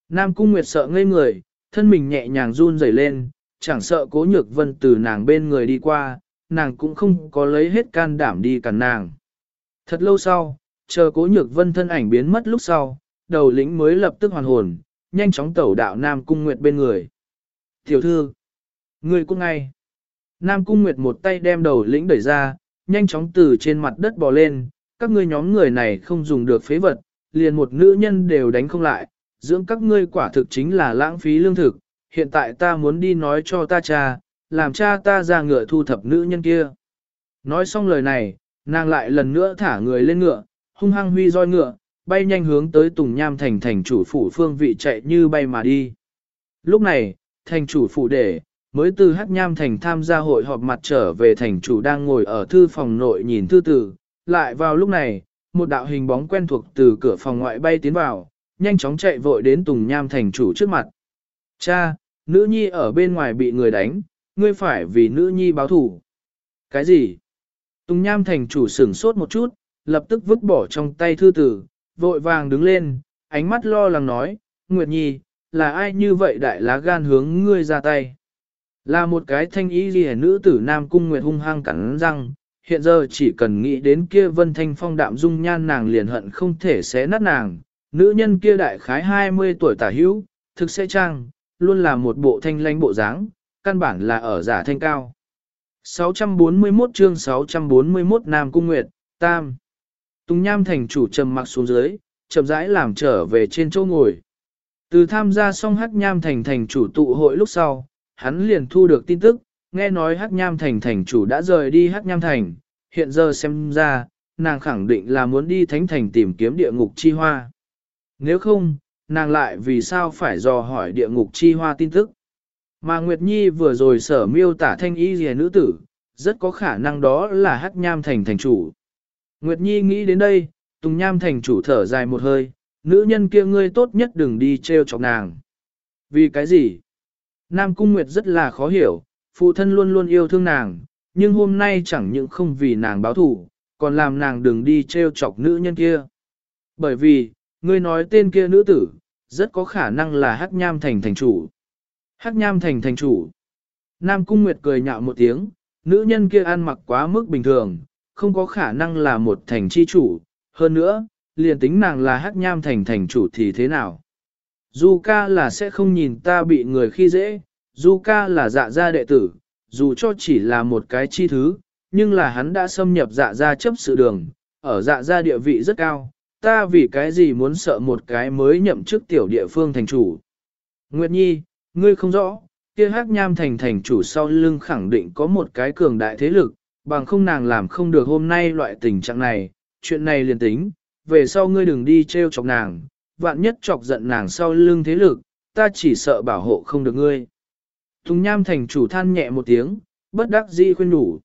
Nam Cung Nguyệt sợ ngây người, thân mình nhẹ nhàng run rẩy lên, chẳng sợ cố nhược vân từ nàng bên người đi qua, nàng cũng không có lấy hết can đảm đi cản nàng. Thật lâu sau, chờ cố nhược vân thân ảnh biến mất lúc sau, đầu lĩnh mới lập tức hoàn hồn, nhanh chóng tẩu đạo Nam Cung Nguyệt bên người. Tiểu thư, người cũng ngay. Nam Cung Nguyệt một tay đem đầu lĩnh đẩy ra, nhanh chóng từ trên mặt đất bò lên, các ngươi nhóm người này không dùng được phế vật, liền một nữ nhân đều đánh không lại, dưỡng các ngươi quả thực chính là lãng phí lương thực, hiện tại ta muốn đi nói cho ta cha, làm cha ta ra ngựa thu thập nữ nhân kia. Nói xong lời này, nàng lại lần nữa thả người lên ngựa, hung hăng huy roi ngựa, bay nhanh hướng tới Tùng Nham thành thành chủ phủ phương vị chạy như bay mà đi. Lúc này, thành chủ phủ để, mới từ Hắc Nham thành tham gia hội họp mặt trở về thành chủ đang ngồi ở thư phòng nội nhìn thư tử, lại vào lúc này, một đạo hình bóng quen thuộc từ cửa phòng ngoại bay tiến vào, nhanh chóng chạy vội đến Tùng Nham thành chủ trước mặt. Cha, nữ nhi ở bên ngoài bị người đánh, ngươi phải vì nữ nhi báo thủ. Cái gì? Tùng Nham thành chủ sửng sốt một chút, lập tức vứt bỏ trong tay thư tử, vội vàng đứng lên, ánh mắt lo lắng nói, Nguyệt Nhi, là ai như vậy đại lá gan hướng ngươi ra tay? Là một cái thanh ý ghi nữ tử Nam Cung Nguyệt hung hăng cắn răng, hiện giờ chỉ cần nghĩ đến kia vân thanh phong đạm dung nhan nàng liền hận không thể xé nát nàng. Nữ nhân kia đại khái 20 tuổi tả hữu, thực sẽ trang, luôn là một bộ thanh lãnh bộ dáng, căn bản là ở giả thanh cao. 641 chương 641 Nam Cung Nguyệt, Tam. Tùng Nham thành chủ trầm mặc xuống dưới, chậm rãi làm trở về trên chỗ ngồi. Từ tham gia xong hắc nham thành thành chủ tụ hội lúc sau, hắn liền thu được tin tức, nghe nói hắc nham thành thành chủ đã rời đi hắc nham thành, hiện giờ xem ra, nàng khẳng định là muốn đi thánh thành tìm kiếm địa ngục chi hoa. Nếu không, nàng lại vì sao phải dò hỏi địa ngục chi hoa tin tức. Mà Nguyệt Nhi vừa rồi sở miêu tả thanh y rìa nữ tử, rất có khả năng đó là hắc nham thành thành chủ. Nguyệt Nhi nghĩ đến đây, Tùng Nham thành chủ thở dài một hơi, nữ nhân kia ngươi tốt nhất đừng đi treo chọc nàng. Vì cái gì? Nam Cung Nguyệt rất là khó hiểu, phụ thân luôn luôn yêu thương nàng, nhưng hôm nay chẳng những không vì nàng báo thủ, còn làm nàng đừng đi treo chọc nữ nhân kia. Bởi vì, ngươi nói tên kia nữ tử, rất có khả năng là Hắc Nham Thành thành chủ. Hắc Nham Thành thành chủ. Nam Cung Nguyệt cười nhạo một tiếng, nữ nhân kia ăn mặc quá mức bình thường, không có khả năng là một thành chi chủ. Hơn nữa, liền tính nàng là Hắc Nham Thành thành chủ thì thế nào? Du ca là sẽ không nhìn ta bị người khi dễ, Du ca là dạ gia đệ tử, dù cho chỉ là một cái chi thứ, nhưng là hắn đã xâm nhập dạ gia chấp sự đường, ở dạ gia địa vị rất cao, ta vì cái gì muốn sợ một cái mới nhậm chức tiểu địa phương thành chủ. Nguyệt Nhi, ngươi không rõ, kia hắc nham thành thành chủ sau lưng khẳng định có một cái cường đại thế lực, bằng không nàng làm không được hôm nay loại tình trạng này, chuyện này liền tính, về sau ngươi đừng đi treo chọc nàng, vạn nhất chọc giận nàng sau lưng thế lực, ta chỉ sợ bảo hộ không được ngươi. Tùng Nham thành chủ than nhẹ một tiếng, bất đắc dĩ khuyên đủ.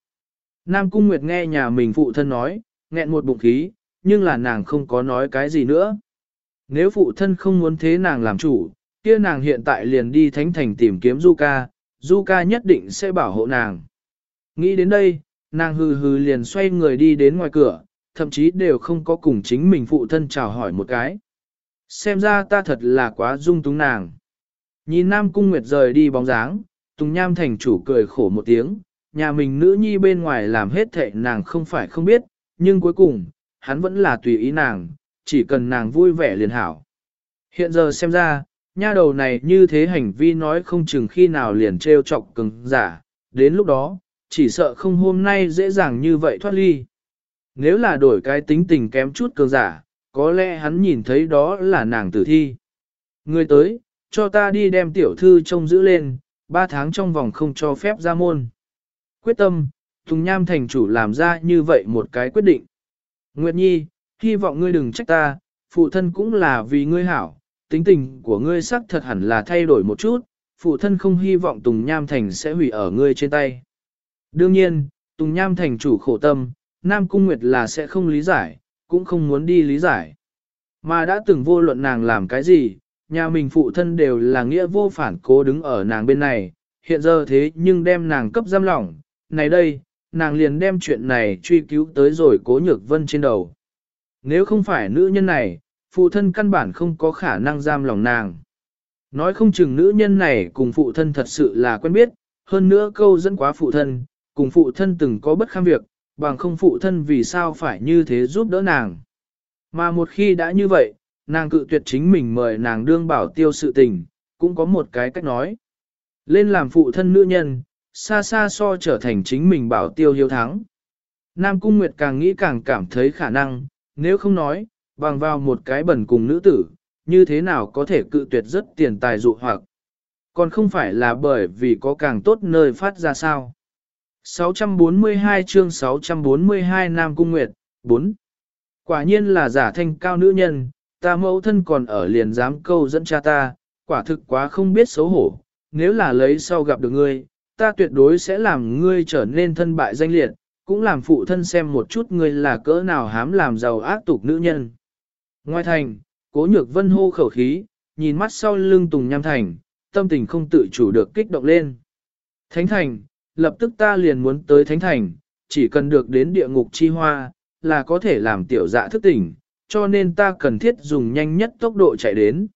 Nam Cung Nguyệt nghe nhà mình phụ thân nói, nghẹn một bụng khí, nhưng là nàng không có nói cái gì nữa. Nếu phụ thân không muốn thế nàng làm chủ, kia nàng hiện tại liền đi thánh thành tìm kiếm Du Ca, Du Ca nhất định sẽ bảo hộ nàng. Nghĩ đến đây, nàng hừ hừ liền xoay người đi đến ngoài cửa, thậm chí đều không có cùng chính mình phụ thân chào hỏi một cái. Xem ra ta thật là quá dung túng nàng. Nhìn Nam Cung Nguyệt rời đi bóng dáng, Tùng Nham thành chủ cười khổ một tiếng, nhà mình nữ nhi bên ngoài làm hết thệ nàng không phải không biết, nhưng cuối cùng, hắn vẫn là tùy ý nàng, chỉ cần nàng vui vẻ liền hảo. Hiện giờ xem ra, nha đầu này như thế hành vi nói không chừng khi nào liền trêu chọc cứng giả, đến lúc đó, chỉ sợ không hôm nay dễ dàng như vậy thoát ly. Nếu là đổi cái tính tình kém chút cường giả, có lẽ hắn nhìn thấy đó là nàng tử thi. Người tới, cho ta đi đem tiểu thư trông giữ lên, ba tháng trong vòng không cho phép ra môn. Quyết tâm, Tùng Nham thành chủ làm ra như vậy một cái quyết định. Nguyệt Nhi, hy vọng ngươi đừng trách ta, phụ thân cũng là vì ngươi hảo, tính tình của ngươi sắc thật hẳn là thay đổi một chút, phụ thân không hy vọng Tùng Nham thành sẽ hủy ở ngươi trên tay. Đương nhiên, Tùng Nham thành chủ khổ tâm, Nam Cung Nguyệt là sẽ không lý giải, cũng không muốn đi lý giải. Mà đã từng vô luận nàng làm cái gì, nhà mình phụ thân đều là nghĩa vô phản cố đứng ở nàng bên này, hiện giờ thế nhưng đem nàng cấp giam lỏng, này đây, nàng liền đem chuyện này truy cứu tới rồi cố nhược vân trên đầu. Nếu không phải nữ nhân này, phụ thân căn bản không có khả năng giam lòng nàng. Nói không chừng nữ nhân này cùng phụ thân thật sự là quen biết, hơn nữa câu dẫn quá phụ thân, cùng phụ thân từng có bất kham việc, bằng không phụ thân vì sao phải như thế giúp đỡ nàng. Mà một khi đã như vậy, nàng cự tuyệt chính mình mời nàng đương bảo tiêu sự tình, cũng có một cái cách nói. Lên làm phụ thân nữ nhân, xa xa so trở thành chính mình bảo tiêu hiếu thắng. Nam Cung Nguyệt càng nghĩ càng cảm thấy khả năng, nếu không nói, bằng vào một cái bẩn cùng nữ tử, như thế nào có thể cự tuyệt rất tiền tài dụ hoặc. Còn không phải là bởi vì có càng tốt nơi phát ra sao. 642 chương 642 Nam Cung Nguyệt, 4. Quả nhiên là giả thanh cao nữ nhân, ta mẫu thân còn ở liền dám câu dẫn cha ta, quả thực quá không biết xấu hổ, nếu là lấy sau gặp được ngươi, ta tuyệt đối sẽ làm ngươi trở nên thân bại danh liệt, cũng làm phụ thân xem một chút ngươi là cỡ nào hám làm giàu ác tục nữ nhân. Ngoài thành, cố nhược vân hô khẩu khí, nhìn mắt sau lưng Tùng Nham Thành, tâm tình không tự chủ được kích động lên. Thánh Thành, lập tức ta liền muốn tới Thánh Thành, chỉ cần được đến địa ngục chi hoa, là có thể làm tiểu dạ thức tỉnh, cho nên ta cần thiết dùng nhanh nhất tốc độ chạy đến.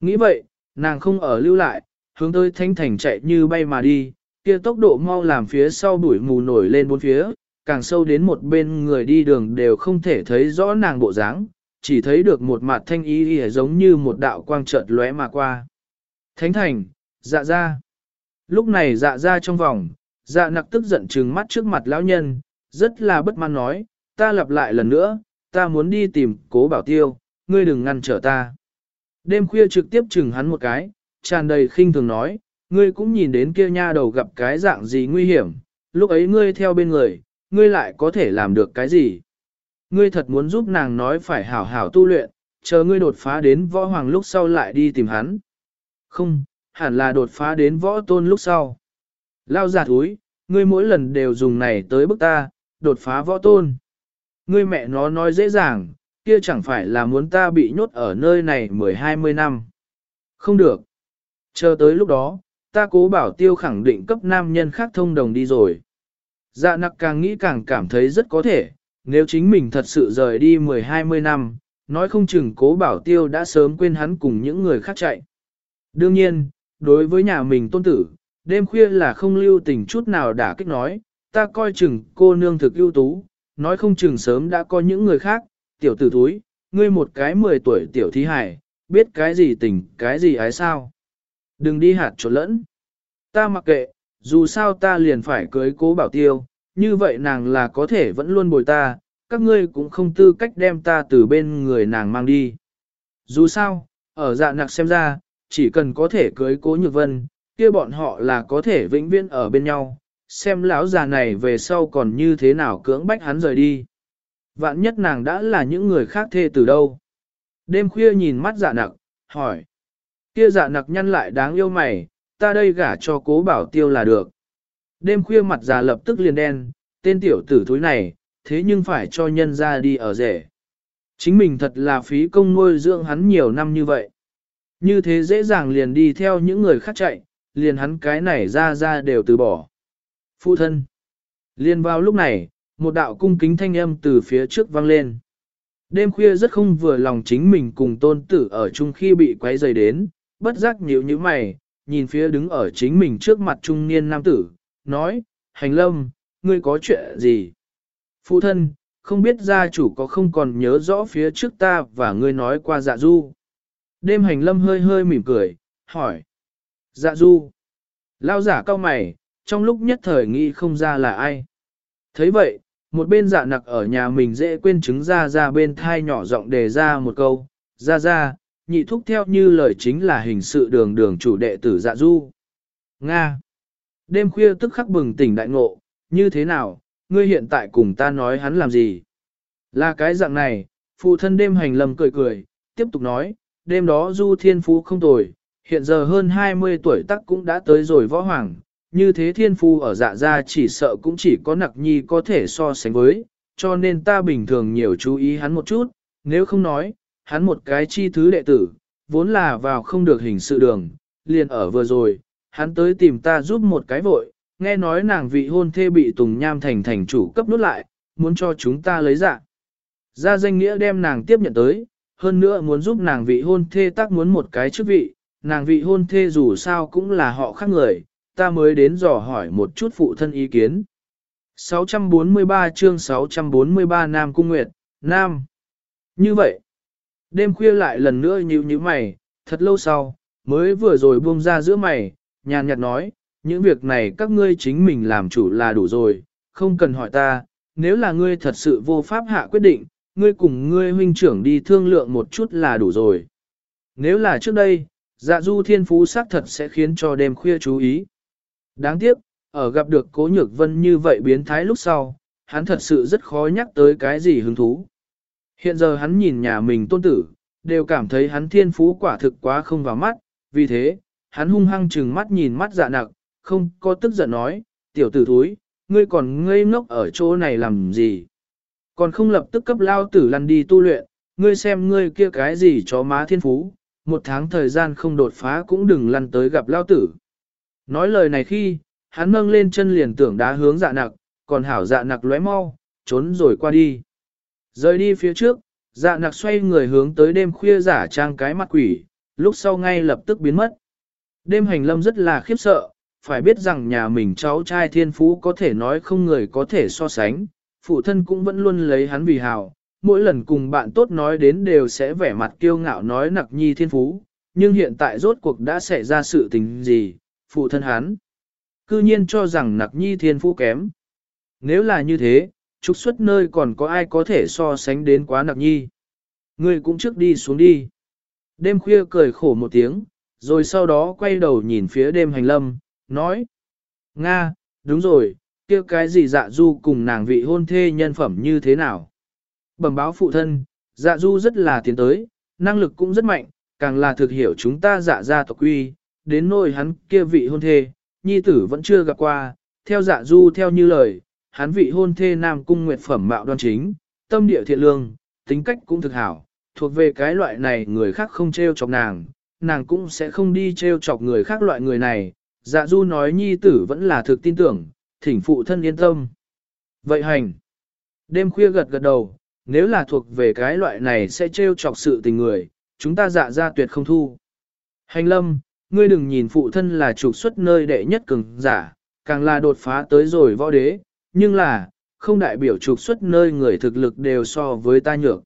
Nghĩ vậy, nàng không ở lưu lại, hướng tới Thánh Thành chạy như bay mà đi, kia tốc độ mau làm phía sau bụi mù nổi lên bốn phía, càng sâu đến một bên người đi đường đều không thể thấy rõ nàng bộ dáng, chỉ thấy được một mặt thanh ý giống như một đạo quang chợt lóe mà qua. Thánh thành, dạ ra. Lúc này dạ ra trong vòng, dạ nặc tức giận trừng mắt trước mặt lão nhân, rất là bất mãn nói, ta lặp lại lần nữa, ta muốn đi tìm cố bảo tiêu, ngươi đừng ngăn trở ta. Đêm khuya trực tiếp chừng hắn một cái, tràn đầy khinh thường nói, ngươi cũng nhìn đến kia nha đầu gặp cái dạng gì nguy hiểm, lúc ấy ngươi theo bên người, ngươi lại có thể làm được cái gì. Ngươi thật muốn giúp nàng nói phải hảo hảo tu luyện, chờ ngươi đột phá đến võ hoàng lúc sau lại đi tìm hắn. Không, hẳn là đột phá đến võ tôn lúc sau. Lao giả thúi, ngươi mỗi lần đều dùng này tới bức ta, đột phá võ tôn. Ngươi mẹ nó nói dễ dàng, kia chẳng phải là muốn ta bị nhốt ở nơi này mười hai mươi năm. Không được. Chờ tới lúc đó, ta cố bảo tiêu khẳng định cấp nam nhân khác thông đồng đi rồi. Dạ nặc càng nghĩ càng cảm thấy rất có thể, nếu chính mình thật sự rời đi 10-20 năm, nói không chừng cố bảo tiêu đã sớm quên hắn cùng những người khác chạy. Đương nhiên, đối với nhà mình tôn tử, đêm khuya là không lưu tình chút nào đã kích nói, ta coi chừng cô nương thực ưu tú, nói không chừng sớm đã có những người khác, tiểu tử thúi, ngươi một cái 10 tuổi tiểu thí hải, biết cái gì tình, cái gì ái sao. Đừng đi hạt trộn lẫn. Ta mặc kệ, dù sao ta liền phải cưới cố bảo tiêu, như vậy nàng là có thể vẫn luôn bồi ta, các ngươi cũng không tư cách đem ta từ bên người nàng mang đi. Dù sao, ở dạ nặc xem ra, chỉ cần có thể cưới cố nhược vân, kia bọn họ là có thể vĩnh viễn ở bên nhau, xem lão già này về sau còn như thế nào cưỡng bách hắn rời đi. Vạn nhất nàng đã là những người khác thê từ đâu. Đêm khuya nhìn mắt dạ nặc, hỏi. Kia dạ nặc nhăn lại đáng yêu mày, ta đây gả cho cố bảo tiêu là được. Đêm khuya mặt già lập tức liền đen, tên tiểu tử thúi này, thế nhưng phải cho nhân ra đi ở rể. Chính mình thật là phí công nuôi dưỡng hắn nhiều năm như vậy. Như thế dễ dàng liền đi theo những người khác chạy, liền hắn cái này ra ra đều từ bỏ. Phụ thân. Liền vào lúc này, một đạo cung kính thanh âm từ phía trước vang lên. Đêm khuya rất không vừa lòng chính mình cùng tôn tử ở chung khi bị quấy rầy đến, bất giác nhíu như mày, nhìn phía đứng ở chính mình trước mặt trung niên nam tử, nói, hành lâm, ngươi có chuyện gì? Phụ thân, không biết gia chủ có không còn nhớ rõ phía trước ta và ngươi nói qua dạ du. Đêm hành lâm hơi hơi mỉm cười, hỏi. Dạ du. Lao giả cao mày, trong lúc nhất thời nghĩ không ra là ai. thấy vậy, một bên dạ nặc ở nhà mình dễ quên chứng ra ra bên thai nhỏ giọng đề ra một câu. Ra ra, nhị thúc theo như lời chính là hình sự đường đường chủ đệ tử dạ du. Nga. Đêm khuya tức khắc bừng tỉnh đại ngộ, như thế nào, ngươi hiện tại cùng ta nói hắn làm gì? Là cái dạng này, phụ thân đêm hành lầm cười cười, tiếp tục nói, đêm đó du thiên phú không tồi, hiện giờ hơn 20 tuổi tắc cũng đã tới rồi võ hoàng, như thế thiên phu ở dạ gia chỉ sợ cũng chỉ có nặc nhi có thể so sánh với, cho nên ta bình thường nhiều chú ý hắn một chút, nếu không nói, hắn một cái chi thứ đệ tử, vốn là vào không được hình sự đường, liền ở vừa rồi, hắn tới tìm ta giúp một cái vội, nghe nói nàng vị hôn thê bị Tùng Nham thành thành chủ cấp nút lại, muốn cho chúng ta lấy dạ. Ra danh nghĩa đem nàng tiếp nhận tới, hơn nữa muốn giúp nàng vị hôn thê tác muốn một cái chức vị, nàng vị hôn thê dù sao cũng là họ khác người, ta mới đến dò hỏi một chút phụ thân ý kiến. 643 chương 643 Nam Cung Nguyệt, Nam. Như vậy, đêm khuya lại lần nữa nhíu nhíu mày, thật lâu sau, mới vừa rồi buông ra giữa mày, nhàn nhạt nói, những việc này các ngươi chính mình làm chủ là đủ rồi, không cần hỏi ta, nếu là ngươi thật sự vô pháp hạ quyết định, ngươi cùng ngươi huynh trưởng đi thương lượng một chút là đủ rồi. Nếu là trước đây, dạ du thiên phú xác thật sẽ khiến cho đêm khuya chú ý. Đáng tiếc, ở gặp được cố nhược vân như vậy biến thái lúc sau, hắn thật sự rất khó nhắc tới cái gì hứng thú. Hiện giờ hắn nhìn nhà mình tôn tử, đều cảm thấy hắn thiên phú quả thực quá không vào mắt, vì thế, hắn hung hăng chừng mắt nhìn mắt dạ nặc, không có tức giận nói, tiểu tử thúi, ngươi còn ngây ngốc ở chỗ này làm gì? Còn không lập tức cấp lao tử lăn đi tu luyện, ngươi xem ngươi kia cái gì chó má thiên phú, một tháng thời gian không đột phá cũng đừng lăn tới gặp lao tử. Nói lời này khi, hắn nâng lên chân liền tưởng đá hướng dạ nặc, còn hảo dạ nặc lóe mau, trốn rồi qua đi. Rời đi phía trước, dạ nặc xoay người hướng tới đêm khuya giả trang cái mặt quỷ, lúc sau ngay lập tức biến mất. Đêm hành lâm rất là khiếp sợ, phải biết rằng nhà mình cháu trai thiên phú có thể nói không người có thể so sánh, phụ thân cũng vẫn luôn lấy hắn vì hào, mỗi lần cùng bạn tốt nói đến đều sẽ vẻ mặt kiêu ngạo nói nặc nhi thiên phú, nhưng hiện tại rốt cuộc đã xảy ra sự tình gì, phụ thân hắn. Cư nhiên cho rằng nặc nhi thiên phú kém. Nếu là như thế, trục xuất nơi còn có ai có thể so sánh đến quá nặc nhi. Ngươi cũng trước đi xuống đi. Đêm khuya cười khổ một tiếng, rồi sau đó quay đầu nhìn phía đêm hành lâm, nói. Nga, đúng rồi, kia cái gì dạ du cùng nàng vị hôn thê nhân phẩm như thế nào? Bẩm báo phụ thân, dạ du rất là tiến tới, năng lực cũng rất mạnh, càng là thực hiểu chúng ta dạ ra tộc quy, đến nỗi hắn kia vị hôn thê, nhi tử vẫn chưa gặp qua, theo dạ du theo như lời, hắn vị hôn thê nam cung nguyệt phẩm mạo đoan chính, tâm địa thiện lương, tính cách cũng thực hảo, thuộc về cái loại này người khác không treo chọc nàng, nàng cũng sẽ không đi treo chọc người khác loại người này, dạ du nói nhi tử vẫn là thực tin tưởng, thỉnh phụ thân yên tâm. Vậy hành, đêm khuya gật gật đầu, nếu là thuộc về cái loại này sẽ trêu chọc sự tình người, chúng ta dạ ra tuyệt không thu. Hành lâm, ngươi đừng nhìn phụ thân là trục xuất nơi đệ nhất cường giả, càng là đột phá tới rồi võ đế, nhưng là, không đại biểu trục xuất nơi người thực lực đều so với ta nhược.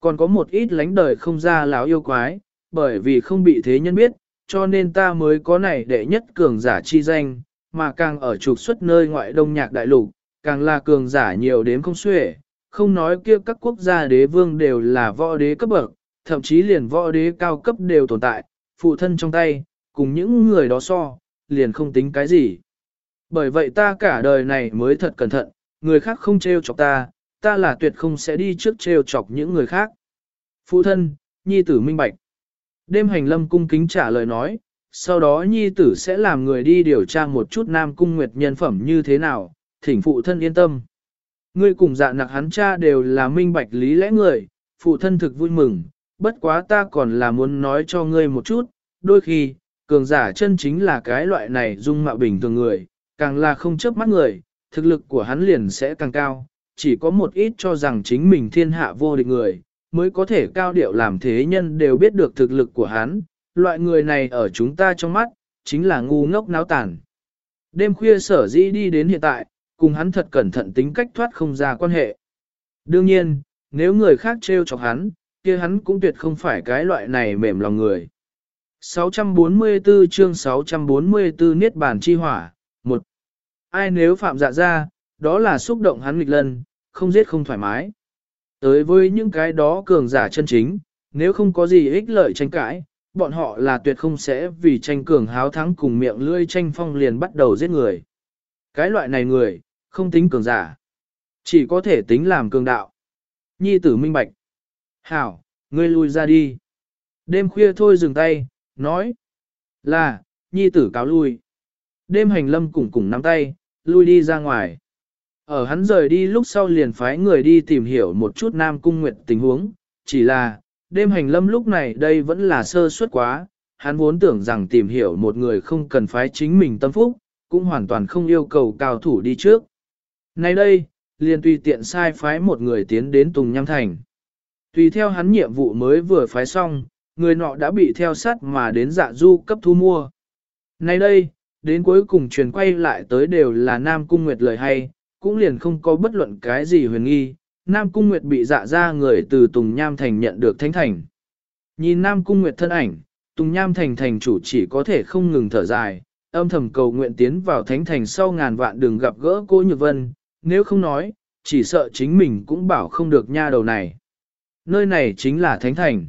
Còn có một ít lánh đời không ra láo yêu quái, bởi vì không bị thế nhân biết, cho nên ta mới có này đệ nhất cường giả chi danh, mà càng ở trục xuất nơi ngoại đông nhạc đại lục, càng là cường giả nhiều đến không xuể, không nói kia các quốc gia đế vương đều là võ đế cấp bậc, thậm chí liền võ đế cao cấp đều tồn tại, phụ thân trong tay, cùng những người đó so, liền không tính cái gì. Bởi vậy ta cả đời này mới thật cẩn thận, người khác không trêu chọc ta, ta là tuyệt không sẽ đi trước trêu chọc những người khác. Phụ thân, nhi tử minh bạch. Đêm hành lâm cung kính trả lời nói, sau đó nhi tử sẽ làm người đi điều tra một chút nam cung nguyệt nhân phẩm như thế nào, thỉnh phụ thân yên tâm. Ngươi cùng dạ nặc hắn cha đều là minh bạch lý lẽ người, phụ thân thực vui mừng, bất quá ta còn là muốn nói cho ngươi một chút, đôi khi, cường giả chân chính là cái loại này dung mạo bình thường người, càng là không chớp mắt người, thực lực của hắn liền sẽ càng cao, chỉ có một ít cho rằng chính mình thiên hạ vô địch người, mới có thể cao điệu làm thế nhân đều biết được thực lực của hắn, loại người này ở chúng ta trong mắt, chính là ngu ngốc náo tản. Đêm khuya sở dĩ đi đến hiện tại, cùng hắn thật cẩn thận tính cách thoát không ra quan hệ. Đương nhiên, nếu người khác trêu chọc hắn, kia hắn cũng tuyệt không phải cái loại này mềm lòng người. 644 chương 644 Niết Bàn Chi Hỏa 1. Ai nếu phạm dạ ra, đó là xúc động hắn nghịch lần, không giết không thoải mái. Tới với những cái đó cường giả chân chính, nếu không có gì ích lợi tranh cãi, bọn họ là tuyệt không sẽ vì tranh cường háo thắng cùng miệng lưỡi tranh phong liền bắt đầu giết người. Cái loại này người, không tính cường giả, chỉ có thể tính làm cường đạo. Nhi tử minh bạch. Hảo, ngươi lui ra đi. Đêm khuya thôi dừng tay, nói. Là, nhi tử cáo lui. Đêm hành lâm cùng cùng nắm tay, lui đi ra ngoài. Ở hắn rời đi lúc sau liền phái người đi tìm hiểu một chút Nam Cung Nguyệt tình huống, chỉ là, đêm hành lâm lúc này đây vẫn là sơ suất quá, hắn vốn tưởng rằng tìm hiểu một người không cần phái chính mình tâm phúc, cũng hoàn toàn không yêu cầu cao thủ đi trước. Nay đây, liền tùy tiện sai phái một người tiến đến Tùng Nham Thành. Tùy theo hắn nhiệm vụ mới vừa phái xong, người nọ đã bị theo sát mà đến dạ du cấp thu mua. Nay đây, đến cuối cùng truyền quay lại tới đều là Nam Cung Nguyệt lời hay, cũng liền không có bất luận cái gì huyền nghi, Nam Cung Nguyệt bị dạ ra người từ Tùng Nham Thành nhận được thánh thành. Nhìn Nam Cung Nguyệt thân ảnh, Tùng Nham Thành thành chủ chỉ có thể không ngừng thở dài, âm thầm cầu nguyện tiến vào thánh thành sau ngàn vạn đường gặp gỡ cô Nhược Vân, nếu không nói, chỉ sợ chính mình cũng bảo không được nha đầu này. Nơi này chính là thánh thành.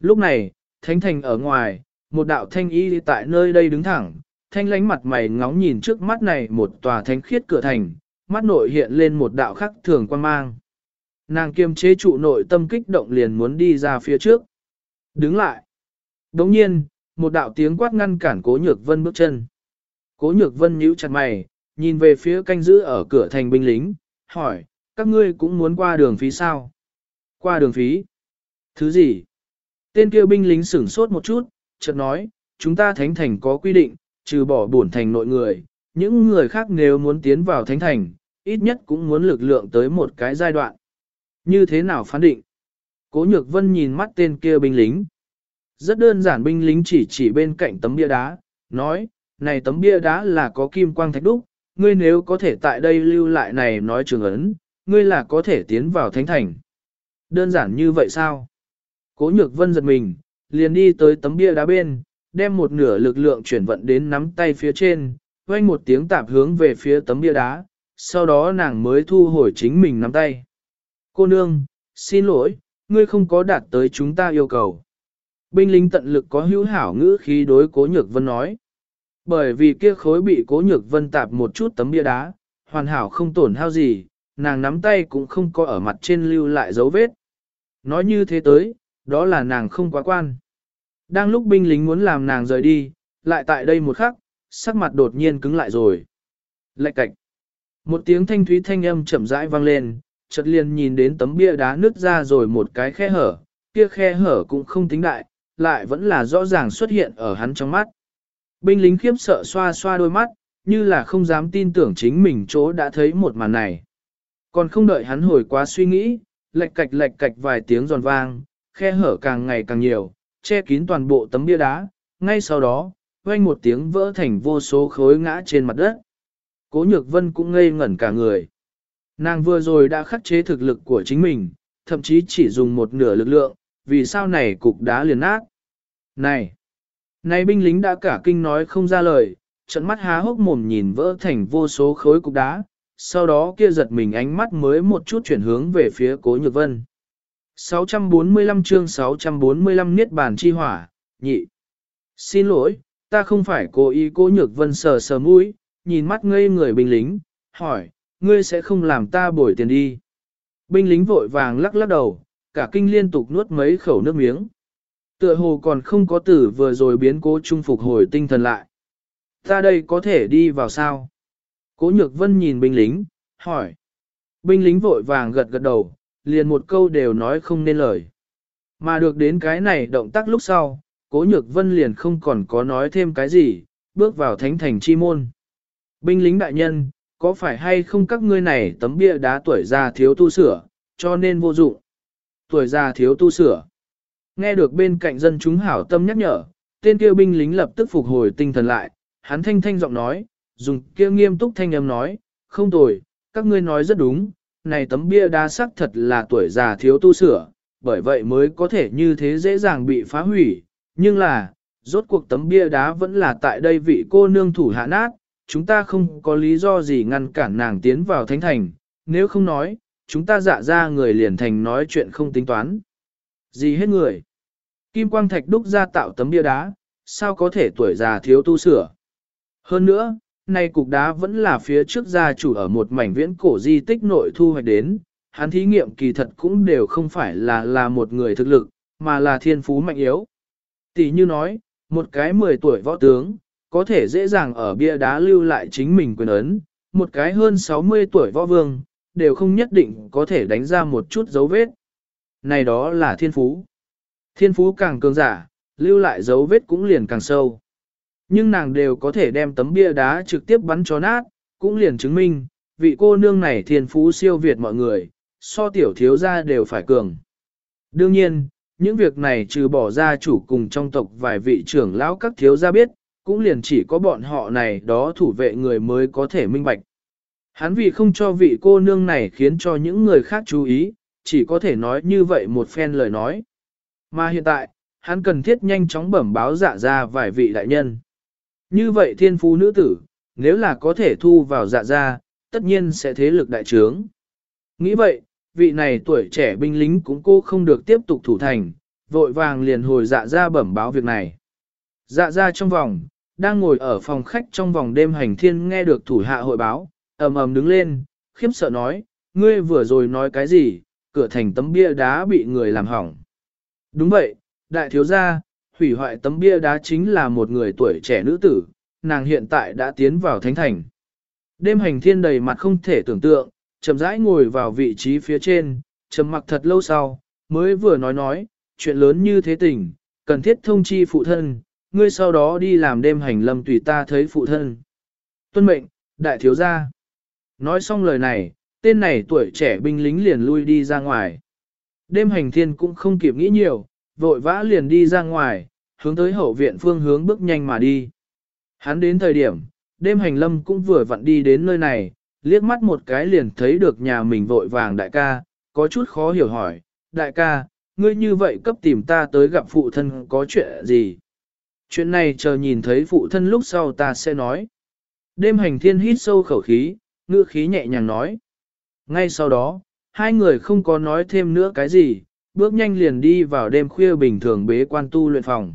Lúc này, thánh thành ở ngoài, một đạo thanh y tại nơi đây đứng thẳng, thanh lánh mặt mày ngóng nhìn trước mắt này một tòa thánh khiết cửa thành, mắt nội hiện lên một đạo khắc thường quan mang. Nàng kiềm chế trụ nội tâm kích động liền muốn đi ra phía trước. Đứng lại. Đồng nhiên, một đạo tiếng quát ngăn cản cố nhược vân bước chân. Cố nhược vân nhíu chặt mày, nhìn về phía canh giữ ở cửa thành binh lính, hỏi, các ngươi cũng muốn qua đường phí sao? Qua đường phí? Thứ gì? Tên kia binh lính sửng sốt một chút, chợt nói, chúng ta thánh thành có quy định, trừ bỏ bổn thành nội người, những người khác nếu muốn tiến vào thánh thành, ít nhất cũng muốn lực lượng tới một cái giai đoạn. Như thế nào phán định? Cố nhược vân nhìn mắt tên kia binh lính. Rất đơn giản binh lính chỉ chỉ bên cạnh tấm bia đá, nói, này tấm bia đá là có kim quang thạch đúc, ngươi nếu có thể tại đây lưu lại này nói trường ấn, ngươi là có thể tiến vào thánh thành. Đơn giản như vậy sao? Cố nhược vân giật mình, liền đi tới tấm bia đá bên, đem một nửa lực lượng chuyển vận đến nắm tay phía trên, quanh một tiếng tạp hướng về phía tấm bia đá, sau đó nàng mới thu hồi chính mình nắm tay. Cô nương, xin lỗi, ngươi không có đạt tới chúng ta yêu cầu. Binh lính tận lực có hữu hảo ngữ khí đối cố nhược vân nói. Bởi vì kia khối bị cố nhược vân tạp một chút tấm bia đá, hoàn hảo không tổn hao gì, nàng nắm tay cũng không có ở mặt trên lưu lại dấu vết. Nói như thế tới, đó là nàng không quá quan. Đang lúc binh lính muốn làm nàng rời đi, lại tại đây một khắc, sắc mặt đột nhiên cứng lại rồi. Lạch cạch. Một tiếng thanh thúy thanh âm chậm rãi vang lên, chợt liền nhìn đến tấm bia đá nứt ra rồi một cái khe hở, kia khe hở cũng không tính đại, lại vẫn là rõ ràng xuất hiện ở hắn trong mắt. Binh lính khiếp sợ xoa xoa đôi mắt, như là không dám tin tưởng chính mình chỗ đã thấy một màn này. Còn không đợi hắn hồi quá suy nghĩ, lệch cạch lệch cạch vài tiếng giòn vang, khe hở càng ngày càng nhiều, che kín toàn bộ tấm bia đá, ngay sau đó, vang một tiếng vỡ thành vô số khối ngã trên mặt đất. Cố nhược vân cũng ngây ngẩn cả người. Nàng vừa rồi đã khắc chế thực lực của chính mình, thậm chí chỉ dùng một nửa lực lượng, vì sao này cục đá liền nát. Này! Này binh lính đã cả kinh nói không ra lời, trận mắt há hốc mồm nhìn vỡ thành vô số khối cục đá, sau đó kia giật mình ánh mắt mới một chút chuyển hướng về phía cố nhược vân. 645 chương 645 Niết Bàn Chi Hỏa, nhị. Xin lỗi, ta không phải cố ý cố nhược vân sờ sờ mũi, nhìn mắt ngây người binh lính, hỏi, ngươi sẽ không làm ta bồi tiền đi. Binh lính vội vàng lắc lắc đầu, cả kinh liên tục nuốt mấy khẩu nước miếng. Tựa hồ còn không có tử vừa rồi biến cố trung phục hồi tinh thần lại. Ta đây có thể đi vào sao? Cố nhược vân nhìn binh lính, hỏi. Binh lính vội vàng gật gật đầu, liền một câu đều nói không nên lời. Mà được đến cái này động tác lúc sau, cố nhược vân liền không còn có nói thêm cái gì, bước vào thánh thành chi môn. Binh lính đại nhân, có phải hay không các ngươi này tấm bia đá tuổi già thiếu tu sửa, cho nên vô dụng. Tuổi già thiếu tu sửa. Nghe được bên cạnh dân chúng hảo tâm nhắc nhở, tên kia binh lính lập tức phục hồi tinh thần lại, hắn thanh thanh giọng nói, dùng kia nghiêm túc thanh âm nói, không tồi, các ngươi nói rất đúng, này tấm bia đá sắc thật là tuổi già thiếu tu sửa, bởi vậy mới có thể như thế dễ dàng bị phá hủy, nhưng là, rốt cuộc tấm bia đá vẫn là tại đây vị cô nương thủ hạ nát, chúng ta không có lý do gì ngăn cản nàng tiến vào thánh thành, nếu không nói, chúng ta dạ ra người liền thành nói chuyện không tính toán. Gì hết người? Kim quang thạch đúc ra tạo tấm bia đá, sao có thể tuổi già thiếu tu sửa? Hơn nữa, nay cục đá vẫn là phía trước gia chủ ở một mảnh viễn cổ di tích nội thu hoạch đến, hắn thí nghiệm kỳ thật cũng đều không phải là là một người thực lực, mà là thiên phú mạnh yếu. Tỷ như nói, một cái 10 tuổi võ tướng, có thể dễ dàng ở bia đá lưu lại chính mình quyền ấn, một cái hơn 60 tuổi võ vương, đều không nhất định có thể đánh ra một chút dấu vết. Này đó là thiên phú. Thiên phú càng cường giả, lưu lại dấu vết cũng liền càng sâu. Nhưng nàng đều có thể đem tấm bia đá trực tiếp bắn cho nát, cũng liền chứng minh, vị cô nương này thiên phú siêu việt mọi người, so tiểu thiếu gia đều phải cường. Đương nhiên, những việc này trừ bỏ ra chủ cùng trong tộc vài vị trưởng lão các thiếu gia biết, cũng liền chỉ có bọn họ này đó thủ vệ người mới có thể minh bạch. Hắn vì không cho vị cô nương này khiến cho những người khác chú ý, chỉ có thể nói như vậy một phen lời nói. Mà hiện tại, hắn cần thiết nhanh chóng bẩm báo dạ ra vài vị đại nhân. Như vậy thiên phú nữ tử, nếu là có thể thu vào dạ gia, tất nhiên sẽ thế lực đại trướng. Nghĩ vậy, vị này tuổi trẻ binh lính cũng cô không được tiếp tục thủ thành, vội vàng liền hồi dạ gia bẩm báo việc này. Dạ gia trong vòng, đang ngồi ở phòng khách trong vòng đêm hành thiên nghe được thủ hạ hội báo, ầm ầm đứng lên, khiếp sợ nói, ngươi vừa rồi nói cái gì, cửa thành tấm bia đá bị người làm hỏng. Đúng vậy, đại thiếu gia, hủy hoại tấm bia đá chính là một người tuổi trẻ nữ tử, nàng hiện tại đã tiến vào thánh thành. Đêm hành thiên đầy mặt không thể tưởng tượng, chậm rãi ngồi vào vị trí phía trên, trầm mặc thật lâu sau, mới vừa nói nói, chuyện lớn như thế tình, cần thiết thông chi phụ thân, ngươi sau đó đi làm đêm hành lâm tùy ta thấy phụ thân. Tuân mệnh, đại thiếu gia. Nói xong lời này, tên này tuổi trẻ binh lính liền lui đi ra ngoài. Đêm hành thiên cũng không kịp nghĩ nhiều, vội vã liền đi ra ngoài, hướng tới hậu viện phương hướng bước nhanh mà đi. Hắn đến thời điểm, đêm hành lâm cũng vừa vặn đi đến nơi này, liếc mắt một cái liền thấy được nhà mình vội vàng đại ca, có chút khó hiểu hỏi, đại ca, ngươi như vậy cấp tìm ta tới gặp phụ thân có chuyện gì? Chuyện này chờ nhìn thấy phụ thân lúc sau ta sẽ nói. Đêm hành thiên hít sâu khẩu khí, ngữ khí nhẹ nhàng nói. Ngay sau đó, hai người không có nói thêm nữa cái gì, bước nhanh liền đi vào đêm khuya bình thường bế quan tu luyện phòng.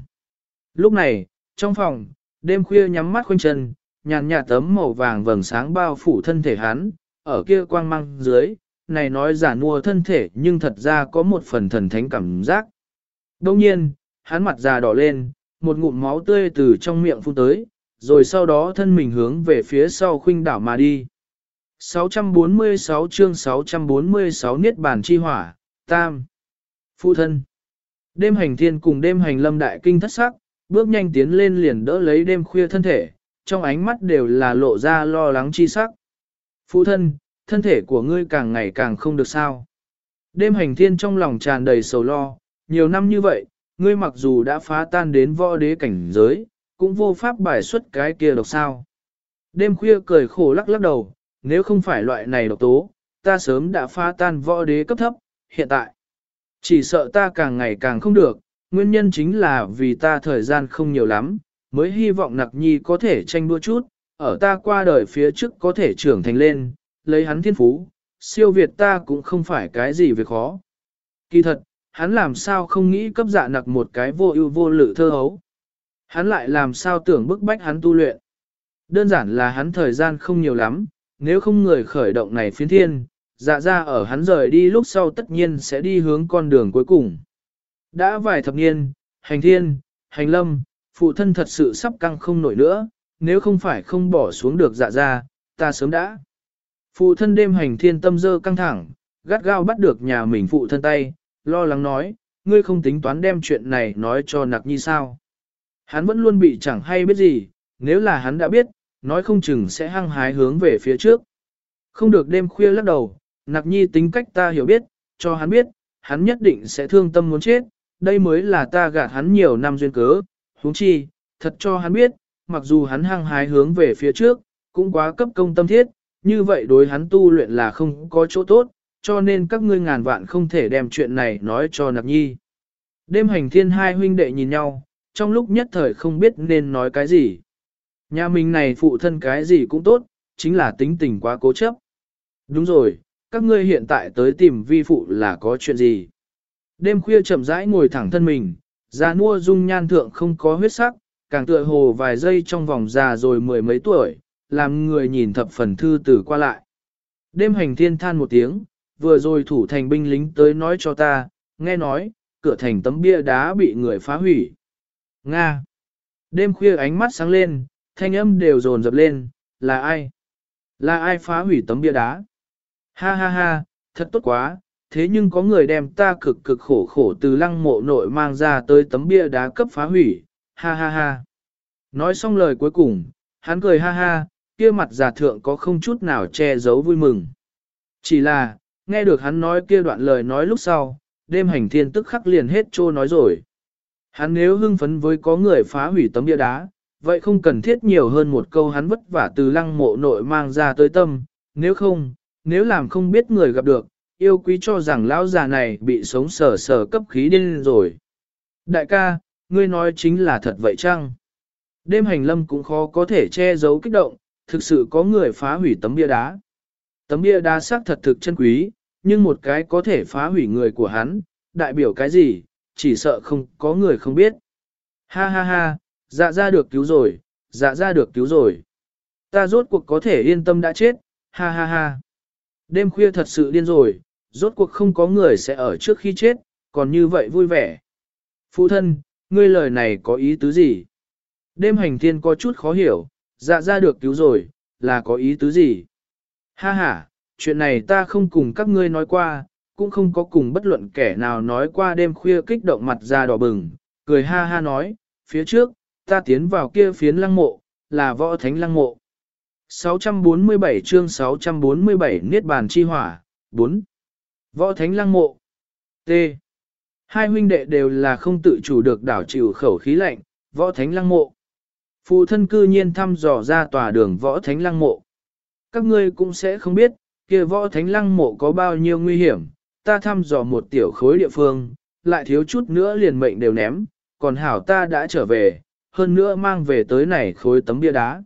Lúc này, trong phòng, đêm khuya nhắm mắt khoanh chân, nhàn nhạt tấm màu vàng vầng sáng bao phủ thân thể hắn, ở kia quang mang dưới, này nói giả mua thân thể nhưng thật ra có một phần thần thánh cảm giác. Đông nhiên, hắn mặt già đỏ lên, một ngụm máu tươi từ trong miệng phun tới, rồi sau đó thân mình hướng về phía sau khuynh đảo mà đi. 646 chương 646 Niết Bàn Chi Hỏa, Tam. Phụ thân. Đêm hành thiên cùng đêm hành lâm đại kinh thất sắc, bước nhanh tiến lên liền đỡ lấy đêm khuya thân thể, trong ánh mắt đều là lộ ra lo lắng chi sắc. Phụ thân, thân thể của ngươi càng ngày càng không được sao. Đêm hành thiên trong lòng tràn đầy sầu lo, nhiều năm như vậy, ngươi mặc dù đã phá tan đến võ đế cảnh giới, cũng vô pháp bài xuất cái kia độc sao. Đêm khuya cười khổ lắc lắc đầu, nếu không phải loại này độc tố, ta sớm đã pha tan võ đế cấp thấp, hiện tại. Chỉ sợ ta càng ngày càng không được, nguyên nhân chính là vì ta thời gian không nhiều lắm, mới hy vọng nặc nhi có thể tranh đua chút, ở ta qua đời phía trước có thể trưởng thành lên, lấy hắn thiên phú, siêu việt ta cũng không phải cái gì việc khó. Kỳ thật, hắn làm sao không nghĩ cấp dạ nặc một cái vô ưu vô lự thơ hấu. Hắn lại làm sao tưởng bức bách hắn tu luyện. Đơn giản là hắn thời gian không nhiều lắm, nếu không người khởi động này phiến thiên, dạ ra ở hắn rời đi lúc sau tất nhiên sẽ đi hướng con đường cuối cùng. Đã vài thập niên, hành thiên, hành lâm, phụ thân thật sự sắp căng không nổi nữa, nếu không phải không bỏ xuống được dạ ra, ta sớm đã. Phụ thân đêm hành thiên tâm dơ căng thẳng, gắt gao bắt được nhà mình phụ thân tay, lo lắng nói, ngươi không tính toán đem chuyện này nói cho nặc nhi sao. Hắn vẫn luôn bị chẳng hay biết gì, nếu là hắn đã biết, nói không chừng sẽ hăng hái hướng về phía trước. Không được đêm khuya lắc đầu, nặc nhi tính cách ta hiểu biết, cho hắn biết, hắn nhất định sẽ thương tâm muốn chết, đây mới là ta gạt hắn nhiều năm duyên cớ, huống chi, thật cho hắn biết, mặc dù hắn hăng hái hướng về phía trước, cũng quá cấp công tâm thiết, như vậy đối hắn tu luyện là không có chỗ tốt, cho nên các ngươi ngàn vạn không thể đem chuyện này nói cho nặc nhi. Đêm hành thiên hai huynh đệ nhìn nhau, trong lúc nhất thời không biết nên nói cái gì. Nhà mình này phụ thân cái gì cũng tốt, chính là tính tình quá cố chấp. Đúng rồi, các ngươi hiện tại tới tìm vi phụ là có chuyện gì? Đêm khuya chậm rãi ngồi thẳng thân mình, già nua dung nhan thượng không có huyết sắc, càng tựa hồ vài giây trong vòng già rồi mười mấy tuổi, làm người nhìn thập phần thư tử qua lại. Đêm hành thiên than một tiếng, vừa rồi thủ thành binh lính tới nói cho ta, nghe nói, cửa thành tấm bia đá bị người phá hủy. Nga. Đêm khuya ánh mắt sáng lên, thanh âm đều dồn dập lên, là ai? Là ai phá hủy tấm bia đá? Ha ha ha, thật tốt quá, thế nhưng có người đem ta cực cực khổ khổ từ lăng mộ nội mang ra tới tấm bia đá cấp phá hủy, ha ha ha. Nói xong lời cuối cùng, hắn cười ha ha, kia mặt giả thượng có không chút nào che giấu vui mừng. Chỉ là, nghe được hắn nói kia đoạn lời nói lúc sau, đêm hành thiên tức khắc liền hết trô nói rồi. Hắn nếu hưng phấn với có người phá hủy tấm bia đá, vậy không cần thiết nhiều hơn một câu hắn vất vả từ lăng mộ nội mang ra tới tâm, nếu không, nếu làm không biết người gặp được, yêu quý cho rằng lão già này bị sống sờ sờ cấp khí điên rồi. Đại ca, ngươi nói chính là thật vậy chăng? Đêm hành lâm cũng khó có thể che giấu kích động, thực sự có người phá hủy tấm bia đá. Tấm bia đá xác thật thực chân quý, nhưng một cái có thể phá hủy người của hắn, đại biểu cái gì, chỉ sợ không có người không biết. Ha ha ha, dạ ra được cứu rồi, dạ ra được cứu rồi. Ta rốt cuộc có thể yên tâm đã chết, ha ha ha. Đêm khuya thật sự điên rồi, rốt cuộc không có người sẽ ở trước khi chết, còn như vậy vui vẻ. Phụ thân, ngươi lời này có ý tứ gì? Đêm hành thiên có chút khó hiểu, dạ ra được cứu rồi, là có ý tứ gì? Ha ha, chuyện này ta không cùng các ngươi nói qua, cũng không có cùng bất luận kẻ nào nói qua đêm khuya kích động mặt ra đỏ bừng, cười ha ha nói, phía trước, ta tiến vào kia phiến lăng mộ, là võ thánh lăng mộ. 647 chương 647 Niết bàn chi hỏa, 4. Võ thánh lăng mộ. T. Hai huynh đệ đều là không tự chủ được đảo chịu khẩu khí lạnh, võ thánh lăng mộ. Phụ thân cư nhiên thăm dò ra tòa đường võ thánh lăng mộ. Các ngươi cũng sẽ không biết, kia võ thánh lăng mộ có bao nhiêu nguy hiểm, ta thăm dò một tiểu khối địa phương, lại thiếu chút nữa liền mệnh đều ném, còn hảo ta đã trở về, hơn nữa mang về tới này khối tấm bia đá.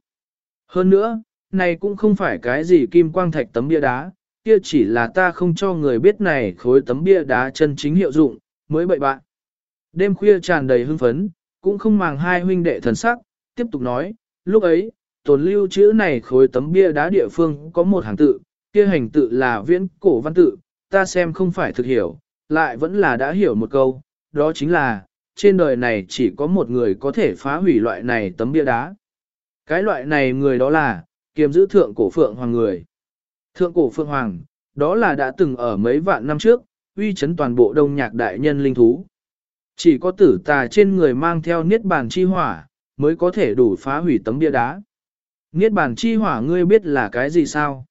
Hơn nữa, này cũng không phải cái gì kim quang thạch tấm bia đá, kia chỉ là ta không cho người biết này khối tấm bia đá chân chính hiệu dụng, mới bậy bạn. Đêm khuya tràn đầy hưng phấn, cũng không màng hai huynh đệ thần sắc, tiếp tục nói, lúc ấy, tồn lưu chữ này khối tấm bia đá địa phương có một hàng tự, kia hành tự là viễn cổ văn tự, ta xem không phải thực hiểu, lại vẫn là đã hiểu một câu, đó chính là, trên đời này chỉ có một người có thể phá hủy loại này tấm bia đá. Cái loại này người đó là, kiềm giữ thượng cổ phượng hoàng người. Thượng cổ phượng hoàng, đó là đã từng ở mấy vạn năm trước, uy chấn toàn bộ đông nhạc đại nhân linh thú. Chỉ có tử tà trên người mang theo niết bàn chi hỏa, mới có thể đủ phá hủy tấm bia đá. Niết bàn chi hỏa ngươi biết là cái gì sao?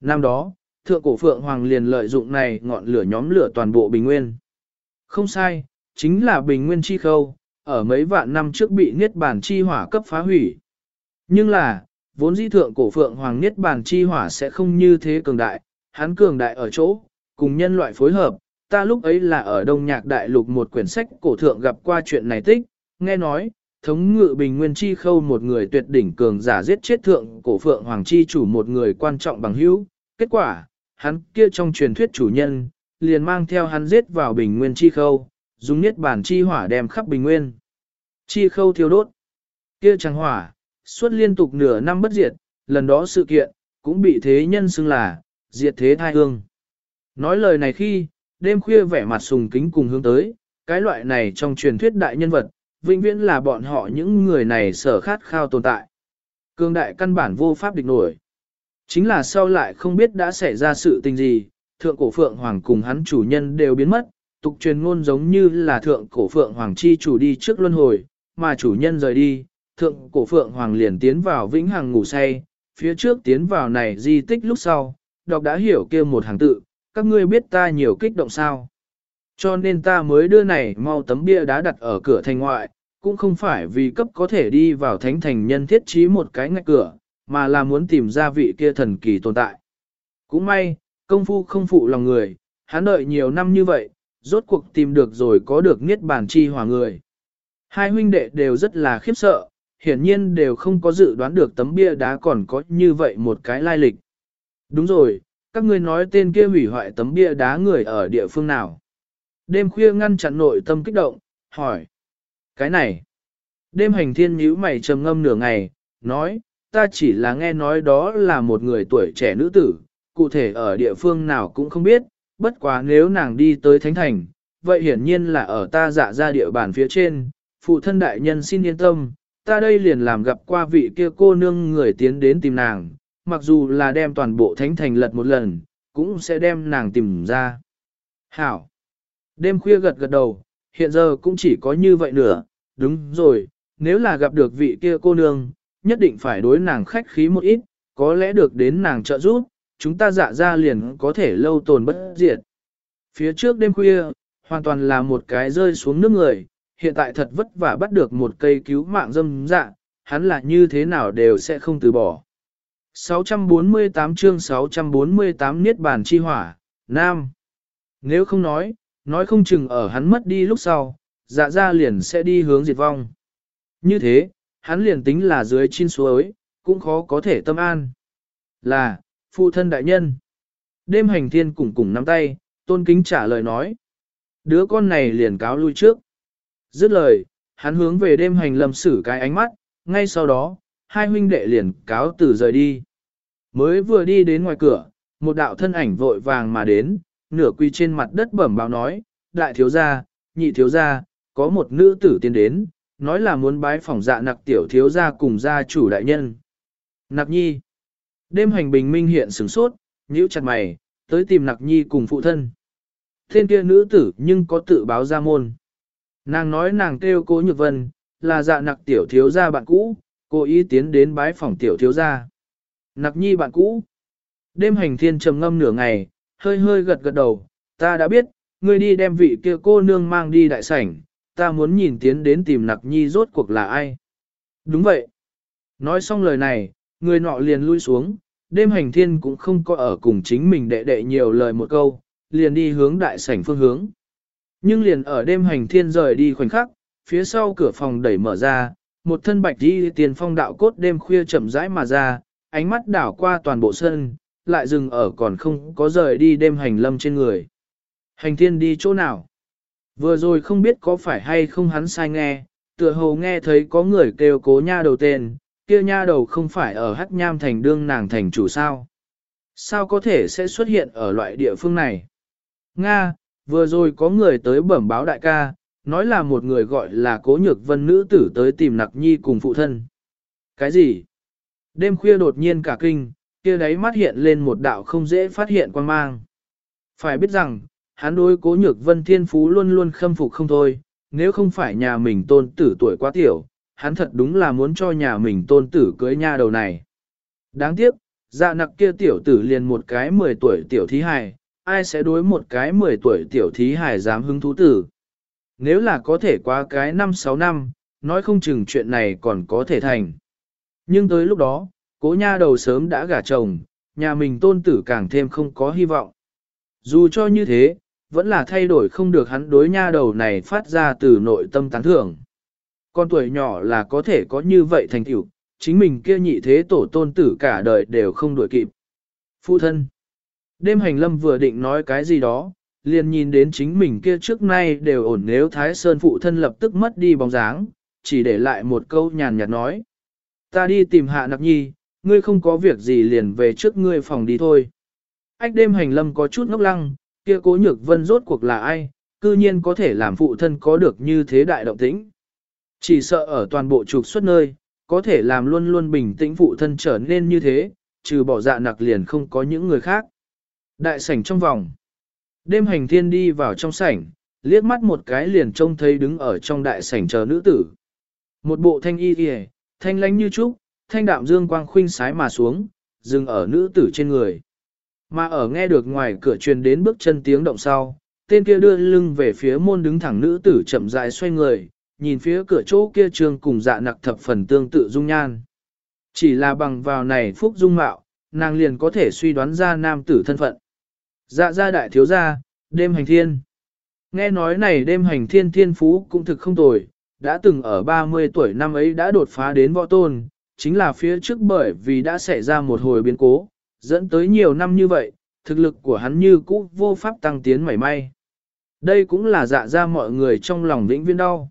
Năm đó, thượng cổ phượng hoàng liền lợi dụng này ngọn lửa nhóm lửa toàn bộ bình nguyên. Không sai, chính là bình nguyên chi khâu, ở mấy vạn năm trước bị niết bàn chi hỏa cấp phá hủy. Nhưng là, vốn dĩ thượng cổ phượng hoàng niết bàn chi hỏa sẽ không như thế cường đại, hắn cường đại ở chỗ, cùng nhân loại phối hợp, ta lúc ấy là ở Đông Nhạc Đại Lục một quyển sách cổ thượng gặp qua chuyện này tích, nghe nói, thống ngự bình nguyên chi khâu một người tuyệt đỉnh cường giả giết chết thượng cổ phượng hoàng chi chủ một người quan trọng bằng hữu, kết quả, hắn kia trong truyền thuyết chủ nhân, liền mang theo hắn giết vào bình nguyên chi khâu, dùng niết bản chi hỏa đem khắp bình nguyên. Chi khâu thiêu đốt, kia chẳng hỏa, suốt liên tục nửa năm bất diệt, lần đó sự kiện, cũng bị thế nhân xưng là, diệt thế thai hương. Nói lời này khi, đêm khuya vẻ mặt sùng kính cùng hướng tới, cái loại này trong truyền thuyết đại nhân vật, vĩnh viễn là bọn họ những người này sở khát khao tồn tại. Cương đại căn bản vô pháp địch nổi. Chính là sau lại không biết đã xảy ra sự tình gì, thượng cổ phượng hoàng cùng hắn chủ nhân đều biến mất, tục truyền ngôn giống như là thượng cổ phượng hoàng chi chủ đi trước luân hồi, mà chủ nhân rời đi, thượng cổ phượng hoàng liền tiến vào vĩnh hằng ngủ say, phía trước tiến vào này di tích lúc sau, đọc đã hiểu kia một hàng tự, các ngươi biết ta nhiều kích động sao. Cho nên ta mới đưa này mau tấm bia đá đặt ở cửa thành ngoại, cũng không phải vì cấp có thể đi vào thánh thành nhân thiết trí một cái ngạch cửa, mà là muốn tìm ra vị kia thần kỳ tồn tại. Cũng may, công phu không phụ lòng người, hắn đợi nhiều năm như vậy, rốt cuộc tìm được rồi có được niết bàn chi hòa người. Hai huynh đệ đều rất là khiếp sợ, hiển nhiên đều không có dự đoán được tấm bia đá còn có như vậy một cái lai lịch. Đúng rồi, các ngươi nói tên kia hủy hoại tấm bia đá người ở địa phương nào. Đêm khuya ngăn chặn nội tâm kích động, hỏi. Cái này. Đêm hành thiên nhíu mày trầm ngâm nửa ngày, nói, ta chỉ là nghe nói đó là một người tuổi trẻ nữ tử, cụ thể ở địa phương nào cũng không biết, bất quá nếu nàng đi tới Thánh Thành, vậy hiển nhiên là ở ta dạ ra địa bàn phía trên, phụ thân đại nhân xin yên tâm, ta đây liền làm gặp qua vị kia cô nương người tiến đến tìm nàng, mặc dù là đem toàn bộ Thánh Thành lật một lần, cũng sẽ đem nàng tìm ra. Hảo! Đêm khuya gật gật đầu, hiện giờ cũng chỉ có như vậy nữa, đúng rồi, nếu là gặp được vị kia cô nương, nhất định phải đối nàng khách khí một ít, có lẽ được đến nàng trợ giúp, chúng ta dạ ra liền có thể lâu tồn bất diệt. Phía trước đêm khuya, hoàn toàn là một cái rơi xuống nước người, hiện tại thật vất vả bắt được một cây cứu mạng dâm dạ, hắn là như thế nào đều sẽ không từ bỏ. 648 chương 648 Niết Bàn Chi Hỏa, Nam. Nếu không nói, nói không chừng ở hắn mất đi lúc sau, dạ ra liền sẽ đi hướng diệt vong. Như thế, hắn liền tính là dưới chín suối, cũng khó có thể tâm an. Là, phụ thân đại nhân. Đêm hành thiên cùng cùng nắm tay, tôn kính trả lời nói. Đứa con này liền cáo lui trước. Dứt lời, hắn hướng về đêm hành lâm xử cái ánh mắt, ngay sau đó, hai huynh đệ liền cáo từ rời đi. Mới vừa đi đến ngoài cửa, một đạo thân ảnh vội vàng mà đến, nửa quy trên mặt đất bẩm báo nói, đại thiếu gia, nhị thiếu gia, có một nữ tử tiến đến, nói là muốn bái phỏng dạ nặc tiểu thiếu gia cùng gia chủ đại nhân. Nặc nhi. Đêm hành bình minh hiện sửng sốt, nhíu chặt mày, tới tìm nặc nhi cùng phụ thân. Thiên kia nữ tử nhưng có tự báo ra môn. Nàng nói nàng kêu cố nhược vân, là dạ nặc tiểu thiếu gia bạn cũ, cố ý tiến đến bái phỏng tiểu thiếu gia. Nặc nhi bạn cũ. Đêm hành thiên trầm ngâm nửa ngày, hơi hơi gật gật đầu, ta đã biết, ngươi đi đem vị kia cô nương mang đi đại sảnh, ta muốn nhìn tiến đến tìm nặc nhi rốt cuộc là ai. Đúng vậy. Nói xong lời này, người nọ liền lui xuống, đêm hành thiên cũng không có ở cùng chính mình đệ đệ nhiều lời một câu, liền đi hướng đại sảnh phương hướng. Nhưng liền ở đêm hành thiên rời đi khoảnh khắc, phía sau cửa phòng đẩy mở ra, một thân bạch đi tiền phong đạo cốt đêm khuya chậm rãi mà ra, ánh mắt đảo qua toàn bộ sân, lại dừng ở còn không có rời đi đêm hành lâm trên người. Hành thiên đi chỗ nào? Vừa rồi không biết có phải hay không hắn sai nghe, tựa hồ nghe thấy có người kêu cố nha đầu tên, kia nha đầu không phải ở hắc nham thành đương nàng thành chủ sao. Sao có thể sẽ xuất hiện ở loại địa phương này? Nga, vừa rồi có người tới bẩm báo đại ca, nói là một người gọi là cố nhược vân nữ tử tới tìm nặc nhi cùng phụ thân. Cái gì? Đêm khuya đột nhiên cả kinh, kia đáy mắt hiện lên một đạo không dễ phát hiện quan mang. Phải biết rằng, hắn đối cố nhược vân thiên phú luôn luôn khâm phục không thôi, nếu không phải nhà mình tôn tử tuổi quá tiểu, hắn thật đúng là muốn cho nhà mình tôn tử cưới nha đầu này. Đáng tiếc, dạ nặc kia tiểu tử liền một cái 10 tuổi tiểu thí hài, ai sẽ đối một cái 10 tuổi tiểu thí hài dám hứng thú tử. Nếu là có thể qua cái 5-6 năm, nói không chừng chuyện này còn có thể thành. Nhưng tới lúc đó, cố nha đầu sớm đã gả chồng, nhà mình tôn tử càng thêm không có hy vọng. Dù cho như thế, vẫn là thay đổi không được hắn đối nha đầu này phát ra từ nội tâm tán thưởng. Con tuổi nhỏ là có thể có như vậy thành tiểu, chính mình kia nhị thế tổ tôn tử cả đời đều không đuổi kịp. Phụ thân. Đêm hành lâm vừa định nói cái gì đó, liền nhìn đến chính mình kia trước nay đều ổn nếu Thái Sơn phụ thân lập tức mất đi bóng dáng, chỉ để lại một câu nhàn nhạt nói. Ta đi tìm hạ nặc nhi, ngươi không có việc gì liền về trước ngươi phòng đi thôi. Ách đêm hành lâm có chút ngốc lăng, kia cố nhược vân rốt cuộc là ai, cư nhiên có thể làm phụ thân có được như thế đại động tĩnh. Chỉ sợ ở toàn bộ trục xuất nơi, có thể làm luôn luôn bình tĩnh phụ thân trở nên như thế, trừ bỏ dạ nặc liền không có những người khác. Đại sảnh trong vòng. Đêm hành thiên đi vào trong sảnh, liếc mắt một cái liền trông thấy đứng ở trong đại sảnh chờ nữ tử. Một bộ thanh y kìa, thanh lánh như trúc, thanh đạm dương quang khuynh sái mà xuống, dừng ở nữ tử trên người. Mà ở nghe được ngoài cửa truyền đến bước chân tiếng động sau, tên kia đưa lưng về phía môn đứng thẳng nữ tử chậm rãi xoay người, nhìn phía cửa chỗ kia trường cùng dạ nặc thập phần tương tự dung nhan. Chỉ là bằng vào này phúc dung mạo, nàng liền có thể suy đoán ra nam tử thân phận. Dạ gia đại thiếu gia, đêm hành thiên. Nghe nói này đêm hành thiên thiên phú cũng thực không tồi, đã từng ở 30 tuổi năm ấy đã đột phá đến võ tôn, chính là phía trước bởi vì đã xảy ra một hồi biến cố, dẫn tới nhiều năm như vậy, thực lực của hắn như cũ vô pháp tăng tiến mảy may. Đây cũng là dạ ra mọi người trong lòng vĩnh viên đau.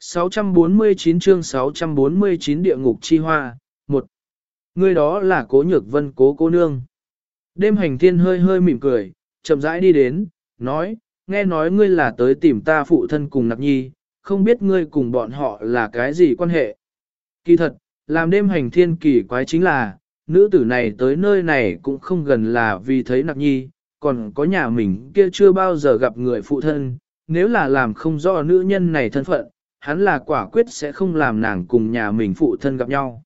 649 chương 649 địa ngục chi hoa, một Người đó là cố nhược vân cố cô nương. Đêm hành thiên hơi hơi mỉm cười, chậm rãi đi đến, nói, nghe nói ngươi là tới tìm ta phụ thân cùng nặc nhi, không biết ngươi cùng bọn họ là cái gì quan hệ. Kỳ thật, làm đêm hành thiên kỳ quái chính là, nữ tử này tới nơi này cũng không gần là vì thấy nặc nhi, còn có nhà mình kia chưa bao giờ gặp người phụ thân, nếu là làm không rõ nữ nhân này thân phận, hắn là quả quyết sẽ không làm nàng cùng nhà mình phụ thân gặp nhau.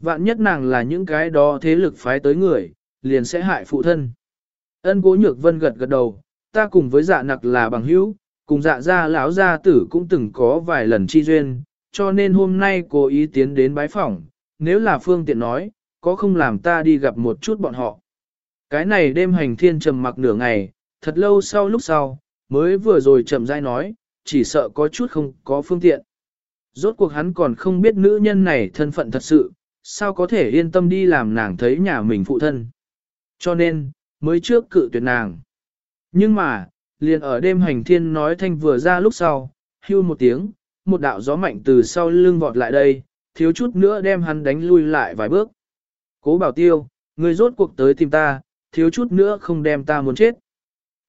Vạn nhất nàng là những cái đó thế lực phái tới người, liền sẽ hại phụ thân. Ân cố nhược vân gật gật đầu, ta cùng với dạ nặc là bằng hữu, cùng dạ gia lão gia tử cũng từng có vài lần chi duyên, cho nên hôm nay cố ý tiến đến bái phỏng, nếu là phương tiện nói, có không làm ta đi gặp một chút bọn họ. Cái này đêm hành thiên trầm mặc nửa ngày, thật lâu sau lúc sau, mới vừa rồi chậm rãi nói, chỉ sợ có chút không có phương tiện. Rốt cuộc hắn còn không biết nữ nhân này thân phận thật sự, sao có thể yên tâm đi làm nàng thấy nhà mình phụ thân. Cho nên, mới trước cự tuyệt nàng. Nhưng mà, liền ở đêm hành thiên nói thanh vừa ra lúc sau, hưu một tiếng, một đạo gió mạnh từ sau lưng vọt lại đây, thiếu chút nữa đem hắn đánh lui lại vài bước. Cố bảo tiêu, người rốt cuộc tới tìm ta, thiếu chút nữa không đem ta muốn chết.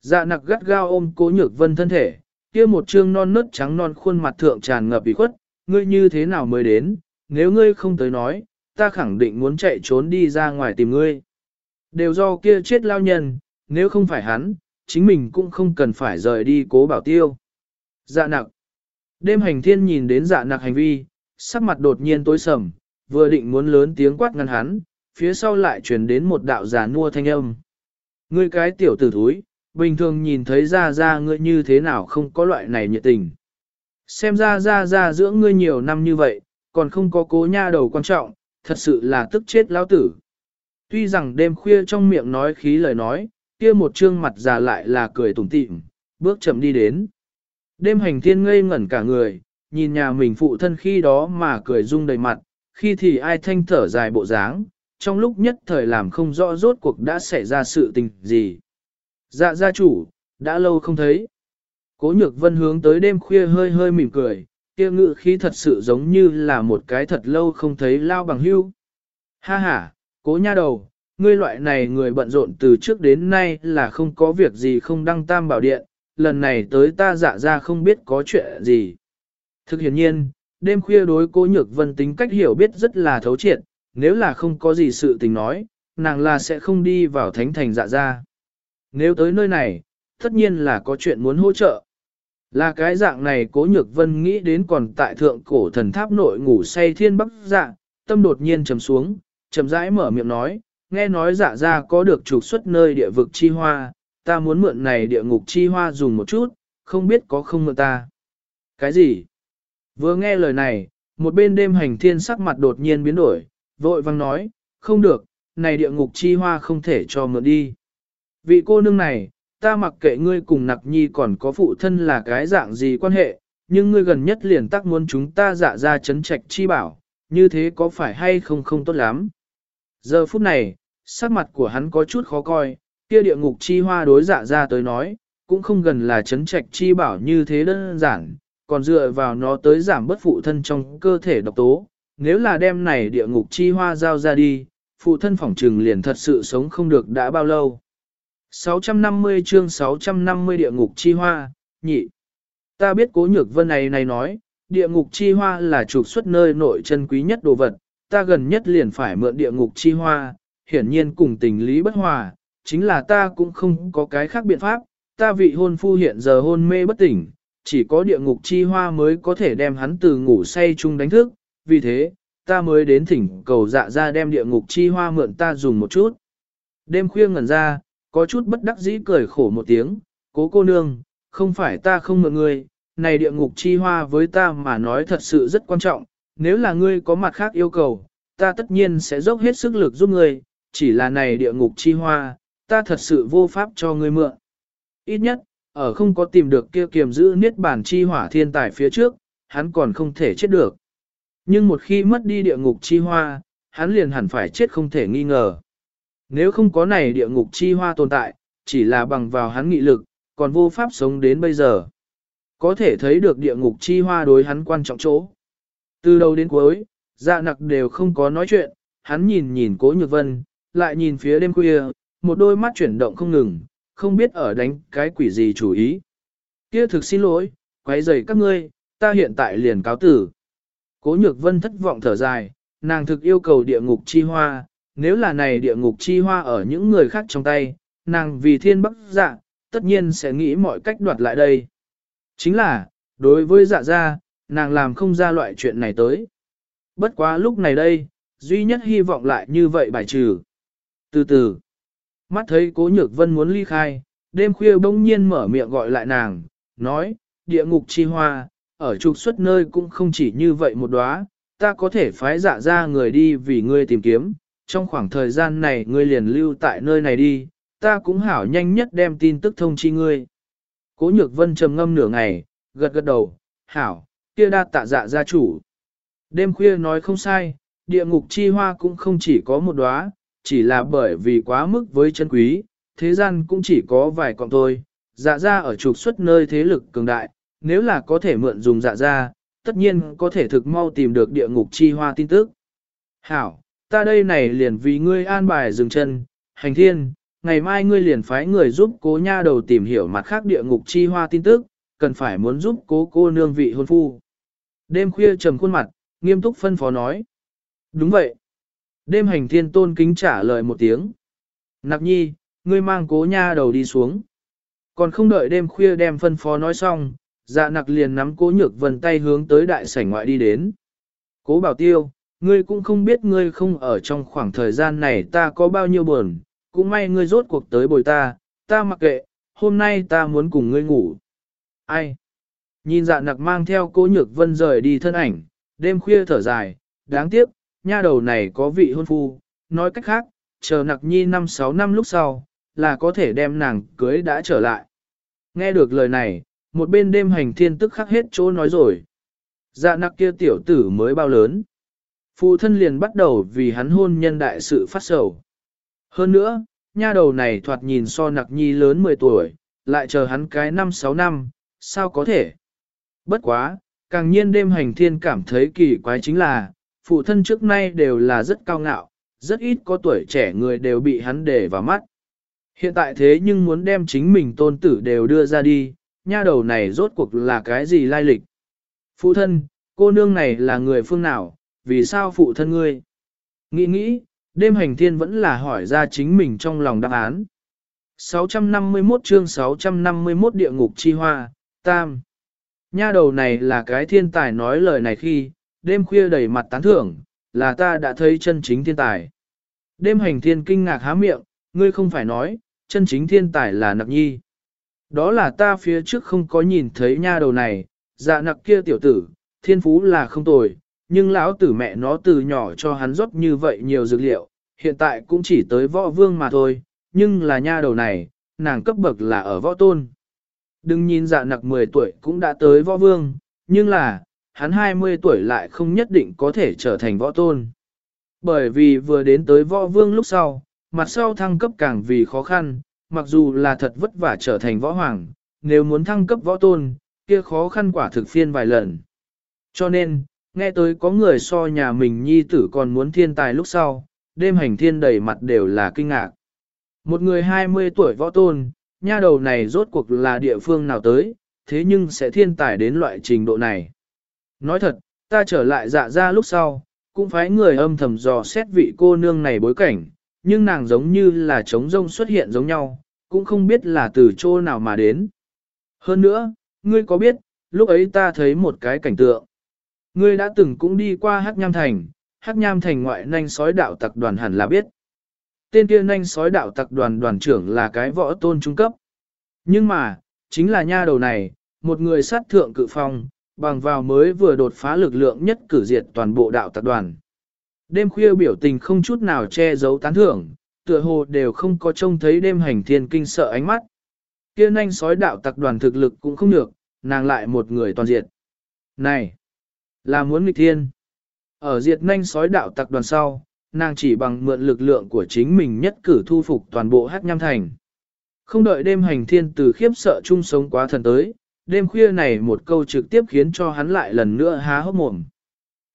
Dạ nặc gắt gao ôm cố nhược vân thân thể, kia một trương non nớt trắng non khuôn mặt thượng tràn ngập ủy khuất, ngươi như thế nào mới đến, nếu ngươi không tới nói, ta khẳng định muốn chạy trốn đi ra ngoài tìm ngươi. Đều do kia chết lao nhân, nếu không phải hắn, chính mình cũng không cần phải rời đi cố bảo tiêu. Dạ nặc. Đêm hành thiên nhìn đến dạ nặc hành vi, sắc mặt đột nhiên tối sầm, vừa định muốn lớn tiếng quát ngăn hắn, phía sau lại truyền đến một đạo giả nua thanh âm. Ngươi cái tiểu tử thúi, bình thường nhìn thấy ra ra ngươi như thế nào không có loại này nhiệt tình. Xem ra ra ra dưỡng ngươi nhiều năm như vậy, còn không có cố nha đầu quan trọng, thật sự là tức chết lão tử. Tuy rằng đêm khuya trong miệng nói khí lời nói, kia một trương mặt già lại là cười tủm tỉm, bước chậm đi đến. Đêm hành thiên ngây ngẩn cả người, nhìn nhà mình phụ thân khi đó mà cười rung đầy mặt, khi thì ai thanh thở dài bộ dáng, trong lúc nhất thời làm không rõ rốt cuộc đã xảy ra sự tình gì. Dạ gia chủ, đã lâu không thấy. Cố nhược vân hướng tới đêm khuya hơi hơi mỉm cười, kia ngự khí thật sự giống như là một cái thật lâu không thấy lao bằng hưu. Ha ha, cố nha đầu, ngươi loại này người bận rộn từ trước đến nay là không có việc gì không đăng tam bảo điện, lần này tới ta dạ ra không biết có chuyện gì. Thực hiện nhiên, đêm khuya đối cố nhược vân tính cách hiểu biết rất là thấu triệt, nếu là không có gì sự tình nói, nàng là sẽ không đi vào thánh thành dạ ra. Nếu tới nơi này, tất nhiên là có chuyện muốn hỗ trợ. Là cái dạng này cố nhược vân nghĩ đến còn tại thượng cổ thần tháp nội ngủ say thiên bắc dạ, tâm đột nhiên trầm xuống, trầm rãi mở miệng nói, nghe nói dạ ra có được trục xuất nơi địa vực chi hoa, ta muốn mượn này địa ngục chi hoa dùng một chút, không biết có không mượn ta. Cái gì? Vừa nghe lời này, một bên đêm hành thiên sắc mặt đột nhiên biến đổi, vội vang nói, không được, này địa ngục chi hoa không thể cho mượn đi. Vị cô nương này, ta mặc kệ ngươi cùng nặc nhi còn có phụ thân là cái dạng gì quan hệ, nhưng ngươi gần nhất liền tắc muốn chúng ta dạ ra chấn trạch chi bảo, như thế có phải hay không không tốt lắm. Giờ phút này, sắc mặt của hắn có chút khó coi, kia địa ngục chi hoa đối dạ ra tới nói, cũng không gần là chấn trạch chi bảo như thế đơn giản, còn dựa vào nó tới giảm bất phụ thân trong cơ thể độc tố. Nếu là đem này địa ngục chi hoa giao ra đi, phụ thân phỏng trừng liền thật sự sống không được đã bao lâu. 650 chương 650 địa ngục chi hoa, nhị. Ta biết cố nhược vân này này nói, địa ngục chi hoa là trục xuất nơi nội chân quý nhất đồ vật, ta gần nhất liền phải mượn địa ngục chi hoa, hiển nhiên cùng tình lý bất hòa, chính là ta cũng không có cái khác biện pháp, ta vị hôn phu hiện giờ hôn mê bất tỉnh, chỉ có địa ngục chi hoa mới có thể đem hắn từ ngủ say chung đánh thức, vì thế, ta mới đến thỉnh cầu dạ ra đem địa ngục chi hoa mượn ta dùng một chút. Đêm khuya ngẩn ra, có chút bất đắc dĩ cười khổ một tiếng, cố cô nương, không phải ta không mượn ngươi, này địa ngục chi hoa với ta mà nói thật sự rất quan trọng, nếu là ngươi có mặt khác yêu cầu, ta tất nhiên sẽ dốc hết sức lực giúp ngươi, chỉ là này địa ngục chi hoa, ta thật sự vô pháp cho ngươi mượn. Ít nhất, ở không có tìm được kia kiềm giữ niết bản chi hỏa thiên tài phía trước, hắn còn không thể chết được. Nhưng một khi mất đi địa ngục chi hoa, hắn liền hẳn phải chết không thể nghi ngờ. Nếu không có này địa ngục chi hoa tồn tại, chỉ là bằng vào hắn nghị lực, còn vô pháp sống đến bây giờ. Có thể thấy được địa ngục chi hoa đối hắn quan trọng chỗ. Từ đầu đến cuối, dạ nặc đều không có nói chuyện, hắn nhìn nhìn cố nhược vân, lại nhìn phía đêm khuya, một đôi mắt chuyển động không ngừng, không biết ở đánh cái quỷ gì chủ ý. Kia thực xin lỗi, quấy rầy các ngươi, ta hiện tại liền cáo tử. Cố nhược vân thất vọng thở dài, nàng thực yêu cầu địa ngục chi hoa, nếu là này địa ngục chi hoa ở những người khác trong tay, nàng vì thiên bắc dạ, tất nhiên sẽ nghĩ mọi cách đoạt lại đây. Chính là, đối với dạ gia, nàng làm không ra loại chuyện này tới. Bất quá lúc này đây, duy nhất hy vọng lại như vậy bài trừ. Từ từ, mắt thấy cố nhược vân muốn ly khai, đêm khuya bỗng nhiên mở miệng gọi lại nàng, nói, địa ngục chi hoa, ở trục xuất nơi cũng không chỉ như vậy một đóa, ta có thể phái dạ ra người đi vì ngươi tìm kiếm, trong khoảng thời gian này ngươi liền lưu tại nơi này đi, ta cũng hảo nhanh nhất đem tin tức thông chi ngươi. Cố nhược vân trầm ngâm nửa ngày, gật gật đầu, hảo, kia đa tạ dạ gia chủ. Đêm khuya nói không sai, địa ngục chi hoa cũng không chỉ có một đóa, chỉ là bởi vì quá mức với chân quý, thế gian cũng chỉ có vài cọng thôi. Dạ gia ở trục xuất nơi thế lực cường đại, nếu là có thể mượn dùng dạ gia, tất nhiên có thể thực mau tìm được địa ngục chi hoa tin tức. Hảo, ta đây này liền vì ngươi an bài dừng chân, hành thiên, ngày mai ngươi liền phái người giúp cố nha đầu tìm hiểu mặt khác địa ngục chi hoa tin tức, cần phải muốn giúp cố cô nương vị hôn phu. Đêm khuya trầm khuôn mặt, nghiêm túc phân phó nói. Đúng vậy. Đêm hành thiên tôn kính trả lời một tiếng. Nặc nhi, ngươi mang cố nha đầu đi xuống. Còn không đợi đêm khuya đem phân phó nói xong, dạ nặc liền nắm cố nhược vần tay hướng tới đại sảnh ngoại đi đến. Cố bảo tiêu, ngươi cũng không biết ngươi không ở trong khoảng thời gian này ta có bao nhiêu buồn, cũng may ngươi rốt cuộc tới bồi ta, ta mặc kệ, hôm nay ta muốn cùng ngươi ngủ. Ai? Nhìn dạ nặc mang theo cố nhược vân rời đi thân ảnh, đêm khuya thở dài, đáng tiếc, nha đầu này có vị hôn phu, nói cách khác, chờ nặc nhi 5-6 năm lúc sau, là có thể đem nàng cưới đã trở lại. Nghe được lời này, một bên đêm hành thiên tức khắc hết chỗ nói rồi. Dạ nặc kia tiểu tử mới bao lớn. Phụ thân liền bắt đầu vì hắn hôn nhân đại sự phát sầu. Hơn nữa, nha đầu này thoạt nhìn so nặc nhi lớn 10 tuổi, lại chờ hắn cái 5-6 năm, sao có thể? Bất quá, càng nhiên đêm hành thiên cảm thấy kỳ quái chính là, phụ thân trước nay đều là rất cao ngạo, rất ít có tuổi trẻ người đều bị hắn để vào mắt. Hiện tại thế nhưng muốn đem chính mình tôn tử đều đưa ra đi, nha đầu này rốt cuộc là cái gì lai lịch? Phụ thân, cô nương này là người phương nào, vì sao phụ thân ngươi? Nghĩ nghĩ, đêm hành thiên vẫn là hỏi ra chính mình trong lòng đáp án. 651 chương 651 địa ngục chi hoa, tam. Nha đầu này là cái thiên tài nói lời này khi, đêm khuya đầy mặt tán thưởng, là ta đã thấy chân chính thiên tài. Đêm hành thiên kinh ngạc há miệng, ngươi không phải nói, chân chính thiên tài là nặc nhi. Đó là ta phía trước không có nhìn thấy nha đầu này, dạ nặc kia tiểu tử, thiên phú là không tồi, nhưng lão tử mẹ nó từ nhỏ cho hắn rót như vậy nhiều dược liệu, hiện tại cũng chỉ tới võ vương mà thôi, nhưng là nha đầu này, nàng cấp bậc là ở võ tôn. Đừng nhìn dạ nặc 10 tuổi cũng đã tới võ vương, nhưng là, hắn 20 tuổi lại không nhất định có thể trở thành võ tôn. Bởi vì vừa đến tới võ vương lúc sau, mặt sau thăng cấp càng vì khó khăn, mặc dù là thật vất vả trở thành võ hoàng, nếu muốn thăng cấp võ tôn, kia khó khăn quả thực phiên vài lần. Cho nên, nghe tới có người so nhà mình nhi tử còn muốn thiên tài lúc sau, đêm hành thiên đầy mặt đều là kinh ngạc. Một người 20 tuổi võ tôn, nha đầu này rốt cuộc là địa phương nào tới, thế nhưng sẽ thiên tài đến loại trình độ này. Nói thật, ta trở lại dạ ra lúc sau, cũng phải người âm thầm dò xét vị cô nương này bối cảnh, nhưng nàng giống như là trống rông xuất hiện giống nhau, cũng không biết là từ chỗ nào mà đến. Hơn nữa, ngươi có biết, lúc ấy ta thấy một cái cảnh tượng. Ngươi đã từng cũng đi qua Hắc Nham Thành, Hắc Nham Thành ngoại nanh sói đạo tặc đoàn hẳn là biết. Tên kia nanh sói đạo tặc đoàn đoàn trưởng là cái võ tôn trung cấp. Nhưng mà, chính là nha đầu này, một người sát thượng cự phong, bằng vào mới vừa đột phá lực lượng nhất cử diệt toàn bộ đạo tặc đoàn. Đêm khuya biểu tình không chút nào che giấu tán thưởng, tựa hồ đều không có trông thấy đêm hành thiên kinh sợ ánh mắt. Kia Nanh sói đạo tặc đoàn thực lực cũng không được, nàng lại một người toàn diệt. Này, là muốn nghịch thiên. Ở diệt nhanh sói đạo tặc đoàn sau, nàng chỉ bằng mượn lực lượng của chính mình nhất cử thu phục toàn bộ hát nham thành. Không đợi đêm hành thiên từ khiếp sợ chung sống quá thần tới, đêm khuya này một câu trực tiếp khiến cho hắn lại lần nữa há hốc mồm.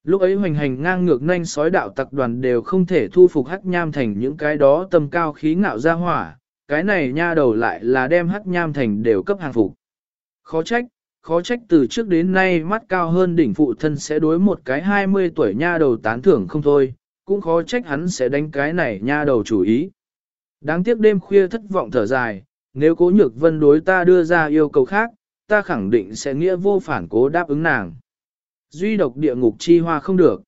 Lúc ấy hoành hành ngang ngược nhanh sói đạo tặc đoàn đều không thể thu phục hắc nham thành những cái đó tầm cao khí ngạo ra hỏa, cái này nha đầu lại là đem hắc nham thành đều cấp hàng phục. Khó trách, khó trách từ trước đến nay mắt cao hơn đỉnh phụ thân sẽ đối một cái 20 tuổi nha đầu tán thưởng không thôi, cũng khó trách hắn sẽ đánh cái này nha đầu chủ ý. Đáng tiếc đêm khuya thất vọng thở dài, nếu cố nhược vân đối ta đưa ra yêu cầu khác, ta khẳng định sẽ nghĩa vô phản cố đáp ứng nàng. Duy độc địa ngục chi hoa không được.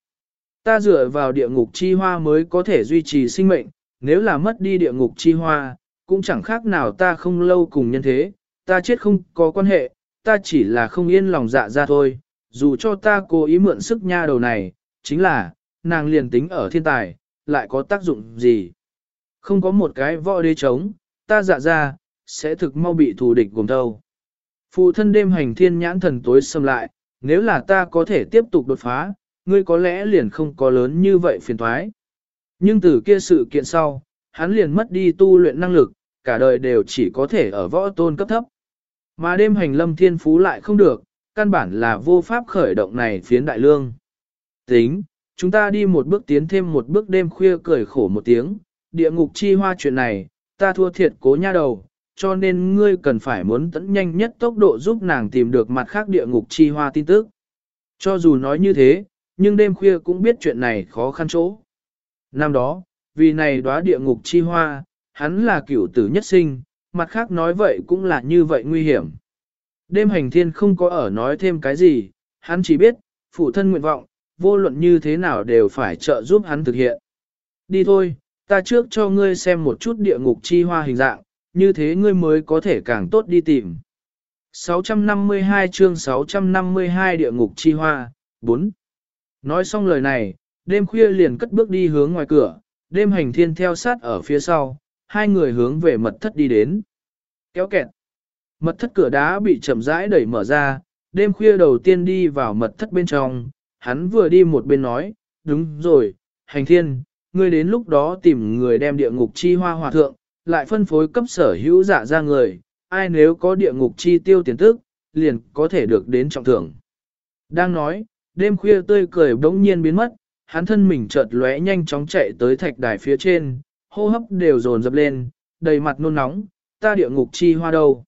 Ta dựa vào địa ngục chi hoa mới có thể duy trì sinh mệnh, nếu là mất đi địa ngục chi hoa, cũng chẳng khác nào ta không lâu cùng nhân thế, ta chết không có quan hệ, ta chỉ là không yên lòng dạ ra thôi, dù cho ta cố ý mượn sức nha đầu này, chính là, nàng liền tính ở thiên tài, lại có tác dụng gì. Không có một cái võ đế chống, ta dạ ra, sẽ thực mau bị thù địch gồm thâu. Phụ thân đêm hành thiên nhãn thần tối xâm lại, nếu là ta có thể tiếp tục đột phá, ngươi có lẽ liền không có lớn như vậy phiền thoái. Nhưng từ kia sự kiện sau, hắn liền mất đi tu luyện năng lực, cả đời đều chỉ có thể ở võ tôn cấp thấp. Mà đêm hành lâm thiên phú lại không được, căn bản là vô pháp khởi động này phiến đại lương. Tính, chúng ta đi một bước tiến thêm một bước đêm khuya cười khổ một tiếng, địa ngục chi hoa chuyện này, ta thua thiệt cố nha đầu, cho nên ngươi cần phải muốn tận nhanh nhất tốc độ giúp nàng tìm được mặt khác địa ngục chi hoa tin tức. Cho dù nói như thế, nhưng đêm khuya cũng biết chuyện này khó khăn chỗ. Năm đó, vì này đóa địa ngục chi hoa, hắn là cửu tử nhất sinh, mặt khác nói vậy cũng là như vậy nguy hiểm. Đêm hành thiên không có ở nói thêm cái gì, hắn chỉ biết, phụ thân nguyện vọng, vô luận như thế nào đều phải trợ giúp hắn thực hiện. Đi thôi, ta trước cho ngươi xem một chút địa ngục chi hoa hình dạng, như thế ngươi mới có thể càng tốt đi tìm. 652 chương 652 địa ngục chi hoa, 4. Nói xong lời này, đêm khuya liền cất bước đi hướng ngoài cửa, đêm hành thiên theo sát ở phía sau, hai người hướng về mật thất đi đến. Kéo kẹt. Mật thất cửa đá bị chậm rãi đẩy mở ra, đêm khuya đầu tiên đi vào mật thất bên trong, hắn vừa đi một bên nói, đúng rồi, hành thiên, ngươi đến lúc đó tìm người đem địa ngục chi hoa hòa thượng, lại phân phối cấp sở hữu dạ giả ra người, ai nếu có địa ngục chi tiêu tiền tức, liền có thể được đến trọng thưởng. Đang nói, đêm khuya tươi cười bỗng nhiên biến mất, hắn thân mình chợt lóe nhanh chóng chạy tới thạch đài phía trên, hô hấp đều dồn dập lên, đầy mặt nôn nóng, ta địa ngục chi hoa đâu.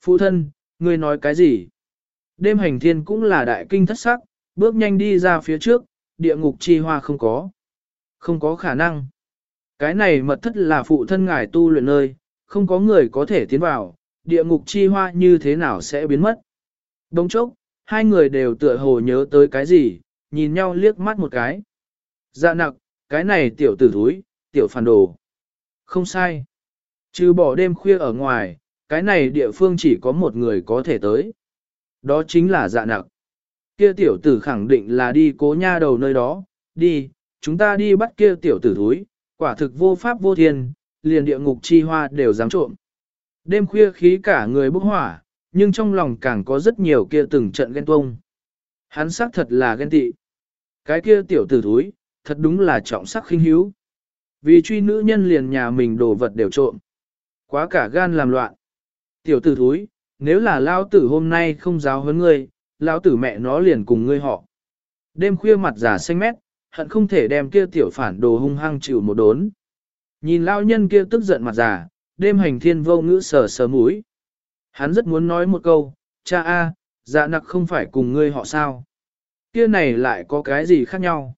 Phụ thân, ngươi nói cái gì? Đêm hành thiên cũng là đại kinh thất sắc, bước nhanh đi ra phía trước, địa ngục chi hoa không có. Không có khả năng. Cái này mật thất là phụ thân ngài tu luyện nơi, không có người có thể tiến vào, địa ngục chi hoa như thế nào sẽ biến mất. Đông chốc, hai người đều tựa hồ nhớ tới cái gì, nhìn nhau liếc mắt một cái. Dạ nặc, cái này tiểu tử thúi, tiểu phản đồ. Không sai. Trừ bỏ đêm khuya ở ngoài, cái này địa phương chỉ có một người có thể tới. Đó chính là dạ nặc. Kia tiểu tử khẳng định là đi cố nha đầu nơi đó, đi, chúng ta đi bắt kia tiểu tử thúi, quả thực vô pháp vô thiên, liền địa ngục chi hoa đều dám trộm. Đêm khuya khí cả người bốc hỏa, nhưng trong lòng càng có rất nhiều kia từng trận ghen tuông. Hắn xác thật là ghen tị. Cái kia tiểu tử thúi, thật đúng là trọng sắc khinh hiếu. Vì truy nữ nhân liền nhà mình đồ vật đều trộm. Quá cả gan làm loạn. Tiểu tử thúi, nếu là lao tử hôm nay không giáo huấn ngươi, lao tử mẹ nó liền cùng ngươi họ. Đêm khuya mặt giả xanh mét, hận không thể đem kia tiểu phản đồ hung hăng chịu một đốn. Nhìn lao nhân kia tức giận mặt giả, đêm hành thiên vô ngữ sờ sờ mũi. Hắn rất muốn nói một câu, cha a, dạ nặc không phải cùng ngươi họ sao. Kia này lại có cái gì khác nhau.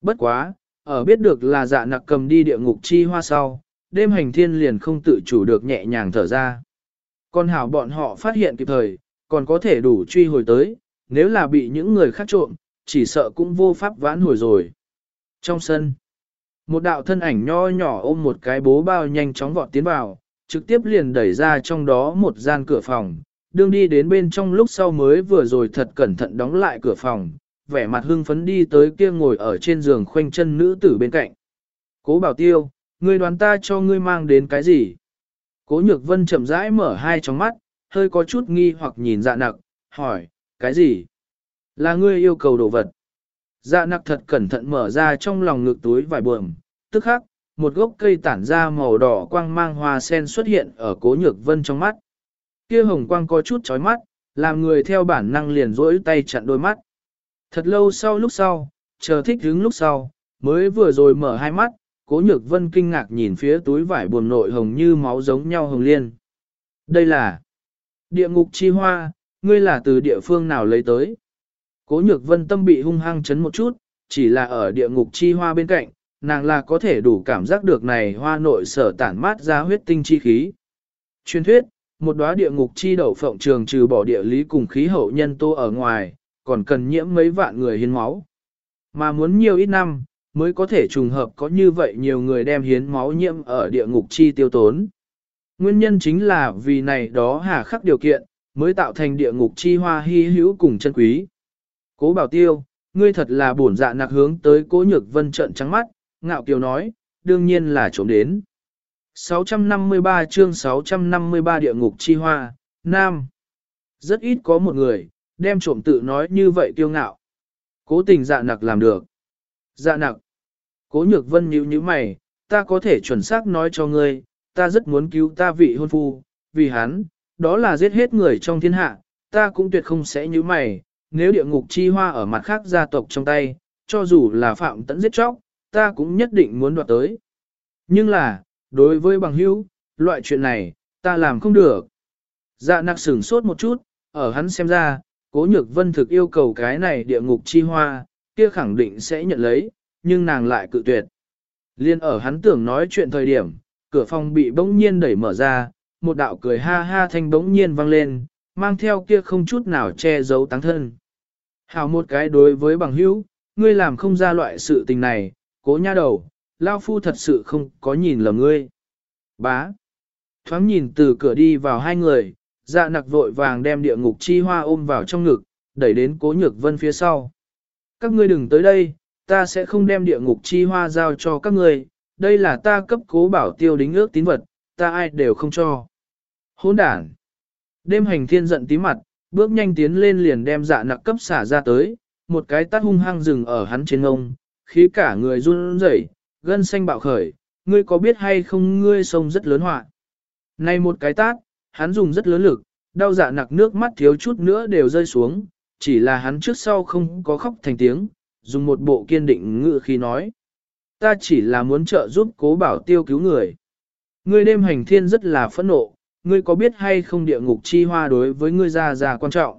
Bất quá, ở biết được là dạ nặc cầm đi địa ngục chi hoa sau, đêm hành thiên liền không tự chủ được nhẹ nhàng thở ra. Còn hảo bọn họ phát hiện kịp thời, còn có thể đủ truy hồi tới, nếu là bị những người khác trộm, chỉ sợ cũng vô pháp vãn hồi rồi. Trong sân, một đạo thân ảnh nho nhỏ ôm một cái bố bao nhanh chóng vọt tiến vào, trực tiếp liền đẩy ra trong đó một gian cửa phòng, đương đi đến bên trong lúc sau mới vừa rồi thật cẩn thận đóng lại cửa phòng, vẻ mặt hưng phấn đi tới kia ngồi ở trên giường khoanh chân nữ tử bên cạnh. Cố bảo tiêu, ngươi đoán ta cho ngươi mang đến cái gì? Cố nhược vân chậm rãi mở hai tròng mắt, hơi có chút nghi hoặc nhìn dạ nặc, hỏi, cái gì? Là ngươi yêu cầu đồ vật. Dạ nặc thật cẩn thận mở ra trong lòng ngực túi vải buồm, tức khắc, một gốc cây tản ra màu đỏ quang mang hoa sen xuất hiện ở cố nhược vân trong mắt. Kia hồng quang có chút chói mắt, làm người theo bản năng liền rỗi tay chặn đôi mắt. Thật lâu sau lúc sau, chờ thích đứng lúc sau, mới vừa rồi mở hai mắt, cố nhược vân kinh ngạc nhìn phía túi vải buồm nội hồng như máu giống nhau hồng liên. Đây là địa ngục chi hoa, ngươi là từ địa phương nào lấy tới? Cố nhược vân tâm bị hung hăng chấn một chút, chỉ là ở địa ngục chi hoa bên cạnh, nàng là có thể đủ cảm giác được này hoa nội sở tản mát ra huyết tinh chi khí. Truyền thuyết, một đóa địa ngục chi đậu phộng trường trừ bỏ địa lý cùng khí hậu nhân tố ở ngoài, còn cần nhiễm mấy vạn người hiến máu. Mà muốn nhiều ít năm, mới có thể trùng hợp có như vậy nhiều người đem hiến máu nhiễm ở địa ngục chi tiêu tốn. Nguyên nhân chính là vì này đó hà khắc điều kiện, mới tạo thành địa ngục chi hoa hy hữu cùng chân quý. Cố bảo tiêu, ngươi thật là bổn dạ nạc hướng tới cố nhược vân trận trắng mắt, ngạo kiều nói, đương nhiên là trộm đến. 653 chương 653 địa ngục chi hoa, Nam. Rất ít có một người, đem trộm tự nói như vậy kiêu ngạo. Cố tình dạ nặc làm được. Dạ nặc. Cố nhược vân nhíu như mày, ta có thể chuẩn xác nói cho ngươi, ta rất muốn cứu ta vị hôn phu, vì hắn, đó là giết hết người trong thiên hạ, ta cũng tuyệt không sẽ như mày, nếu địa ngục chi hoa ở mặt khác gia tộc trong tay, cho dù là phạm tẫn giết chóc, ta cũng nhất định muốn đoạt tới. Nhưng là, đối với bằng hữu, loại chuyện này, ta làm không được. Dạ nặc sửng sốt một chút, ở hắn xem ra, cố nhược vân thực yêu cầu cái này địa ngục chi hoa, kia khẳng định sẽ nhận lấy, nhưng nàng lại cự tuyệt. Liên ở hắn tưởng nói chuyện thời điểm, cửa phòng bị bỗng nhiên đẩy mở ra, một đạo cười ha ha thanh bỗng nhiên vang lên, mang theo kia không chút nào che giấu táng thân. Hào một cái đối với bằng hữu, ngươi làm không ra loại sự tình này, cố nha đầu, lao phu thật sự không có nhìn lầm ngươi. Bá. Thoáng nhìn từ cửa đi vào hai người, dạ nặc vội vàng đem địa ngục chi hoa ôm vào trong ngực, đẩy đến cố nhược vân phía sau. Các ngươi đừng tới đây, ta sẽ không đem địa ngục chi hoa giao cho các ngươi, đây là ta cấp cố bảo tiêu đính ước tín vật, ta ai đều không cho. Hỗn đản. Đêm hành thiên giận tí mặt, bước nhanh tiến lên liền đem dạ nặc cấp xả ra tới, một cái tát hung hăng dừng ở hắn trên ngông, khí cả người run rẩy, gân xanh bạo khởi, ngươi có biết hay không ngươi sông rất lớn họa. Này một cái tát, hắn dùng rất lớn lực, đau dạ nặc nước mắt thiếu chút nữa đều rơi xuống, chỉ là hắn trước sau không có khóc thành tiếng, dùng một bộ kiên định ngự khi nói. Ta chỉ là muốn trợ giúp cố bảo tiêu cứu người. Ngươi đêm hành thiên rất là phẫn nộ, ngươi có biết hay không địa ngục chi hoa đối với ngươi ra ra quan trọng.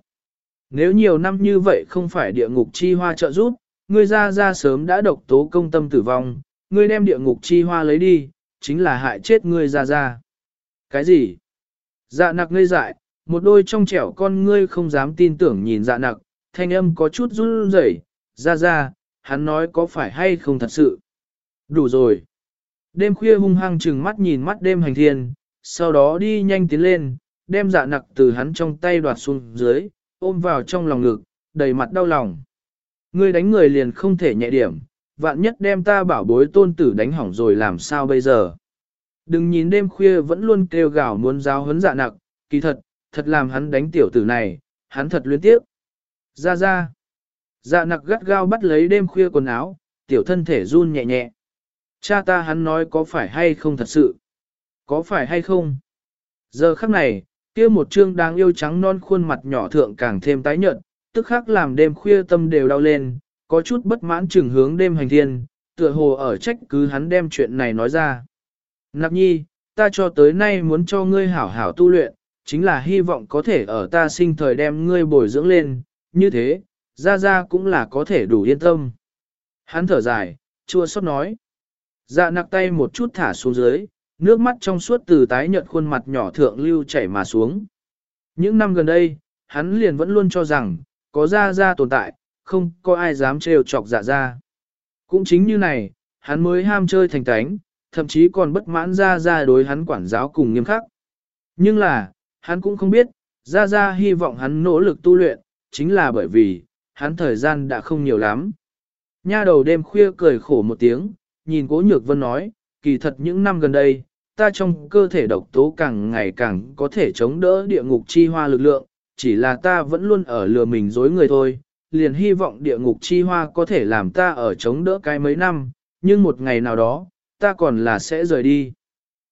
Nếu nhiều năm như vậy không phải địa ngục chi hoa trợ giúp, ngươi ra ra sớm đã độc tố công tâm tử vong, ngươi đem địa ngục chi hoa lấy đi, chính là hại chết ngươi ra ra. Cái gì? Dạ nặc ngây dại, một đôi trong trẻo con ngươi không dám tin tưởng nhìn dạ nặc, thanh âm có chút run rẩy, ra ra, hắn nói có phải hay không thật sự. Đủ rồi. Đêm khuya hung hăng chừng mắt nhìn mắt đêm hành thiên, sau đó đi nhanh tiến lên, đem dạ nặc từ hắn trong tay đoạt xuống dưới, ôm vào trong lòng ngực, đầy mặt đau lòng. Ngươi đánh người liền không thể nhẹ điểm, vạn nhất đem ta bảo bối tôn tử đánh hỏng rồi làm sao bây giờ. Đừng nhìn đêm khuya vẫn luôn kêu gào muốn giáo huấn dạ nặc, kỳ thật, thật làm hắn đánh tiểu tử này, hắn thật luyến tiếp. Ra ra. Dạ nặc gắt gao bắt lấy đêm khuya quần áo, tiểu thân thể run nhẹ nhẹ. Cha ta hắn nói có phải hay không thật sự? Có phải hay không? Giờ khắc này, kia một trương đáng yêu trắng non khuôn mặt nhỏ thượng càng thêm tái nhợt, tức khắc làm đêm khuya tâm đều đau lên, có chút bất mãn chừng hướng đêm hành thiên, tựa hồ ở trách cứ hắn đem chuyện này nói ra. Nạp nhi, ta cho tới nay muốn cho ngươi hảo hảo tu luyện, chính là hy vọng có thể ở ta sinh thời đem ngươi bồi dưỡng lên, như thế, ra ra cũng là có thể đủ yên tâm. Hắn thở dài, chua xót nói. Dạ nặc tay một chút thả xuống dưới, nước mắt trong suốt từ tái nhợt khuôn mặt nhỏ thượng lưu chảy mà xuống. Những năm gần đây, hắn liền vẫn luôn cho rằng, có ra ra tồn tại, không có ai dám trêu chọc dạ ra. Cũng chính như này, hắn mới ham chơi thành tánh, thậm chí còn bất mãn ra ra đối hắn quản giáo cùng nghiêm khắc. Nhưng là, hắn cũng không biết, ra ra hy vọng hắn nỗ lực tu luyện, chính là bởi vì, hắn thời gian đã không nhiều lắm. Nha đầu đêm khuya cười khổ một tiếng, nhìn cố nhược vân nói, kỳ thật những năm gần đây, ta trong cơ thể độc tố càng ngày càng có thể chống đỡ địa ngục chi hoa lực lượng, chỉ là ta vẫn luôn ở lừa mình dối người thôi, liền hy vọng địa ngục chi hoa có thể làm ta ở chống đỡ cái mấy năm, nhưng một ngày nào đó, ta còn là sẽ rời đi.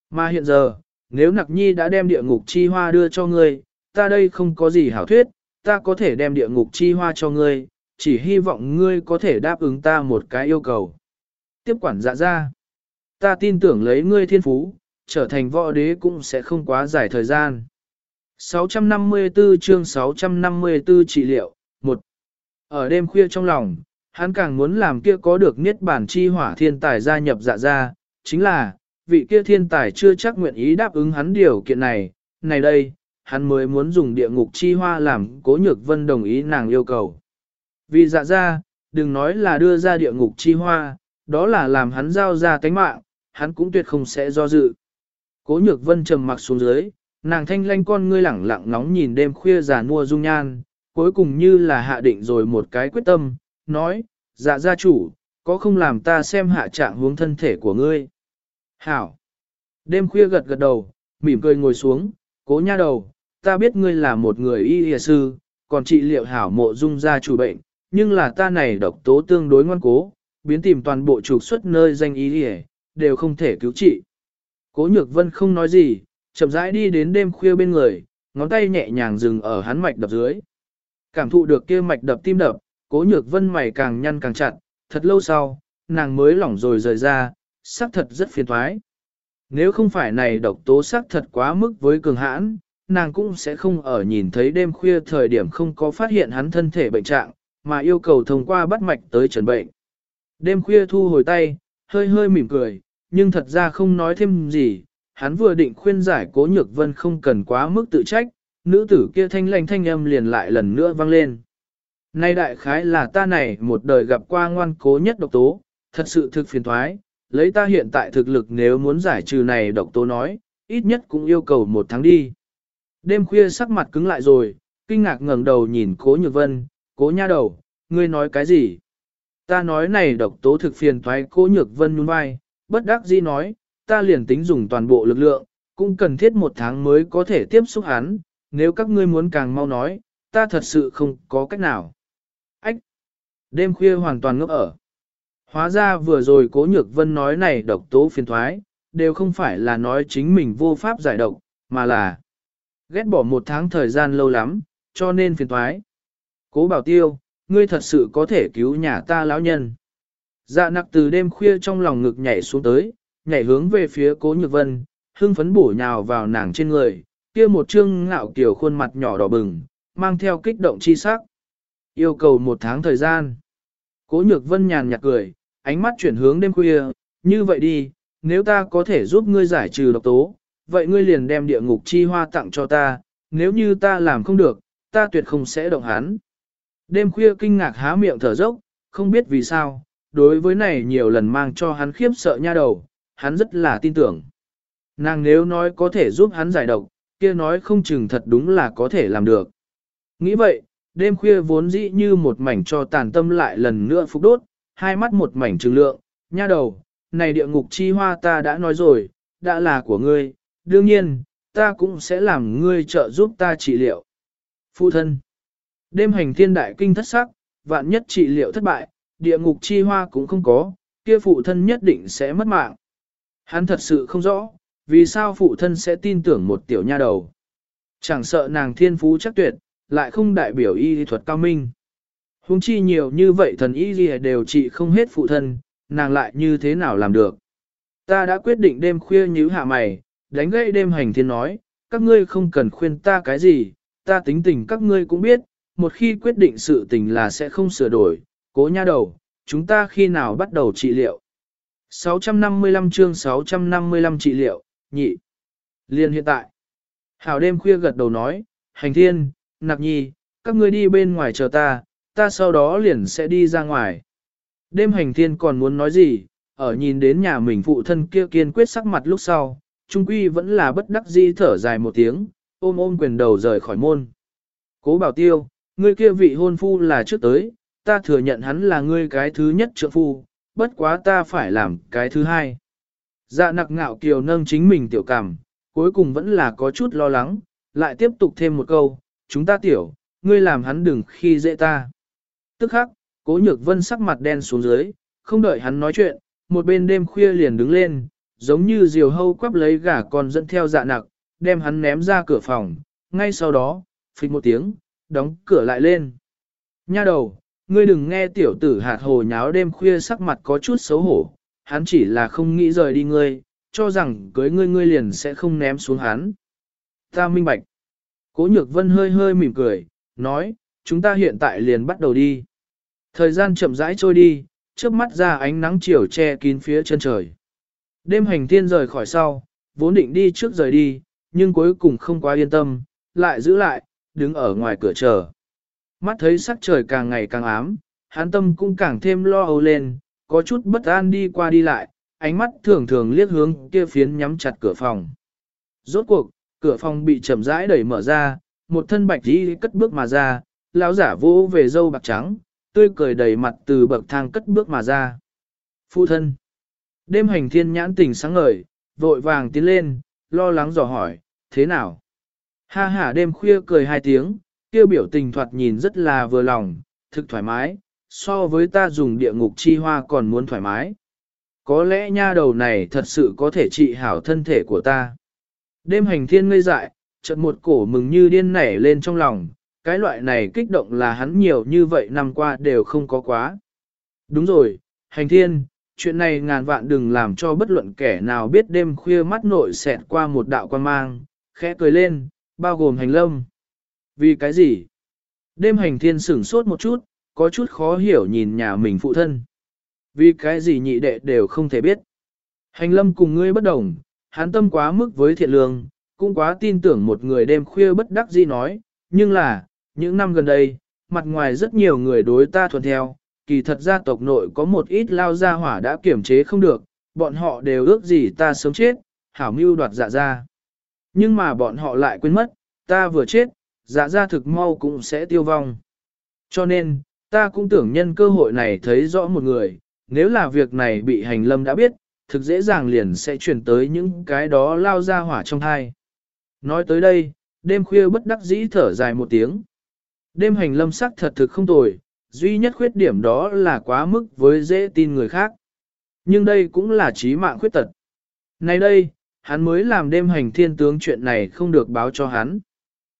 Mà hiện giờ, nếu nặc nhi đã đem địa ngục chi hoa đưa cho ngươi, ta đây không có gì hảo thuyết, ta có thể đem địa ngục chi hoa cho ngươi, chỉ hy vọng ngươi có thể đáp ứng ta một cái yêu cầu. Tiếp quản dạ ra. Ta tin tưởng lấy ngươi thiên phú, trở thành võ đế cũng sẽ không quá dài thời gian. 654 chương 654 trị liệu, 1. Ở đêm khuya trong lòng, hắn càng muốn làm kia có được niết bản chi hỏa thiên tài gia nhập dạ ra, chính là, vị kia thiên tài chưa chắc nguyện ý đáp ứng hắn điều kiện này, này đây, hắn mới muốn dùng địa ngục chi hoa làm cố nhược vân đồng ý nàng yêu cầu. Vì dạ ra, đừng nói là đưa ra địa ngục chi hoa, đó là làm hắn giao ra tánh mạng, hắn cũng tuyệt không sẽ do dự. Cố nhược vân trầm mặc xuống dưới, nàng thanh lanh con ngươi lẳng lặng ngóng nhìn đêm khuya già mua dung nhan, cuối cùng như là hạ định rồi một cái quyết tâm, nói, dạ gia chủ, có không làm ta xem hạ trạng hướng thân thể của ngươi. Hảo! Đêm khuya gật gật đầu, mỉm cười ngồi xuống, cố nha đầu, ta biết ngươi là một người y y sư, còn trị liệu hảo mộ dung ra chủ bệnh, nhưng là ta này độc tố tương đối ngoan cố, biến tìm toàn bộ trục xuất nơi danh y y, đều không thể cứu trị. Cố nhược vân không nói gì, chậm rãi đi đến đêm khuya bên người, ngón tay nhẹ nhàng dừng ở hắn mạch đập dưới. Cảm thụ được kia mạch đập tim đập, cố nhược vân mày càng nhăn càng chặt, thật lâu sau, nàng mới lỏng rồi rời ra, xác thật rất phiền thoái. Nếu không phải này độc tố xác thật quá mức với cường hãn, nàng cũng sẽ không ở nhìn thấy đêm khuya thời điểm không có phát hiện hắn thân thể bệnh trạng, mà yêu cầu thông qua bắt mạch tới trần bệnh. Đêm khuya thu hồi tay, hơi hơi mỉm cười, nhưng thật ra không nói thêm gì, hắn vừa định khuyên giải cố nhược vân không cần quá mức tự trách, nữ tử kia thanh lành thanh âm liền lại lần nữa vang lên. Nay đại khái là ta này một đời gặp qua ngoan cố nhất độc tố, thật sự thực phiền thoái, lấy ta hiện tại thực lực nếu muốn giải trừ này độc tố nói, ít nhất cũng yêu cầu một tháng đi. Đêm khuya sắc mặt cứng lại rồi, kinh ngạc ngẩng đầu nhìn cố nhược vân, cố nha đầu, ngươi nói cái gì? Ta nói này độc tố thực phiền thoái cố nhược vân nhún vai, bất đắc dĩ nói, ta liền tính dùng toàn bộ lực lượng, cũng cần thiết một tháng mới có thể tiếp xúc hắn, nếu các ngươi muốn càng mau nói, ta thật sự không có cách nào. Ách! Đêm khuya hoàn toàn ngốc ở. Hóa ra vừa rồi cố nhược vân nói này độc tố phiền thoái, đều không phải là nói chính mình vô pháp giải độc, mà là ghét bỏ một tháng thời gian lâu lắm, cho nên phiền thoái. Cố bảo tiêu, ngươi thật sự có thể cứu nhà ta lão nhân. Dạ nặc từ đêm khuya trong lòng ngực nhảy xuống tới, nhảy hướng về phía cố nhược vân, hưng phấn bổ nhào vào nàng trên người, kia một trương ngạo kiểu khuôn mặt nhỏ đỏ bừng, mang theo kích động chi sắc. Yêu cầu một tháng thời gian. Cố nhược vân nhàn nhạt cười, ánh mắt chuyển hướng đêm khuya, như vậy đi, nếu ta có thể giúp ngươi giải trừ độc tố, vậy ngươi liền đem địa ngục chi hoa tặng cho ta, nếu như ta làm không được, ta tuyệt không sẽ động hắn. Đêm khuya kinh ngạc há miệng thở dốc, không biết vì sao, đối với này nhiều lần mang cho hắn khiếp sợ nha đầu, hắn rất là tin tưởng. Nàng nếu nói có thể giúp hắn giải độc, kia nói không chừng thật đúng là có thể làm được. Nghĩ vậy, đêm khuya vốn dĩ như một mảnh cho tàn tâm lại lần nữa phục đốt, hai mắt một mảnh trừng lượng, nha đầu, này địa ngục chi hoa ta đã nói rồi, đã là của ngươi, đương nhiên, ta cũng sẽ làm ngươi trợ giúp ta trị liệu. Phụ thân, đêm hành thiên đại kinh thất sắc, vạn nhất trị liệu thất bại, địa ngục chi hoa cũng không có, kia phụ thân nhất định sẽ mất mạng. Hắn thật sự không rõ, vì sao phụ thân sẽ tin tưởng một tiểu nha đầu. Chẳng sợ nàng thiên phú chắc tuyệt, lại không đại biểu y thuật cao minh. Huống chi nhiều như vậy thần y gì đều trị không hết phụ thân, nàng lại như thế nào làm được. Ta đã quyết định đêm khuya nhíu hạ mày, đánh gãy đêm hành thiên nói, các ngươi không cần khuyên ta cái gì, ta tính tình các ngươi cũng biết, một khi quyết định sự tình là sẽ không sửa đổi, cố nha đầu, chúng ta khi nào bắt đầu trị liệu. 655 chương 655 trị liệu, nhị. Liên hiện tại. Hảo đêm khuya gật đầu nói, hành thiên, nạp nhi, các ngươi đi bên ngoài chờ ta, ta sau đó liền sẽ đi ra ngoài. Đêm hành thiên còn muốn nói gì, ở nhìn đến nhà mình phụ thân kia kiên quyết sắc mặt lúc sau, trung quy vẫn là bất đắc di thở dài một tiếng, ôm ôm quyền đầu rời khỏi môn. Cố bảo tiêu, ngươi kia vị hôn phu là trước tới, ta thừa nhận hắn là ngươi cái thứ nhất trượng phu, bất quá ta phải làm cái thứ hai. Dạ nặc ngạo kiều nâng chính mình tiểu cảm, cuối cùng vẫn là có chút lo lắng, lại tiếp tục thêm một câu, chúng ta tiểu, ngươi làm hắn đừng khi dễ ta. Tức khắc, cố nhược vân sắc mặt đen xuống dưới, không đợi hắn nói chuyện, một bên đêm khuya liền đứng lên, giống như diều hâu quắp lấy gà con dẫn theo dạ nặc, đem hắn ném ra cửa phòng, ngay sau đó, phịch một tiếng, đóng cửa lại lên. Nha đầu, ngươi đừng nghe tiểu tử hạt hồ nháo đêm khuya sắc mặt có chút xấu hổ, hắn chỉ là không nghĩ rời đi ngươi, cho rằng cưới ngươi ngươi liền sẽ không ném xuống hắn. Ta minh bạch. Cố nhược vân hơi hơi mỉm cười, nói, chúng ta hiện tại liền bắt đầu đi. Thời gian chậm rãi trôi đi, trước mắt ra ánh nắng chiều che kín phía chân trời. Đêm hành thiên rời khỏi sau, vốn định đi trước rời đi, nhưng cuối cùng không quá yên tâm, lại giữ lại, đứng ở ngoài cửa chờ. Mắt thấy sắc trời càng ngày càng ám, hắn tâm cũng càng thêm lo âu lên, có chút bất an đi qua đi lại, ánh mắt thường thường liếc hướng kia phiến nhắm chặt cửa phòng. Rốt cuộc, cửa phòng bị chậm rãi đẩy mở ra, một thân bạch đi cất bước mà ra, lão giả vỗ về dâu bạc trắng, tươi cười đầy mặt từ bậc thang cất bước mà ra. Phụ thân. Đêm hành thiên nhãn tỉnh sáng ngời, vội vàng tiến lên, lo lắng dò hỏi, thế nào? Ha ha đêm khuya cười hai tiếng, kêu biểu tình thoạt nhìn rất là vừa lòng, thực thoải mái, so với ta dùng địa ngục chi hoa còn muốn thoải mái. Có lẽ nha đầu này thật sự có thể trị hảo thân thể của ta. Đêm hành thiên ngây dại, chợt một cổ mừng như điên nảy lên trong lòng, cái loại này kích động là hắn nhiều như vậy năm qua đều không có quá. Đúng rồi, hành thiên, chuyện này ngàn vạn đừng làm cho bất luận kẻ nào biết đêm khuya mắt nội xẹt qua một đạo quan mang, khẽ cười lên, bao gồm hành lâm. Vì cái gì? Đêm hành thiên sửng sốt một chút, có chút khó hiểu nhìn nhà mình phụ thân. Vì cái gì nhị đệ đều không thể biết. Hành lâm cùng ngươi bất đồng, hắn tâm quá mức với thiện lương, cũng quá tin tưởng một người đêm khuya bất đắc dĩ nói, nhưng là, những năm gần đây, mặt ngoài rất nhiều người đối ta thuận theo, kỳ thật gia tộc nội có một ít lao gia hỏa đã kiểm chế không được, bọn họ đều ước gì ta sớm chết, hảo mưu đoạt dạ ra. Nhưng mà bọn họ lại quên mất, ta vừa chết, dạ ra thực mau cũng sẽ tiêu vong. Cho nên, ta cũng tưởng nhân cơ hội này thấy rõ một người, nếu là việc này bị hành lâm đã biết, thực dễ dàng liền sẽ chuyển tới những cái đó lao ra hỏa trong thai. Nói tới đây, đêm khuya bất đắc dĩ thở dài một tiếng. Đêm hành lâm sắc thật thực không tồi, duy nhất khuyết điểm đó là quá mức với dễ tin người khác. Nhưng đây cũng là trí mạng khuyết tật. Nay đây, hắn mới làm đêm hành thiên tướng chuyện này không được báo cho hắn.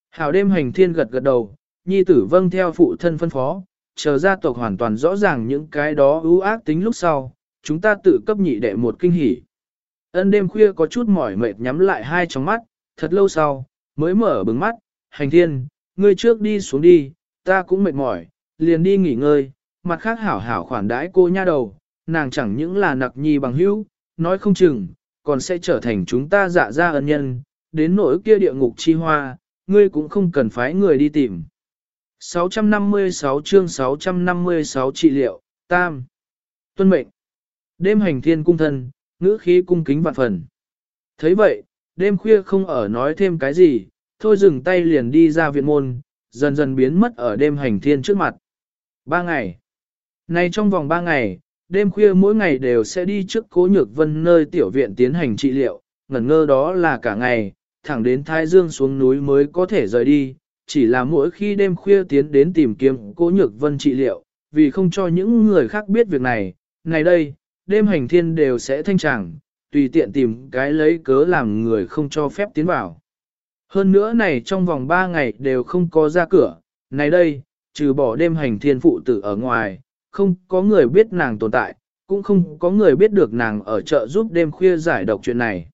Hảo đêm hành thiên gật gật đầu, nhi tử vâng theo phụ thân phân phó, chờ gia tộc hoàn toàn rõ ràng những cái đó ưu ác tính lúc sau, chúng ta tự cấp nhị đệ một kinh hỉ. Ân đêm khuya có chút mỏi mệt nhắm lại hai tròng mắt, thật lâu sau, mới mở bừng mắt, hành thiên, ngươi trước đi xuống đi, ta cũng mệt mỏi, liền đi nghỉ ngơi, mặt khác hảo hảo khoản đãi cô nha đầu, nàng chẳng những là nặc nhi bằng hữu, nói không chừng, còn sẽ trở thành chúng ta dạ ra ân nhân, đến nỗi kia địa ngục chi hoa, ngươi cũng không cần phái người đi tìm. 656 chương 656 trị liệu, tam. Tuân mệnh. Đêm hành thiên cung thân, ngữ khí cung kính vạn phần. thấy vậy, đêm khuya không ở nói thêm cái gì, thôi dừng tay liền đi ra viện môn, dần dần biến mất ở đêm hành thiên trước mặt. Ba ngày. Nay trong vòng ba ngày, đêm khuya mỗi ngày đều sẽ đi trước cố nhược vân nơi tiểu viện tiến hành trị liệu, ngẩn ngơ đó là cả ngày, thẳng đến Thái Dương xuống núi mới có thể rời đi, chỉ là mỗi khi đêm khuya tiến đến tìm kiếm cố nhược vân trị liệu, vì không cho những người khác biết việc này, này đây, đêm hành thiên đều sẽ thanh tràng, tùy tiện tìm cái lấy cớ làm người không cho phép tiến vào. Hơn nữa này trong vòng 3 ngày đều không có ra cửa, này đây, trừ bỏ đêm hành thiên phụ tử ở ngoài, không có người biết nàng tồn tại, cũng không có người biết được nàng ở chợ giúp đêm khuya giải độc chuyện này.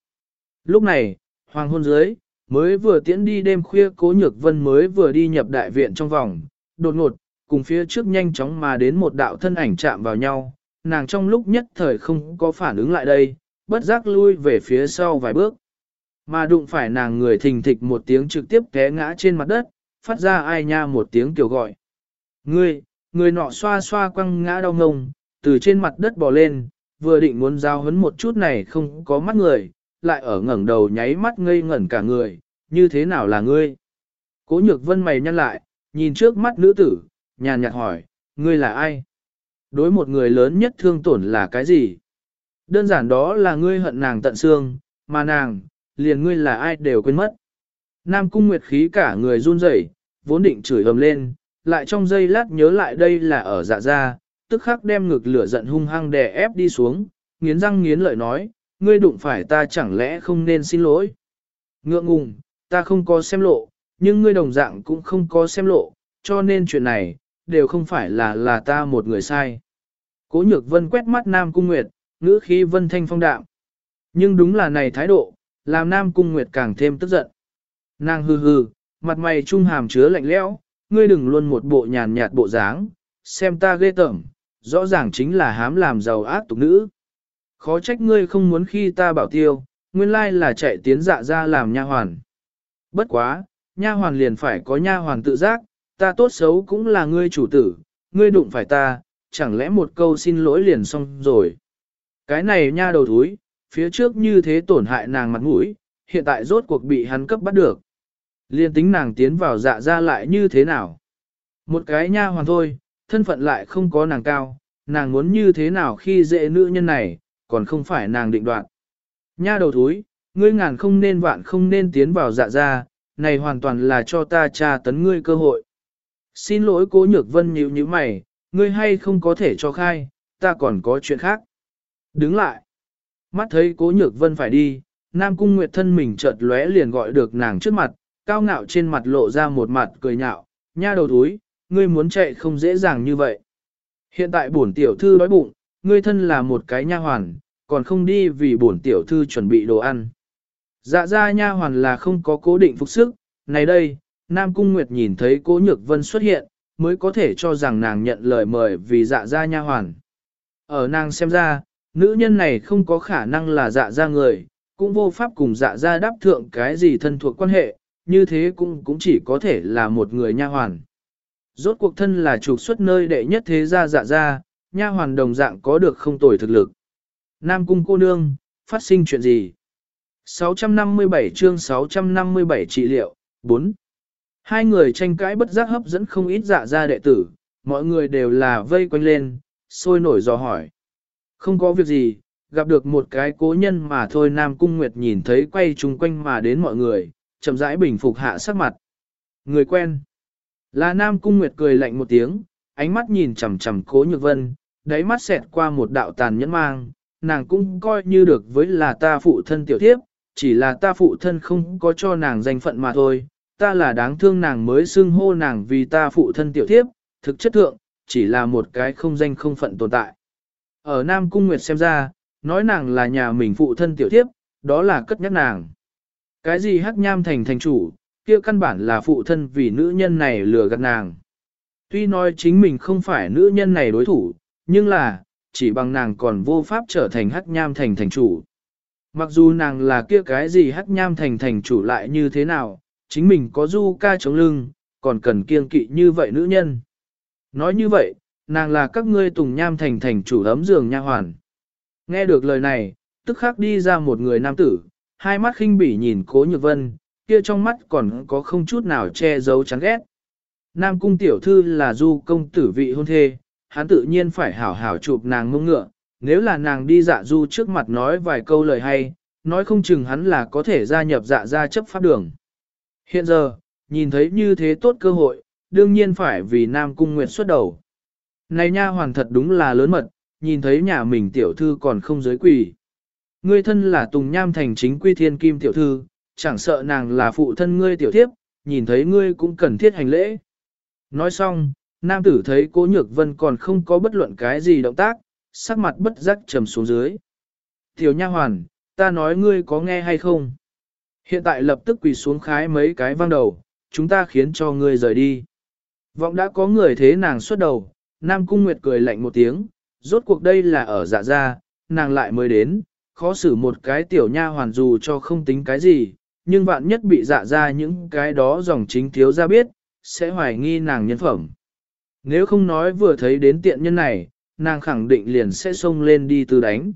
Lúc này, hoàng hôn dưới, mới vừa tiễn đi đêm khuya cố nhược vân mới vừa đi nhập đại viện trong vòng, đột ngột, cùng phía trước nhanh chóng mà đến một đạo thân ảnh chạm vào nhau, nàng trong lúc nhất thời không có phản ứng lại đây, bất giác lui về phía sau vài bước. Mà đụng phải nàng người thình thịch một tiếng trực tiếp té ngã trên mặt đất, phát ra ai nha một tiếng kêu gọi. Ngươi, người nọ xoa xoa quăng ngã đau ngông, từ trên mặt đất bò lên, vừa định muốn giao hấn một chút này không có mắt người, lại ở ngẩng đầu nháy mắt ngây ngẩn cả người, như thế nào là ngươi? Cố nhược vân mày nhăn lại, nhìn trước mắt nữ tử, nhàn nhạt hỏi, ngươi là ai? Đối một người lớn nhất thương tổn là cái gì? Đơn giản đó là ngươi hận nàng tận xương, mà nàng, liền ngươi là ai đều quên mất. Nam cung nguyệt khí cả người run rẩy, vốn định chửi ầm lên, lại trong giây lát nhớ lại đây là ở dạ gia, tức khắc đem ngực lửa giận hung hăng đè ép đi xuống, nghiến răng nghiến lợi nói, ngươi đụng phải ta chẳng lẽ không nên xin lỗi. Ngượng ngùng, ta không có xem lộ, nhưng ngươi đồng dạng cũng không có xem lộ, cho nên chuyện này, đều không phải là là ta một người sai. Cố nhược vân quét mắt Nam Cung Nguyệt, ngữ khí vân thanh phong đạm. Nhưng đúng là này thái độ, làm Nam Cung Nguyệt càng thêm tức giận. Nàng hừ hừ, mặt mày trung hàm chứa lạnh lẽo, ngươi đừng luôn một bộ nhàn nhạt bộ dáng, xem ta ghê tởm, rõ ràng chính là hám làm giàu ác tục nữ. Khó trách ngươi không muốn khi ta bảo tiêu, nguyên lai là chạy tiến dạ ra làm nha hoàn. Bất quá, nha hoàn liền phải có nha hoàn tự giác, ta tốt xấu cũng là ngươi chủ tử, ngươi đụng phải ta, chẳng lẽ một câu xin lỗi liền xong rồi. Cái này nha đầu thúi, phía trước như thế tổn hại nàng mặt mũi, hiện tại rốt cuộc bị hắn cấp bắt được. Liên tính nàng tiến vào dạ ra lại như thế nào? Một cái nha hoàn thôi, thân phận lại không có nàng cao, nàng muốn như thế nào khi dễ nữ nhân này, còn không phải nàng định đoạt. Nha đầu thúi, ngươi ngàn không nên vạn không nên tiến vào dạ ra, này hoàn toàn là cho ta tra tấn ngươi cơ hội. Xin lỗi cố nhược vân nhíu như mày, ngươi hay không có thể cho khai, ta còn có chuyện khác. Đứng lại. Mắt thấy cố nhược vân phải đi, Nam Cung Nguyệt thân mình chợt lóe liền gọi được nàng trước mặt, cao ngạo trên mặt lộ ra một mặt cười nhạo, nha đầu túi, ngươi muốn chạy không dễ dàng như vậy. Hiện tại bổn tiểu thư đói bụng, ngươi thân là một cái nha hoàn, còn không đi vì bổn tiểu thư chuẩn bị đồ ăn. Dạ ra nha hoàn là không có cố định phục sức, này đây, Nam Cung Nguyệt nhìn thấy cố nhược vân xuất hiện, mới có thể cho rằng nàng nhận lời mời vì dạ ra nha hoàn. Ở nàng xem ra, nữ nhân này không có khả năng là dạ ra người, cũng vô pháp cùng dạ ra đáp thượng cái gì thân thuộc quan hệ, như thế cũng cũng chỉ có thể là một người nha hoàn. Rốt cuộc thân là trục xuất nơi đệ nhất thế gia dạ ra, nha hoàn đồng dạng có được không tồi thực lực. Nam cung cô nương, phát sinh chuyện gì? 657 chương 657 trị liệu, 4. Hai người tranh cãi bất giác hấp dẫn không ít dạ ra đệ tử, mọi người đều là vây quanh lên, sôi nổi dò hỏi. Không có việc gì, gặp được một cái cố nhân mà thôi Nam Cung Nguyệt nhìn thấy quay chung quanh mà đến mọi người, chậm rãi bình phục hạ sắc mặt. Người quen. Là Nam Cung Nguyệt cười lạnh một tiếng, ánh mắt nhìn chằm chằm cố nhược vân, đáy mắt xẹt qua một đạo tàn nhẫn mang, nàng cũng coi như được với là ta phụ thân tiểu thiếp, chỉ là ta phụ thân không có cho nàng danh phận mà thôi, ta là đáng thương nàng mới xưng hô nàng vì ta phụ thân tiểu thiếp, thực chất thượng, chỉ là một cái không danh không phận tồn tại. Ở Nam Cung Nguyệt xem ra, nói nàng là nhà mình phụ thân tiểu thiếp, đó là cất nhắc nàng. Cái gì hắc nham thành thành chủ, kia căn bản là phụ thân vì nữ nhân này lừa gạt nàng. Tuy nói chính mình không phải nữ nhân này đối thủ, nhưng là, chỉ bằng nàng còn vô pháp trở thành hắc nham thành thành chủ. Mặc dù nàng là kia cái gì hắc nham thành thành chủ lại như thế nào, chính mình có du ca chống lưng, còn cần kiêng kỵ như vậy nữ nhân. Nói như vậy, nàng là các ngươi tùng nham thành thành chủ ấm giường nha hoàn. Nghe được lời này, tức khắc đi ra một người nam tử, hai mắt khinh bỉ nhìn cố nhược vân, kia trong mắt còn có không chút nào che giấu chán ghét. Nam cung tiểu thư là du công tử vị hôn thê, hắn tự nhiên phải hảo hảo chụp nàng ngông ngựa, nếu là nàng đi dạ du trước mặt nói vài câu lời hay, nói không chừng hắn là có thể gia nhập dạ gia chấp pháp đường. Hiện giờ, nhìn thấy như thế tốt cơ hội, đương nhiên phải vì Nam Cung Nguyệt xuất đầu. Này nha hoàn thật đúng là lớn mật, nhìn thấy nhà mình tiểu thư còn không giới quỷ, Ngươi thân là Tùng Nham thành chính quy thiên kim tiểu thư, chẳng sợ nàng là phụ thân ngươi tiểu thiếp, nhìn thấy ngươi cũng cần thiết hành lễ. Nói xong, nam tử thấy cố nhược vân còn không có bất luận cái gì động tác, sắc mặt bất giác trầm xuống dưới. Tiểu nha hoàn, ta nói ngươi có nghe hay không? Hiện tại lập tức quỳ xuống khái mấy cái vang đầu, chúng ta khiến cho ngươi rời đi. Vọng đã có người thế nàng xuất đầu, Nam Cung Nguyệt cười lạnh một tiếng, rốt cuộc đây là ở dạ gia, nàng lại mới đến, khó xử một cái tiểu nha hoàn dù cho không tính cái gì, nhưng vạn nhất bị dạ ra những cái đó dòng chính thiếu ra biết, sẽ hoài nghi nàng nhân phẩm. Nếu không nói vừa thấy đến tiện nhân này, nàng khẳng định liền sẽ xông lên đi từ đánh.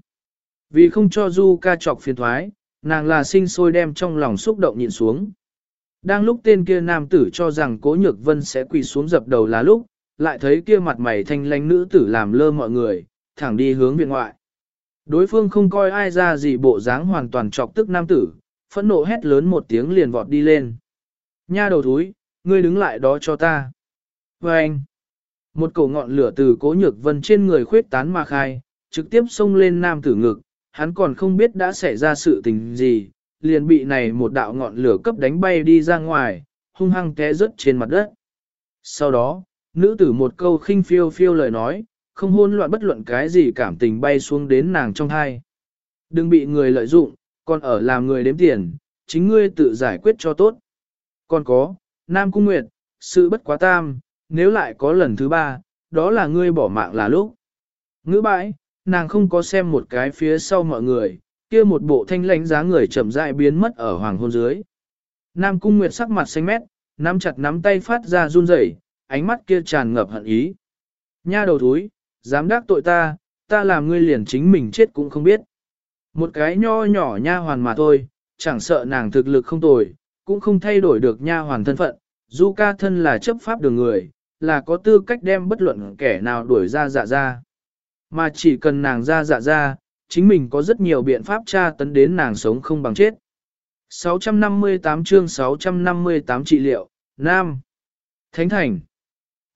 Vì không cho Du ca chọc phiền thoái, nàng là sinh sôi đem trong lòng xúc động nhịn xuống. Đang lúc tên kia nam tử cho rằng cố nhược vân sẽ quỳ xuống dập đầu là lúc, lại thấy kia mặt mày thanh lánh nữ tử làm lơ mọi người, thẳng đi hướng viện ngoại. Đối phương không coi ai ra gì bộ dáng hoàn toàn chọc tức nam tử, phẫn nộ hét lớn một tiếng liền vọt đi lên. Nha đầu thúi, ngươi đứng lại đó cho ta. Và anh, một cổ ngọn lửa từ cố nhược vân trên người khuyết tán mà khai, trực tiếp xông lên nam tử ngực, hắn còn không biết đã xảy ra sự tình gì, liền bị này một đạo ngọn lửa cấp đánh bay đi ra ngoài, hung hăng té rớt trên mặt đất. Sau đó, nữ tử một câu khinh phiêu phiêu lời nói, không hôn loạn bất luận cái gì cảm tình bay xuống đến nàng trong hai. Đừng bị người lợi dụng, còn ở làm người đếm tiền, chính ngươi tự giải quyết cho tốt. Còn có, Nam Cung Nguyệt, sự bất quá tam, nếu lại có lần thứ ba, đó là ngươi bỏ mạng là lúc. Ngữ bãi, nàng không có xem một cái phía sau mọi người, kia một bộ thanh lãnh giá người chậm rãi biến mất ở hoàng hôn dưới. Nam Cung Nguyệt sắc mặt xanh mét, nắm chặt nắm tay phát ra run rẩy, ánh mắt kia tràn ngập hận ý. Nha đầu thúi, dám đắc tội ta, ta làm ngươi liền chính mình chết cũng không biết. Một cái nho nhỏ nha hoàn mà thôi, chẳng sợ nàng thực lực không tồi, cũng không thay đổi được nha hoàn thân phận, du ca thân là chấp pháp đường người, là có tư cách đem bất luận kẻ nào đuổi ra dạ ra. Mà chỉ cần nàng ra dạ ra, chính mình có rất nhiều biện pháp tra tấn đến nàng sống không bằng chết. 658 chương 658 trị liệu, Nam. Thánh Thành.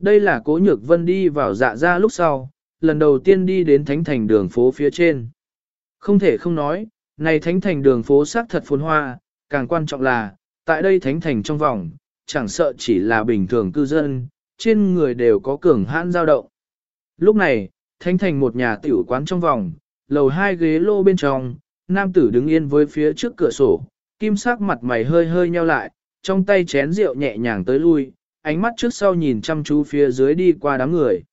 Đây là cố nhược vân đi vào dạ ra lúc sau, lần đầu tiên đi đến Thánh Thành đường phố phía trên. Không thể không nói, này Thánh Thành đường phố sắc thật phồn hoa, càng quan trọng là, tại đây Thánh Thành trong vòng, chẳng sợ chỉ là bình thường cư dân, trên người đều có cường hãn dao động. Lúc này, Thánh Thành một nhà tiểu quán trong vòng, lầu hai ghế lô bên trong, nam tử đứng yên với phía trước cửa sổ, kim sắc mặt mày hơi hơi nheo lại, trong tay chén rượu nhẹ nhàng tới lui, ánh mắt trước sau nhìn chăm chú phía dưới đi qua đám người.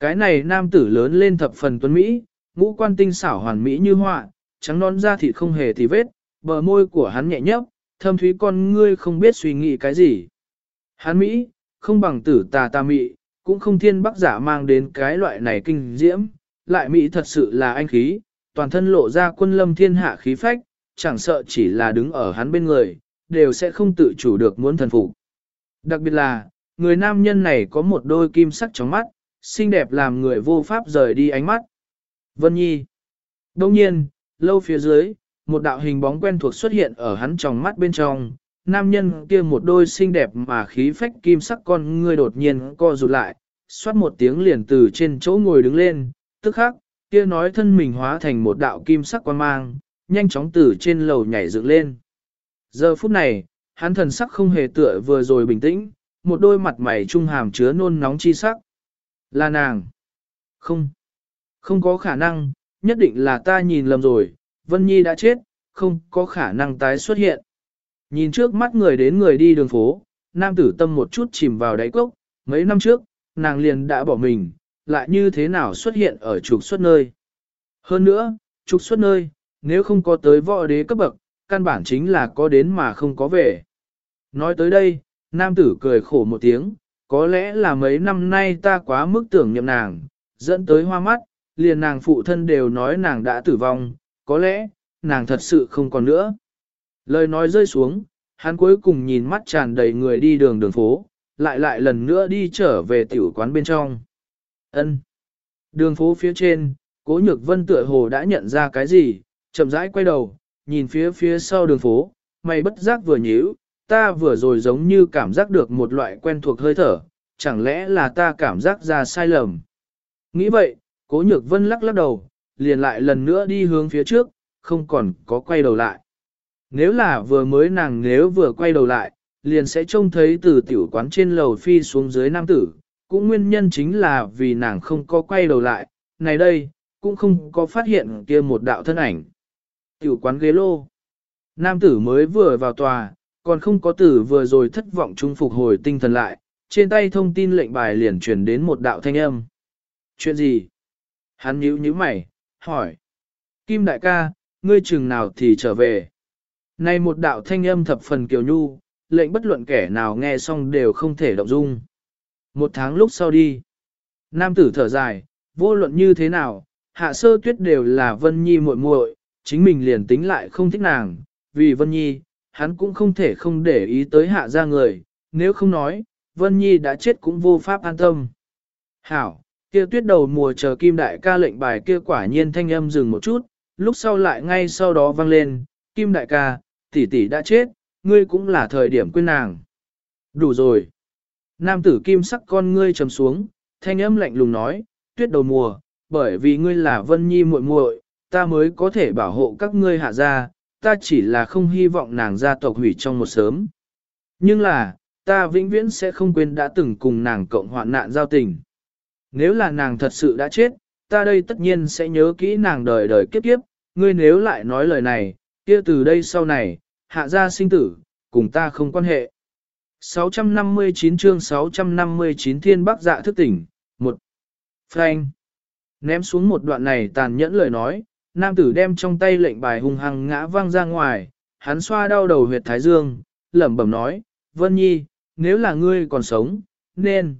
Cái này nam tử lớn lên thập phần tuấn Mỹ, ngũ quan tinh xảo hoàn mỹ như họa, trắng non da thịt không hề thì vết, bờ môi của hắn nhẹ nhấp, thâm thúy con ngươi không biết suy nghĩ cái gì. Hắn Mỹ, không bằng tử tà tà mỹ, cũng không thiên bắc giả mang đến cái loại này kinh diễm, lại Mỹ thật sự là anh khí, toàn thân lộ ra quân lâm thiên hạ khí phách, chẳng sợ chỉ là đứng ở hắn bên người, đều sẽ không tự chủ được muốn thần phục. Đặc biệt là, người nam nhân này có một đôi kim sắc trong mắt, xinh đẹp làm người vô pháp rời đi ánh mắt. Vân Nhi. Đông nhiên, lâu phía dưới, một đạo hình bóng quen thuộc xuất hiện ở hắn trong mắt bên trong. Nam nhân kia một đôi xinh đẹp mà khí phách kim sắc con ngươi đột nhiên co rụt lại, xoát một tiếng liền từ trên chỗ ngồi đứng lên, tức khắc, kia nói thân mình hóa thành một đạo kim sắc quan mang, nhanh chóng từ trên lầu nhảy dựng lên. Giờ phút này, hắn thần sắc không hề tựa vừa rồi bình tĩnh, một đôi mặt mày trung hàm chứa nôn nóng chi sắc. Là nàng. Không. Không có khả năng, nhất định là ta nhìn lầm rồi, Vân Nhi đã chết, không có khả năng tái xuất hiện. Nhìn trước mắt người đến người đi đường phố, nam tử tâm một chút chìm vào đáy cốc, mấy năm trước, nàng liền đã bỏ mình, lại như thế nào xuất hiện ở trục xuất nơi. Hơn nữa, trục xuất nơi, nếu không có tới võ đế cấp bậc, căn bản chính là có đến mà không có về. Nói tới đây, nam tử cười khổ một tiếng, có lẽ là mấy năm nay ta quá mức tưởng niệm nàng, dẫn tới hoa mắt, liền nàng phụ thân đều nói nàng đã tử vong, có lẽ, nàng thật sự không còn nữa. Lời nói rơi xuống, hắn cuối cùng nhìn mắt tràn đầy người đi đường đường phố, lại lại lần nữa đi trở về tiểu quán bên trong. Ân. Đường phố phía trên, cố nhược vân tựa hồ đã nhận ra cái gì, chậm rãi quay đầu, nhìn phía phía sau đường phố, mày bất giác vừa nhíu, ta vừa rồi giống như cảm giác được một loại quen thuộc hơi thở, chẳng lẽ là ta cảm giác ra sai lầm. Nghĩ vậy, cố nhược vân lắc lắc đầu, liền lại lần nữa đi hướng phía trước, không còn có quay đầu lại. Nếu là vừa mới nàng nếu vừa quay đầu lại, liền sẽ trông thấy từ tiểu quán trên lầu phi xuống dưới nam tử, cũng nguyên nhân chính là vì nàng không có quay đầu lại, này đây, cũng không có phát hiện kia một đạo thân ảnh. Tiểu quán ghế lô. Nam tử mới vừa vào tòa, còn không có tử vừa rồi thất vọng trung phục hồi tinh thần lại, trên tay thông tin lệnh bài liền truyền đến một đạo thanh âm. Chuyện gì? Hắn nhíu nhíu mày, hỏi. Kim đại ca, ngươi chừng nào thì trở về. Này một đạo thanh âm thập phần kiều nhu, lệnh bất luận kẻ nào nghe xong đều không thể động dung. Một tháng lúc sau đi. Nam tử thở dài, vô luận như thế nào, hạ sơ tuyết đều là Vân Nhi muội muội, chính mình liền tính lại không thích nàng, vì Vân Nhi, hắn cũng không thể không để ý tới hạ ra người, nếu không nói, Vân Nhi đã chết cũng vô pháp an tâm. Hảo, kia tuyết đầu mùa chờ kim đại ca lệnh bài kia quả nhiên thanh âm dừng một chút, lúc sau lại ngay sau đó vang lên, kim đại ca, tỷ tỷ đã chết, ngươi cũng là thời điểm quên nàng. Đủ rồi. Nam tử kim sắc con ngươi trầm xuống, thanh âm lạnh lùng nói, tuyết đầu mùa, bởi vì ngươi là Vân Nhi muội muội, ta mới có thể bảo hộ các ngươi hạ gia, ta chỉ là không hy vọng nàng gia tộc hủy trong một sớm. Nhưng là, ta vĩnh viễn sẽ không quên đã từng cùng nàng cộng hoạn nạn giao tình. Nếu là nàng thật sự đã chết, ta đây tất nhiên sẽ nhớ kỹ nàng đời đời kiếp kiếp, ngươi nếu lại nói lời này, kia từ đây sau này, hạ gia sinh tử, cùng ta không quan hệ. 659 chương 659 Thiên Bắc Dạ thức tỉnh, một Frank Ném xuống một đoạn này tàn nhẫn lời nói, nam tử đem trong tay lệnh bài hung hăng ngã văng ra ngoài, hắn xoa đau đầu huyệt thái dương, lẩm bẩm nói, Vân Nhi, nếu là ngươi còn sống, nên.